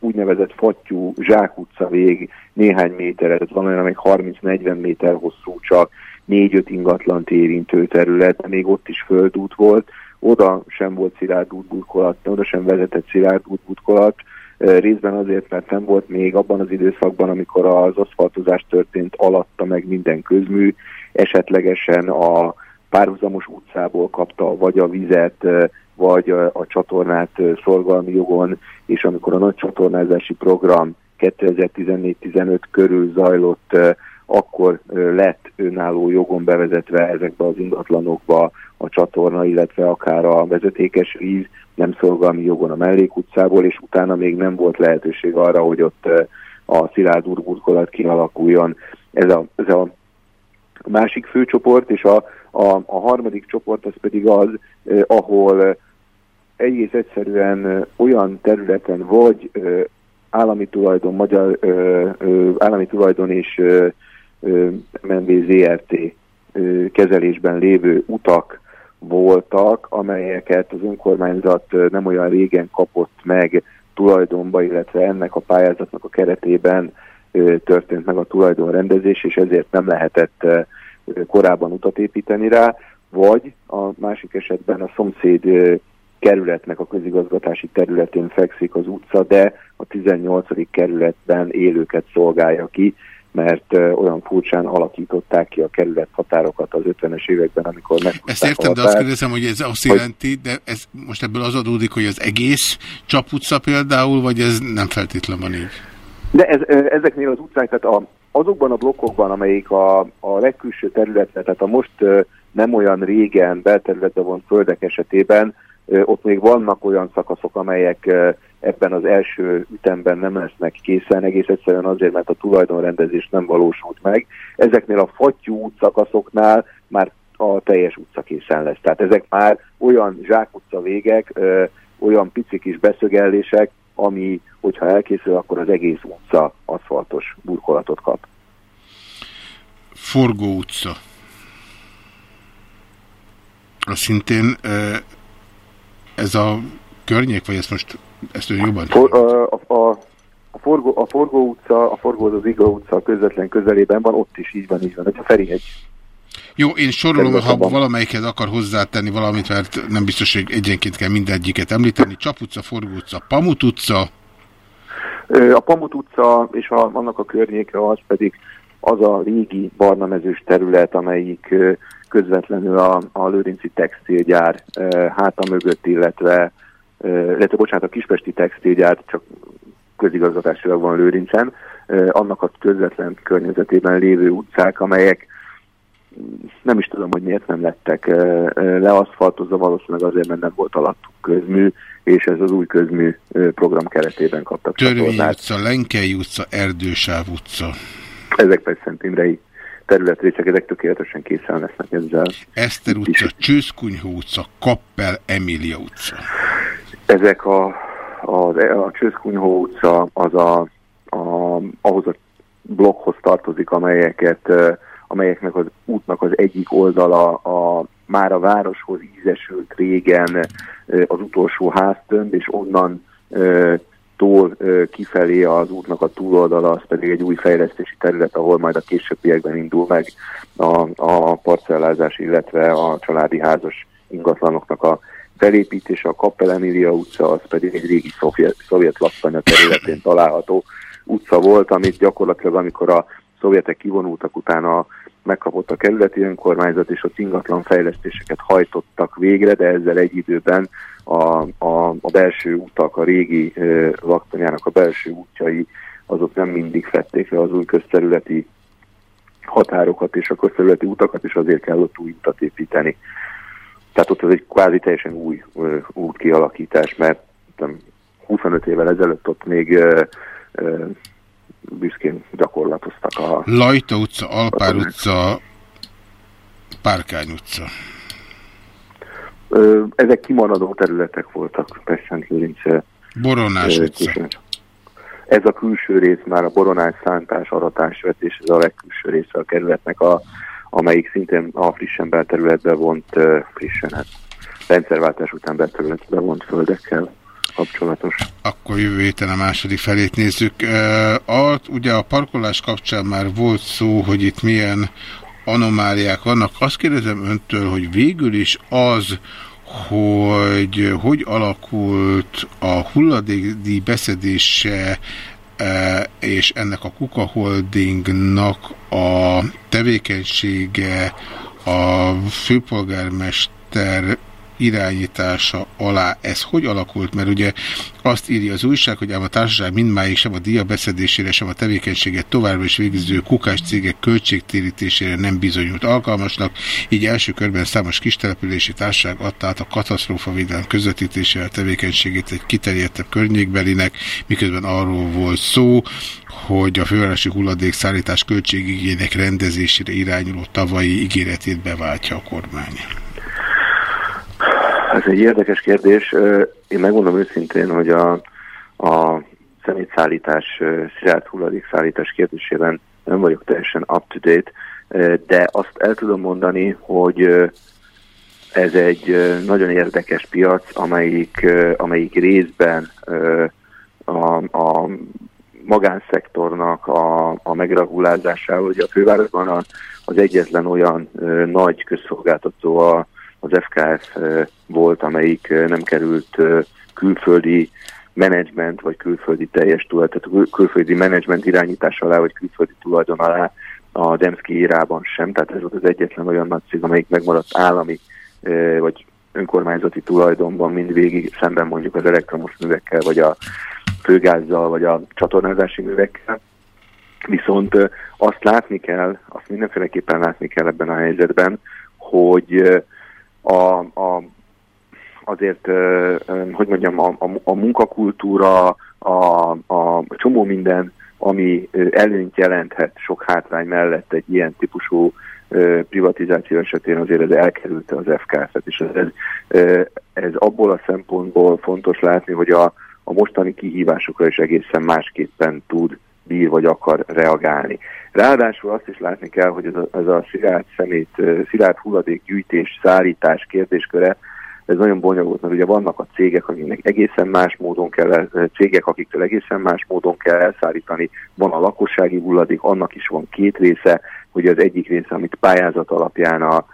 úgynevezett fattyú zsákutca vég néhány méterre, van olyan, amely 30-40 méter hosszú csak, négy-öt ingatlant érintő terület, még ott is földút volt, oda sem volt szilárd útburkolat, oda sem vezetett szilárd útburkolat, részben azért, mert nem volt még abban az időszakban, amikor az aszfaltozás történt alatta meg minden közmű, esetlegesen a párhuzamos utcából kapta vagy a vizet, vagy a, a csatornát szorgalmi jogon, és amikor a nagy csatornázási program 2014-15 körül zajlott, akkor lett önálló jogon bevezetve ezekbe az ingatlanokba a csatorna, illetve akár a vezetékes víz, nem szolgalmi jogon a mellékutcából, és utána még nem volt lehetőség arra, hogy ott a szilárd urburkolat kialakuljon. Ez a, ez a másik főcsoport, és a, a, a harmadik csoport az pedig az, eh, ahol egész egyszerűen olyan területen vagy eh, állami tulajdon, magyar eh, állami tulajdon és MNB ZRT kezelésben lévő utak voltak, amelyeket az önkormányzat nem olyan régen kapott meg tulajdonba, illetve ennek a pályázatnak a keretében történt meg a tulajdonrendezés, és ezért nem lehetett korábban utat építeni rá, vagy a másik esetben a szomszéd kerületnek a közigazgatási területén fekszik az utca, de a 18. kerületben élőket szolgálja ki, mert olyan furcsán alakították ki a kerület határokat az 50-es években, amikor meg Ezt értem, de azt kérdezem, hogy ez azt jelenti, de ez most ebből az adódik, hogy az egész Csap utca például, vagy ez nem feltétlenül van így? De ez, ezeknél az utcák, tehát a, azokban a blokkokban, amelyik a, a legkülső területre, tehát a most nem olyan régen belterületbe von földek esetében, ott még vannak olyan szakaszok, amelyek ebben az első ütemben nem lesznek készen, egész egyszerűen azért, mert a tulajdonrendezés nem valósult meg. Ezeknél a fattyú útszakaszoknál már a teljes utca készen lesz. Tehát ezek már olyan zsákutca végek, olyan pici kis beszögellések, ami, hogyha elkészül, akkor az egész utca aszfaltos burkolatot kap. Forgó utca. Az szintén ez a környék, vagy ezt most ezt ő jobban For, a, a, a, forgó, a Forgó utca, a Forgó az Iga utca közvetlen közelében van, ott is így van, így van. Ez a Ferihegy. Jó, én sorolom, ha valamelyiket akar hozzátenni valamit, mert nem biztos, hogy egyenként kell mindegyiket említeni. Csap utca, Forgó utca, Pamut utca, A Pamut utca és a, annak a környéke az pedig az a régi barnamezős terület, amelyik közvetlenül a, a Lőrinci textilgyár háta mögött, illetve, illetve bocsánat, a Kispesti textilgyár csak közigazgatásilag van Lőrincen, annak a közvetlen környezetében lévő utcák, amelyek nem is tudom, hogy miért nem lettek leaszfaltozva, valószínűleg azért, mert nem volt alattuk közmű, és ez az új közmű program keretében kaptak Törvény csatornát. utca, Lenkei utca, Erdősáv utca. Ezek pedig Szent Imrei területrészek, ezek tökéletesen készen lesznek ezzel. Eszter utca, Csőszkunyhó utca, Kappel, Emília utca. Ezek a, a, a Csőszkunyhó utca az a, a, ahhoz a blokkhoz tartozik, amelyeket, ö, amelyeknek az útnak az egyik oldala a már a városhoz ízesült régen az utolsó háztömb, és onnan tól kifelé az útnak a túloldala, az pedig egy új fejlesztési terület, ahol majd a későbbiekben indul meg a, a parcellázás, illetve a családi házas ingatlanoknak a felépítése. A Kappel Emilia utca, az pedig egy régi szovjet, szovjet laktanya területén található utca volt, amit gyakorlatilag amikor a szovjetek kivonultak utána megkapott a kerületi önkormányzat, és ott ingatlan fejlesztéseket hajtottak végre, de ezzel egy időben a, a, a belső utak, a régi ö, laktanyának a belső útjai, azok nem mindig fették le az új közterületi határokat és a közterületi utakat, és azért kell ott új utat építeni. Tehát ott az egy kvázi teljesen új ö, útkialakítás, mert nem, 25 évvel ezelőtt ott még ö, büszkén gyakorlatoztak a... Lajta utca, Alpár utca, Párkány utca. Ö, ezek kimaradó területek voltak Pest-Szent-Lőrinc. Boronás ö, utca. Ez a külső rész már a boronás, szántás, aratás, vetés, ez a legkülső része a kerületnek, a, amelyik szintén a frissen belterületbe vont, frissen, hát rendszerváltás után belterületbe vont földekkel. Kapcsolatos. Akkor jövő héten a második felét nézzük. A, ugye a parkolás kapcsán már volt szó, hogy itt milyen anomáliák vannak. Azt kérdezem öntől, hogy végül is az, hogy hogy alakult a hulladékdíj beszedése és ennek a Kuka Holdingnak a tevékenysége a főpolgármester irányítása alá. Ez hogy alakult? Mert ugye azt írja az újság, hogy ám a társaság mindmáig sem a díja beszedésére, sem a tevékenységet továbbra is végző kukás cégek költségtérítésére nem bizonyult alkalmasnak, így első körben számos kistelepülési társaság adta át a katasztrófavédelem közvetítésére a tevékenységét egy kiterjedtebb környékbelinek, miközben arról volt szó, hogy a fővárosi hulladékszállítás költségigények rendezésére irányuló tavalyi ígéretét beváltja a kormány. Ez egy érdekes kérdés. Én megmondom őszintén, hogy a, a szemétszállítás, szilárd hulladékszállítás kérdésében nem vagyok teljesen up-to-date, de azt el tudom mondani, hogy ez egy nagyon érdekes piac, amelyik, amelyik részben a, a magánszektornak a, a megragulázásával, ugye a fővárosban az egyetlen olyan nagy közszolgáltató a, az FKF volt, amelyik nem került külföldi menedzsment, vagy külföldi teljes tulajdon, tehát külföldi menedzsment irányítás alá, vagy külföldi tulajdon alá a Demszki írában sem. Tehát ez volt az egyetlen olyan nagy cég, amelyik megmaradt állami, vagy önkormányzati tulajdonban mindvégig, szemben mondjuk az elektromos művekkel, vagy a főgázzal, vagy a csatornázási művekkel. Viszont azt látni kell, azt mindenféleképpen látni kell ebben a helyzetben, hogy a, a, azért, hogy mondjam, a, a, a munkakultúra, a, a csomó minden, ami előnyt jelenthet sok hátrány mellett egy ilyen típusú privatizáció esetén azért ez elkerülte az FKF-et, és ez, ez abból a szempontból fontos látni, hogy a, a mostani kihívásokra is egészen másképpen tud, bír vagy akar reagálni. Ráadásul azt is látni kell, hogy ez a, ez a szilárd szemét, szilárd hulladékgyűjtés, szállítás kérdésköre, ez nagyon bonyolult, mert ugye vannak a cégek, akiknek egészen más módon kell, cégek, akiktől egészen más módon kell elszállítani, van a lakossági hulladék, annak is van két része, hogy az egyik része, amit pályázat alapján a,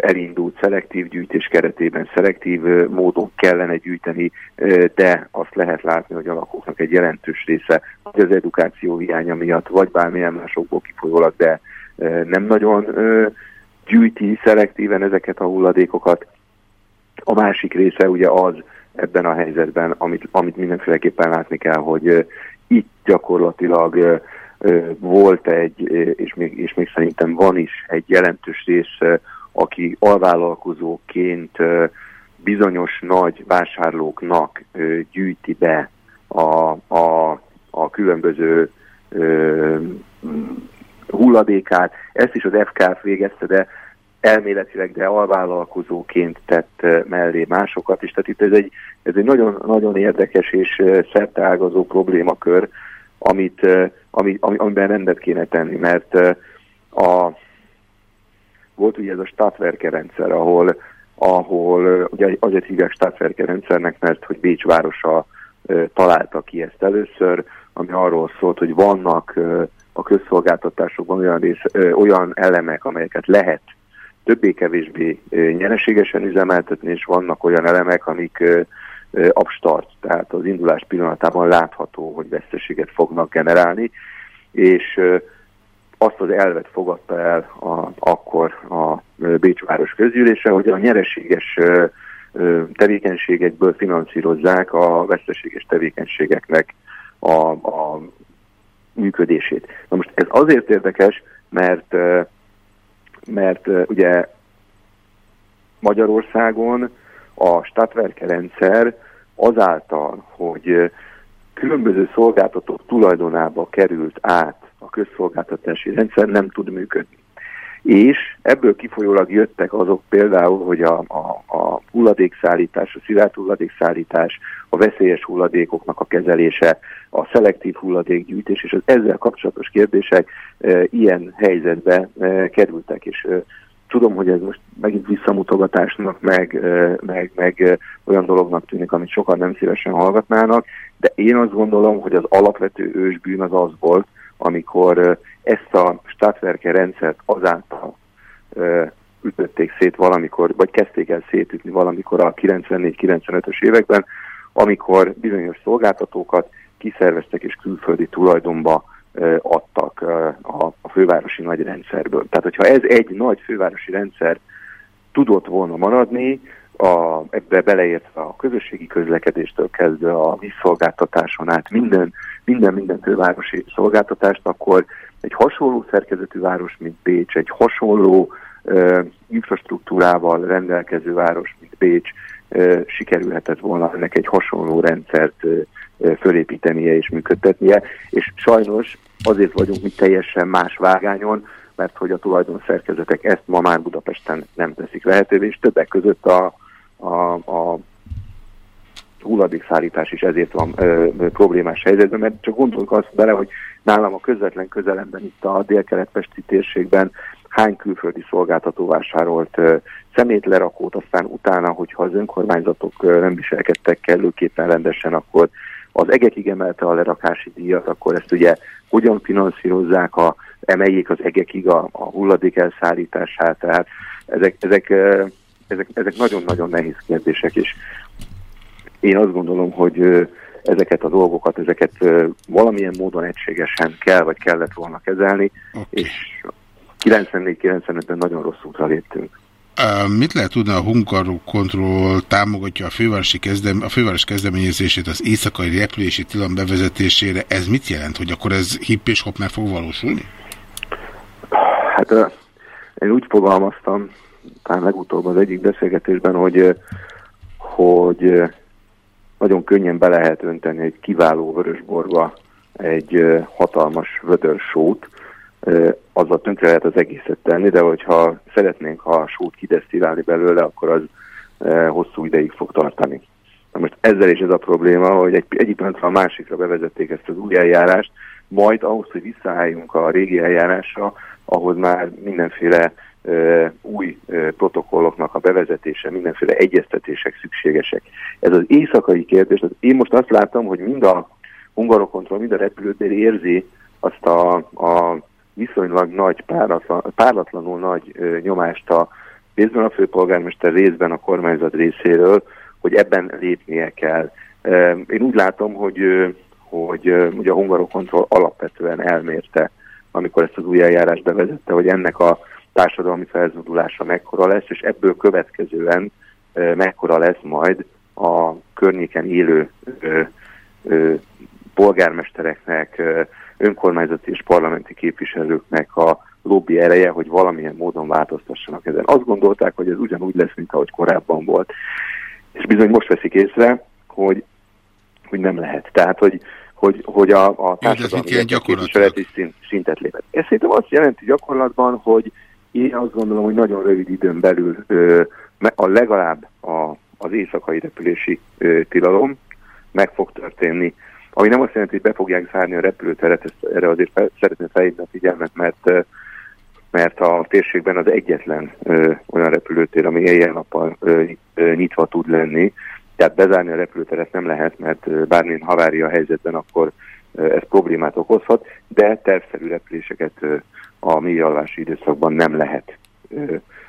elindult szelektív gyűjtés keretében szelektív módon kellene gyűjteni, de azt lehet látni, hogy a lakóknak egy jelentős része, vagy az edukáció hiánya miatt, vagy bármilyen másokból kifolyólag, de nem nagyon gyűjti szelektíven ezeket a hulladékokat. A másik része ugye az ebben a helyzetben, amit, amit mindenféleképpen látni kell, hogy itt gyakorlatilag volt egy, és még, és még szerintem van is egy jelentős rész aki alvállalkozóként bizonyos nagy vásárlóknak gyűjti be a, a, a különböző hulladékát. Ezt is az FKF végezte, de elméletileg, de alvállalkozóként tett mellé másokat is. Tehát itt ez egy, ez egy nagyon, nagyon érdekes és szerteágazó problémakör, amit, ami, amiben rendet kéne tenni, mert a, volt ugye ez a Stadtwerke rendszer, ahol, ahol ugye azért hívják Stadtwerke rendszernek, mert hogy Bécs városa találta ki ezt először, ami arról szólt, hogy vannak a közszolgáltatásokban olyan, rész, olyan elemek, amelyeket lehet többé-kevésbé nyereségesen üzemeltetni, és vannak olyan elemek, amik abstart, tehát az indulás pillanatában látható, hogy veszteséget fognak generálni, és azt az elvet fogadta el a, akkor a Bécsváros közgyűlése, hogy a nyereséges tevékenységekből finanszírozzák a veszteséges tevékenységeknek a, a működését. Na most ez azért érdekes, mert, mert ugye Magyarországon a Stadtwerke rendszer azáltal, hogy különböző szolgáltatók tulajdonába került át a közszolgáltatási rendszer nem tud működni. És ebből kifolyólag jöttek azok például, hogy a, a, a hulladékszállítás, a szilárd hulladékszállítás, a veszélyes hulladékoknak a kezelése, a szelektív hulladékgyűjtés és az ezzel kapcsolatos kérdések e, ilyen helyzetbe e, kerültek. És e, tudom, hogy ez most megint visszamutogatásnak, meg, ö, meg, meg ö, olyan dolognak tűnik, amit sokan nem szívesen hallgatnának, de én azt gondolom, hogy az alapvető ősbűn az az volt, amikor ezt a Stadtwerke rendszert azáltal ütötték szét valamikor, vagy kezdték el szétütni valamikor a 94-95-ös években, amikor bizonyos szolgáltatókat kiszerveztek és külföldi tulajdonba adtak a fővárosi nagy rendszerből. Tehát, hogyha ez egy nagy fővárosi rendszer tudott volna maradni, a, ebbe beleértve a közösségi közlekedéstől kezdve a vízszolgáltatáson át minden, minden, minden fővárosi szolgáltatást, akkor egy hasonló szerkezetű város, mint Bécs, egy hasonló ö, infrastruktúrával rendelkező város, mint Bécs, ö, sikerülhetett volna ennek egy hasonló rendszert ö, fölépítenie és működtetnie, és sajnos azért vagyunk mi teljesen más vágányon, mert hogy a tulajdonszerkezetek ezt ma már Budapesten nem teszik lehetővé, és többek között a, a, a hulladékszállítás is ezért van ö, ö, problémás helyzetben, mert csak gondoljuk azt bele, hogy nálam a közvetlen közelemben itt a délkelet-pesti térségben hány külföldi szolgáltató vásárolt ö, szemétlerakót, aztán utána, hogyha az önkormányzatok ö, nem viselkedtek kellőképpen rendesen, akkor az egekig emelte a lerakási díjat, akkor ezt ugye hogyan finanszírozzák, a, emeljék az egekig a, a hulladék elszállítását, tehát ezek, ezek, ezek, ezek nagyon-nagyon nehéz kérdések, és én azt gondolom, hogy ezeket a dolgokat, ezeket valamilyen módon egységesen kell, vagy kellett volna kezelni, és 94-95-ben nagyon rossz útra léptünk. Mit lehet tudni, a Hungarokontroll támogatja a, fővárosi kezdem, a főváros kezdeményezését az éjszakai repülési tilalom bevezetésére. Ez mit jelent, hogy akkor ez hipp és hopp meg fog valósulni? Hát én úgy fogalmaztam, talán legutóbb az egyik beszélgetésben, hogy, ö, hogy ö, nagyon könnyen be lehet önteni egy kiváló vörösborba egy ö, hatalmas vödör sót, ö, azzal tönkre lehet az egészet tenni, de hogyha szeretnénk, ha a sót kidesztiválni belőle, akkor az hosszú ideig fog tartani. Na most ezzel is ez a probléma, hogy egy, egyik pillanatra a másikra bevezették ezt az új eljárást, majd ahhoz, hogy visszaálljunk a régi eljárásra, ahhoz már mindenféle új protokolloknak a bevezetése, mindenféle egyeztetések szükségesek. Ez az éjszakai kérdés, az én most azt látom, hogy mind a hungarokontról, mind a repülőtér érzi azt a, a viszonylag nagy, párlatlanul nagy nyomást a részben a főpolgármester, részben a kormányzat részéről, hogy ebben lépnie kell. Én úgy látom, hogy, hogy ugye a hungarokontról alapvetően elmérte, amikor ezt az új eljárást bevezette, hogy ennek a társadalmi felzódulása mekkora lesz, és ebből következően mekkora lesz majd a környéken élő ö, ö, polgármestereknek, önkormányzati és parlamenti képviselőknek a lobby ereje, hogy valamilyen módon változtassanak ezen. Azt gondolták, hogy ez ugyanúgy lesz, mint ahogy korábban volt. És bizony most veszik észre, hogy, hogy nem lehet. Tehát, hogy, hogy, hogy a, a társadalmi képviseleti szint, szintet lépett. Ez szerintem azt jelenti gyakorlatban, hogy én azt gondolom, hogy nagyon rövid időn belül a legalább a, az éjszakai repülési tilalom meg fog történni. Ami nem azt jelenti, hogy be fogják zárni a repülőteret, ezt, erre azért szeretném felhívni a figyelmet, mert, mert a térségben az egyetlen olyan repülőtér, ami éjjel-nappal nyitva tud lenni, tehát bezárni a repülőteret nem lehet, mert bármilyen havária helyzetben akkor ez problémát okozhat, de tervszerű repüléseket a mély időszakban nem lehet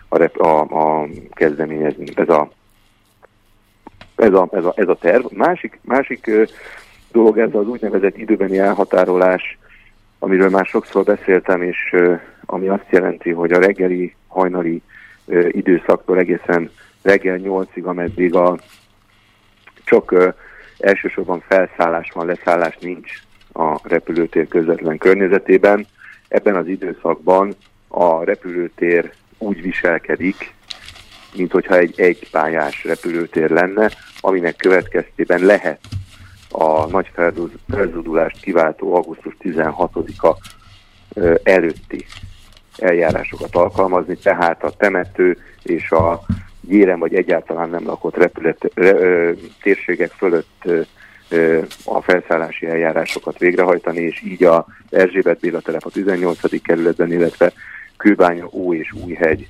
a, a, a kezdeményezni. Ez a, ez a, ez a, ez a terv. Másik, másik dolog ez az úgynevezett időbeni elhatárolás, amiről már sokszor beszéltem, és ami azt jelenti, hogy a reggeli, hajnali időszaktól egészen reggel 8-ig, ameddig a csak elsősorban felszállás van, leszállás nincs a repülőtér közvetlen környezetében. Ebben az időszakban a repülőtér úgy viselkedik, mint hogyha egy egypályás repülőtér lenne, aminek következtében lehet a nagy felzúdulást kiváltó augusztus 16-a ö, előtti eljárásokat alkalmazni, tehát a temető és a gyérem vagy egyáltalán nem lakott repület, re, ö, térségek fölött a felszállási eljárásokat végrehajtani, és így a Erzsébet Béla telep a 18. kerületben, illetve Kőbánya, Ó és Újhegy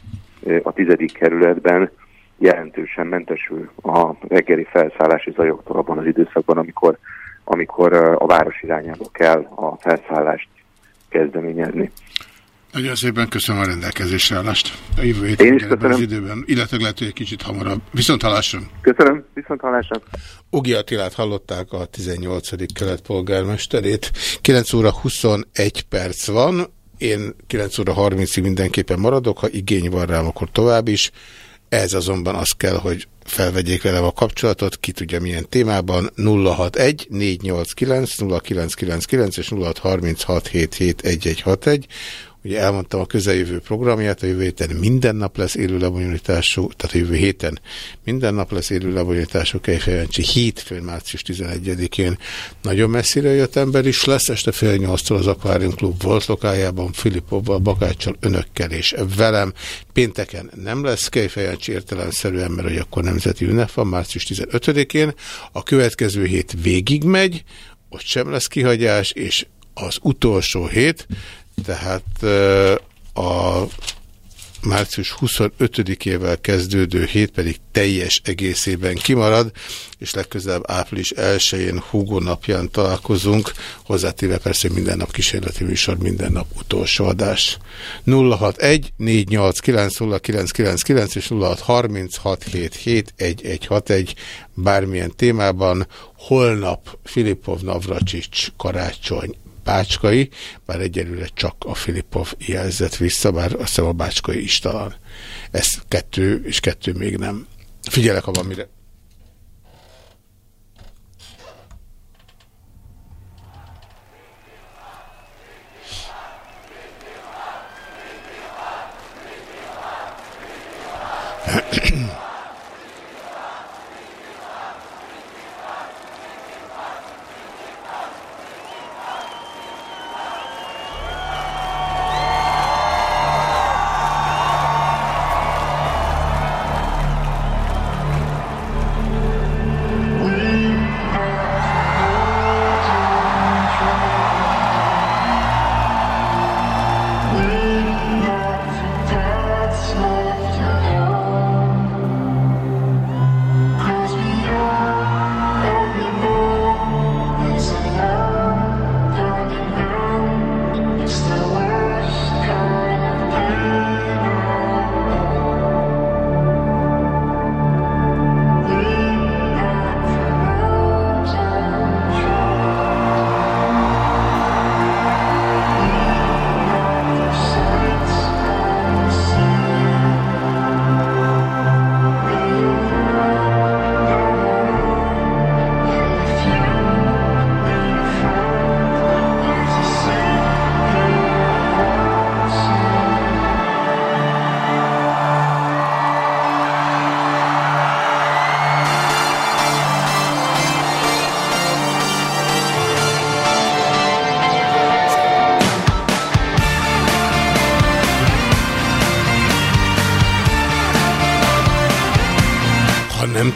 a tizedik kerületben jelentősen mentesül a reggeli felszállási zajoktól abban az időszakban, amikor, amikor a város irányába kell a felszállást kezdeményezni. Nagyon szépen köszönöm a rendelkezésre állást. A jövő héten Én is ugyanebben az köszönöm. időben, illetve lehet, hogy egy kicsit hamarabb. Viszont hallásra. Köszönöm, viszont hallásra. Ugi Attilát hallották a 18. kelet polgármesterét. 9 óra 21 perc van. Én 9 óra 30-ig mindenképpen maradok, ha igény van rám, akkor tovább is. Ez azonban az kell, hogy felvegyék velem a kapcsolatot, ki tudja milyen témában, 061 489 0999 és 0636 771161. Ugye elmondtam a közeljövő programját, a jövő héten minden nap lesz élő lebonyolítású, tehát a jövő héten minden nap lesz élő lebonyolítású Kejfejancsi hétfőn, március 11-én. Nagyon messzire jött ember is lesz, este fél nyolctól az Aquarium Club volt lokájában, Filipovval, Bakáccsal, önökkel és velem. Pénteken nem lesz Kejfejancsi értelemszerűen, mert hogy akkor nemzeti ünnep van, március 15-én. A következő hét végigmegy, ott sem lesz kihagyás, és az utolsó hét, tehát a március 25-ével kezdődő hét pedig teljes egészében kimarad, és legközelebb április 1-én Hugo napján találkozunk, hozzátéve persze minden nap kísérleti műsor, minden nap utolsó adás. 061 489 0999 és 0636771161 bármilyen témában, holnap Filipov Navracsics karácsony Bácskai, bár egyelőre csak a Filipov jelzett vissza, bár azt hiszem a Bácskai is talán. Ez kettő, és kettő még nem. Figyelek, ha van mire. Ha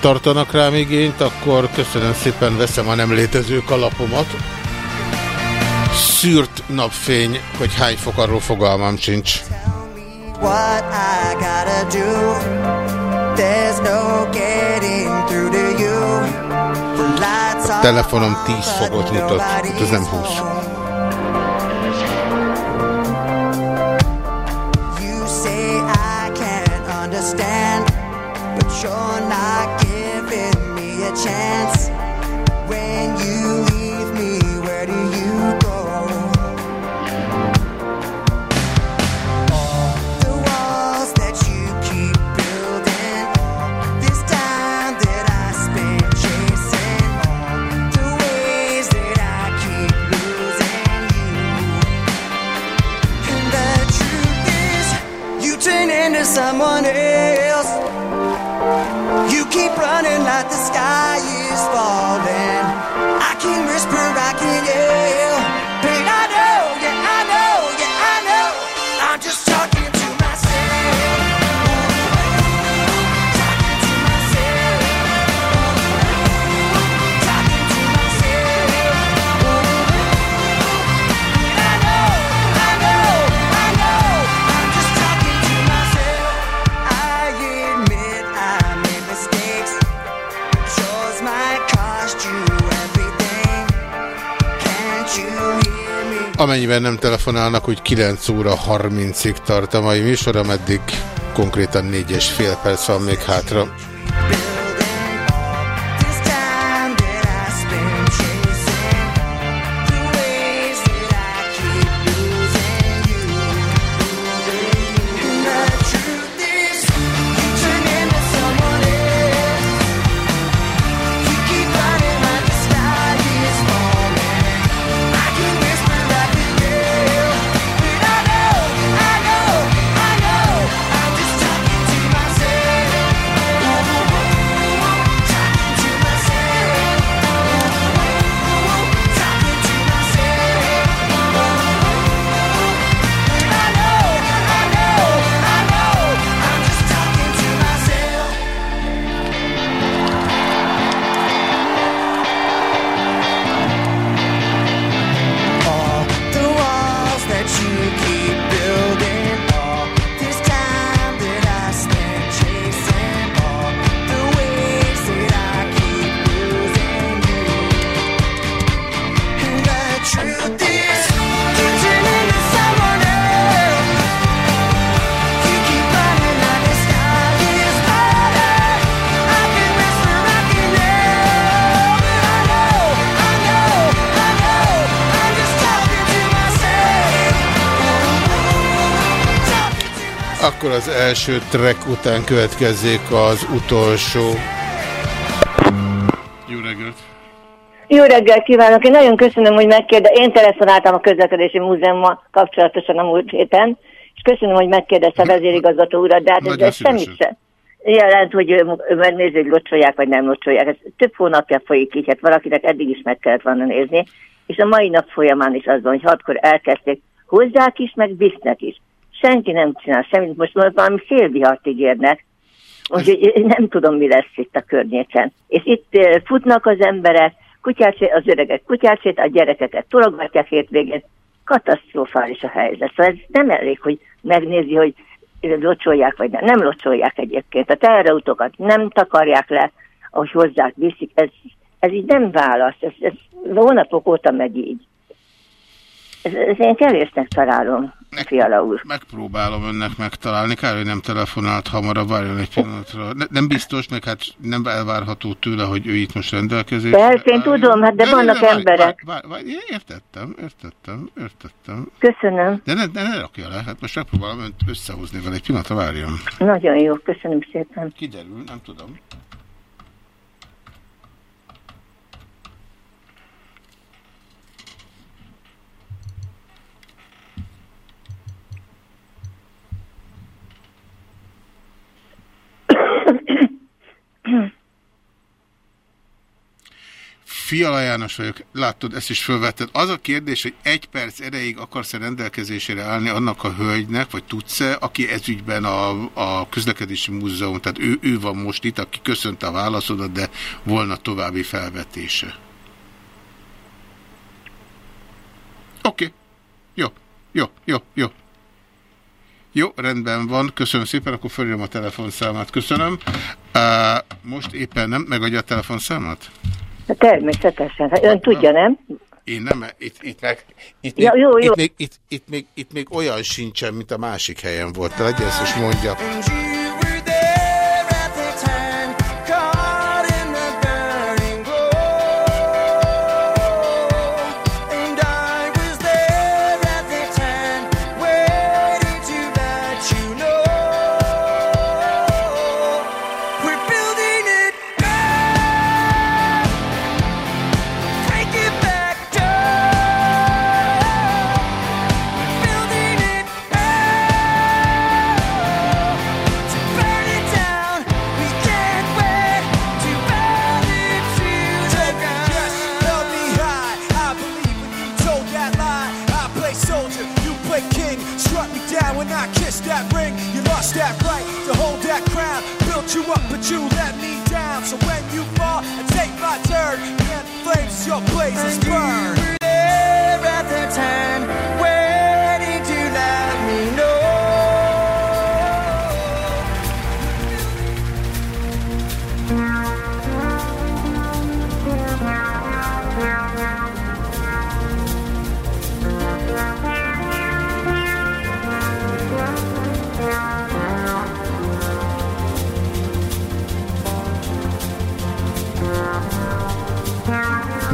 tartanak rám igényt, akkor köszönöm szépen, veszem a nem létező kalapomat. Szűrt napfény, hogy hány fok, arról fogalmam sincs. what I gotta do. There's no getting through to you. The lights are Telefonom 10 fokot mutat, ez nem 20. Amennyiben nem telefonálnak, hogy 9 óra 30-ig tart a mai műsor, eddig konkrétan 4 és fél perc van még hátra. Akkor az első track után következzék az utolsó. Jó reggelt! Jó reggelt kívánok! Én nagyon köszönöm, hogy megkérde. Én telefonáltam a közlekedési múzeummal kapcsolatosan a múlt héten, és köszönöm, hogy megkérdezte a vezérigazgató urat, de hát Nagyon ez semmit sem jelent, hogy ő, ő megnézi, hogy locsolják, vagy nem locsolják. Ez több hónapja folyik így, hát valakinek eddig is meg kellett volna nézni, és a mai nap folyamán is az van, hogy hatkor elkezdték, hozzák is, meg visznek is. Senki nem csinál semmit, most valami félvihart ígérnek, Úgyhogy nem tudom, mi lesz itt a környéken. És itt eh, futnak az emberek, kutyát, sé- az öregek kutyát, sét, a gyerekeket tologatják hétvégén. Katasztrofális a helyzet. Szóval ez nem elég, hogy megnézi, hogy locsolják, vagy nem. Nem locsolják egyébként. A teherautókat nem takarják le, ahogy hozzák, viszik. Ez, ez így nem válasz. Ez, ez hónapok óta megy így. Ez, ez én kevésnek találom, Fiala úr. Megpróbálom önnek megtalálni, kár, hogy nem telefonált hamarabb, várjon egy pillanatra. Ne, nem biztos, meg hát nem elvárható tőle, hogy ő itt most rendelkezésre. Persze, én tudom, hát de ne, vannak ne, várj, emberek. Várj, várj, várj, értettem, értettem, értettem. Köszönöm. De ne, ne, ne rakja le, hát most megpróbálom önt összehozni vele egy pillanatra, várjon. Nagyon jó, köszönöm szépen. Kiderül, nem tudom. Fiala János vagyok, látod, ezt is felvetted. Az a kérdés, hogy egy perc erejéig akarsz-e rendelkezésére állni annak a hölgynek, vagy tudsz-e, aki ezügyben a, a közlekedési múzeum, tehát ő, ő van most itt, aki köszönte a válaszodat, de volna további felvetése. Oké. Okay. Jó, jó, jó, jó. Jó, rendben van, köszönöm szépen, akkor följöm a telefonszámát. Köszönöm. Uh, most éppen nem megadja a telefonszámát? Természetesen. Hát Ön tudja, nem? Én nem, itt, itt meg, itt, Ja, még, jó, jó. Itt, még, itt, itt, még, itt még olyan sincsen, mint a másik helyen volt. Legyen, ezt most mondja.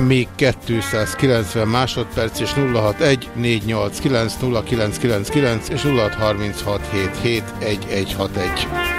Még 290 másodperc, és 061 489 0999 és 0636771161.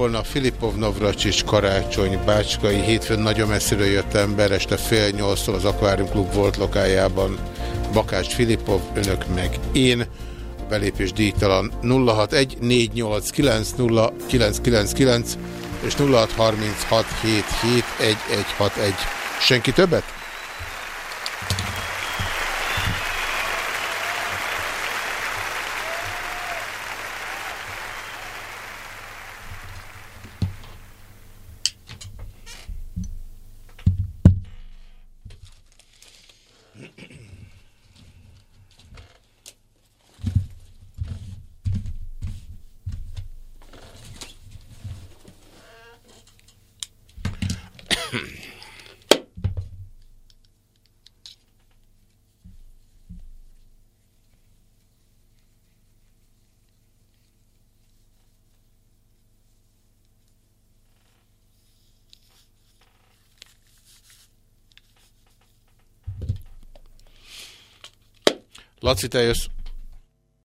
Holnap Filipov, Navracsics, Karácsony, Bácskai, hétfőn nagyon messziről jött ember, este fél nyolctól az Aquarium Club volt lokájában. Bakács Filipov, önök meg én. Belépés díjtalan 061 489 és 0636771161. Senki többet? Lacitējos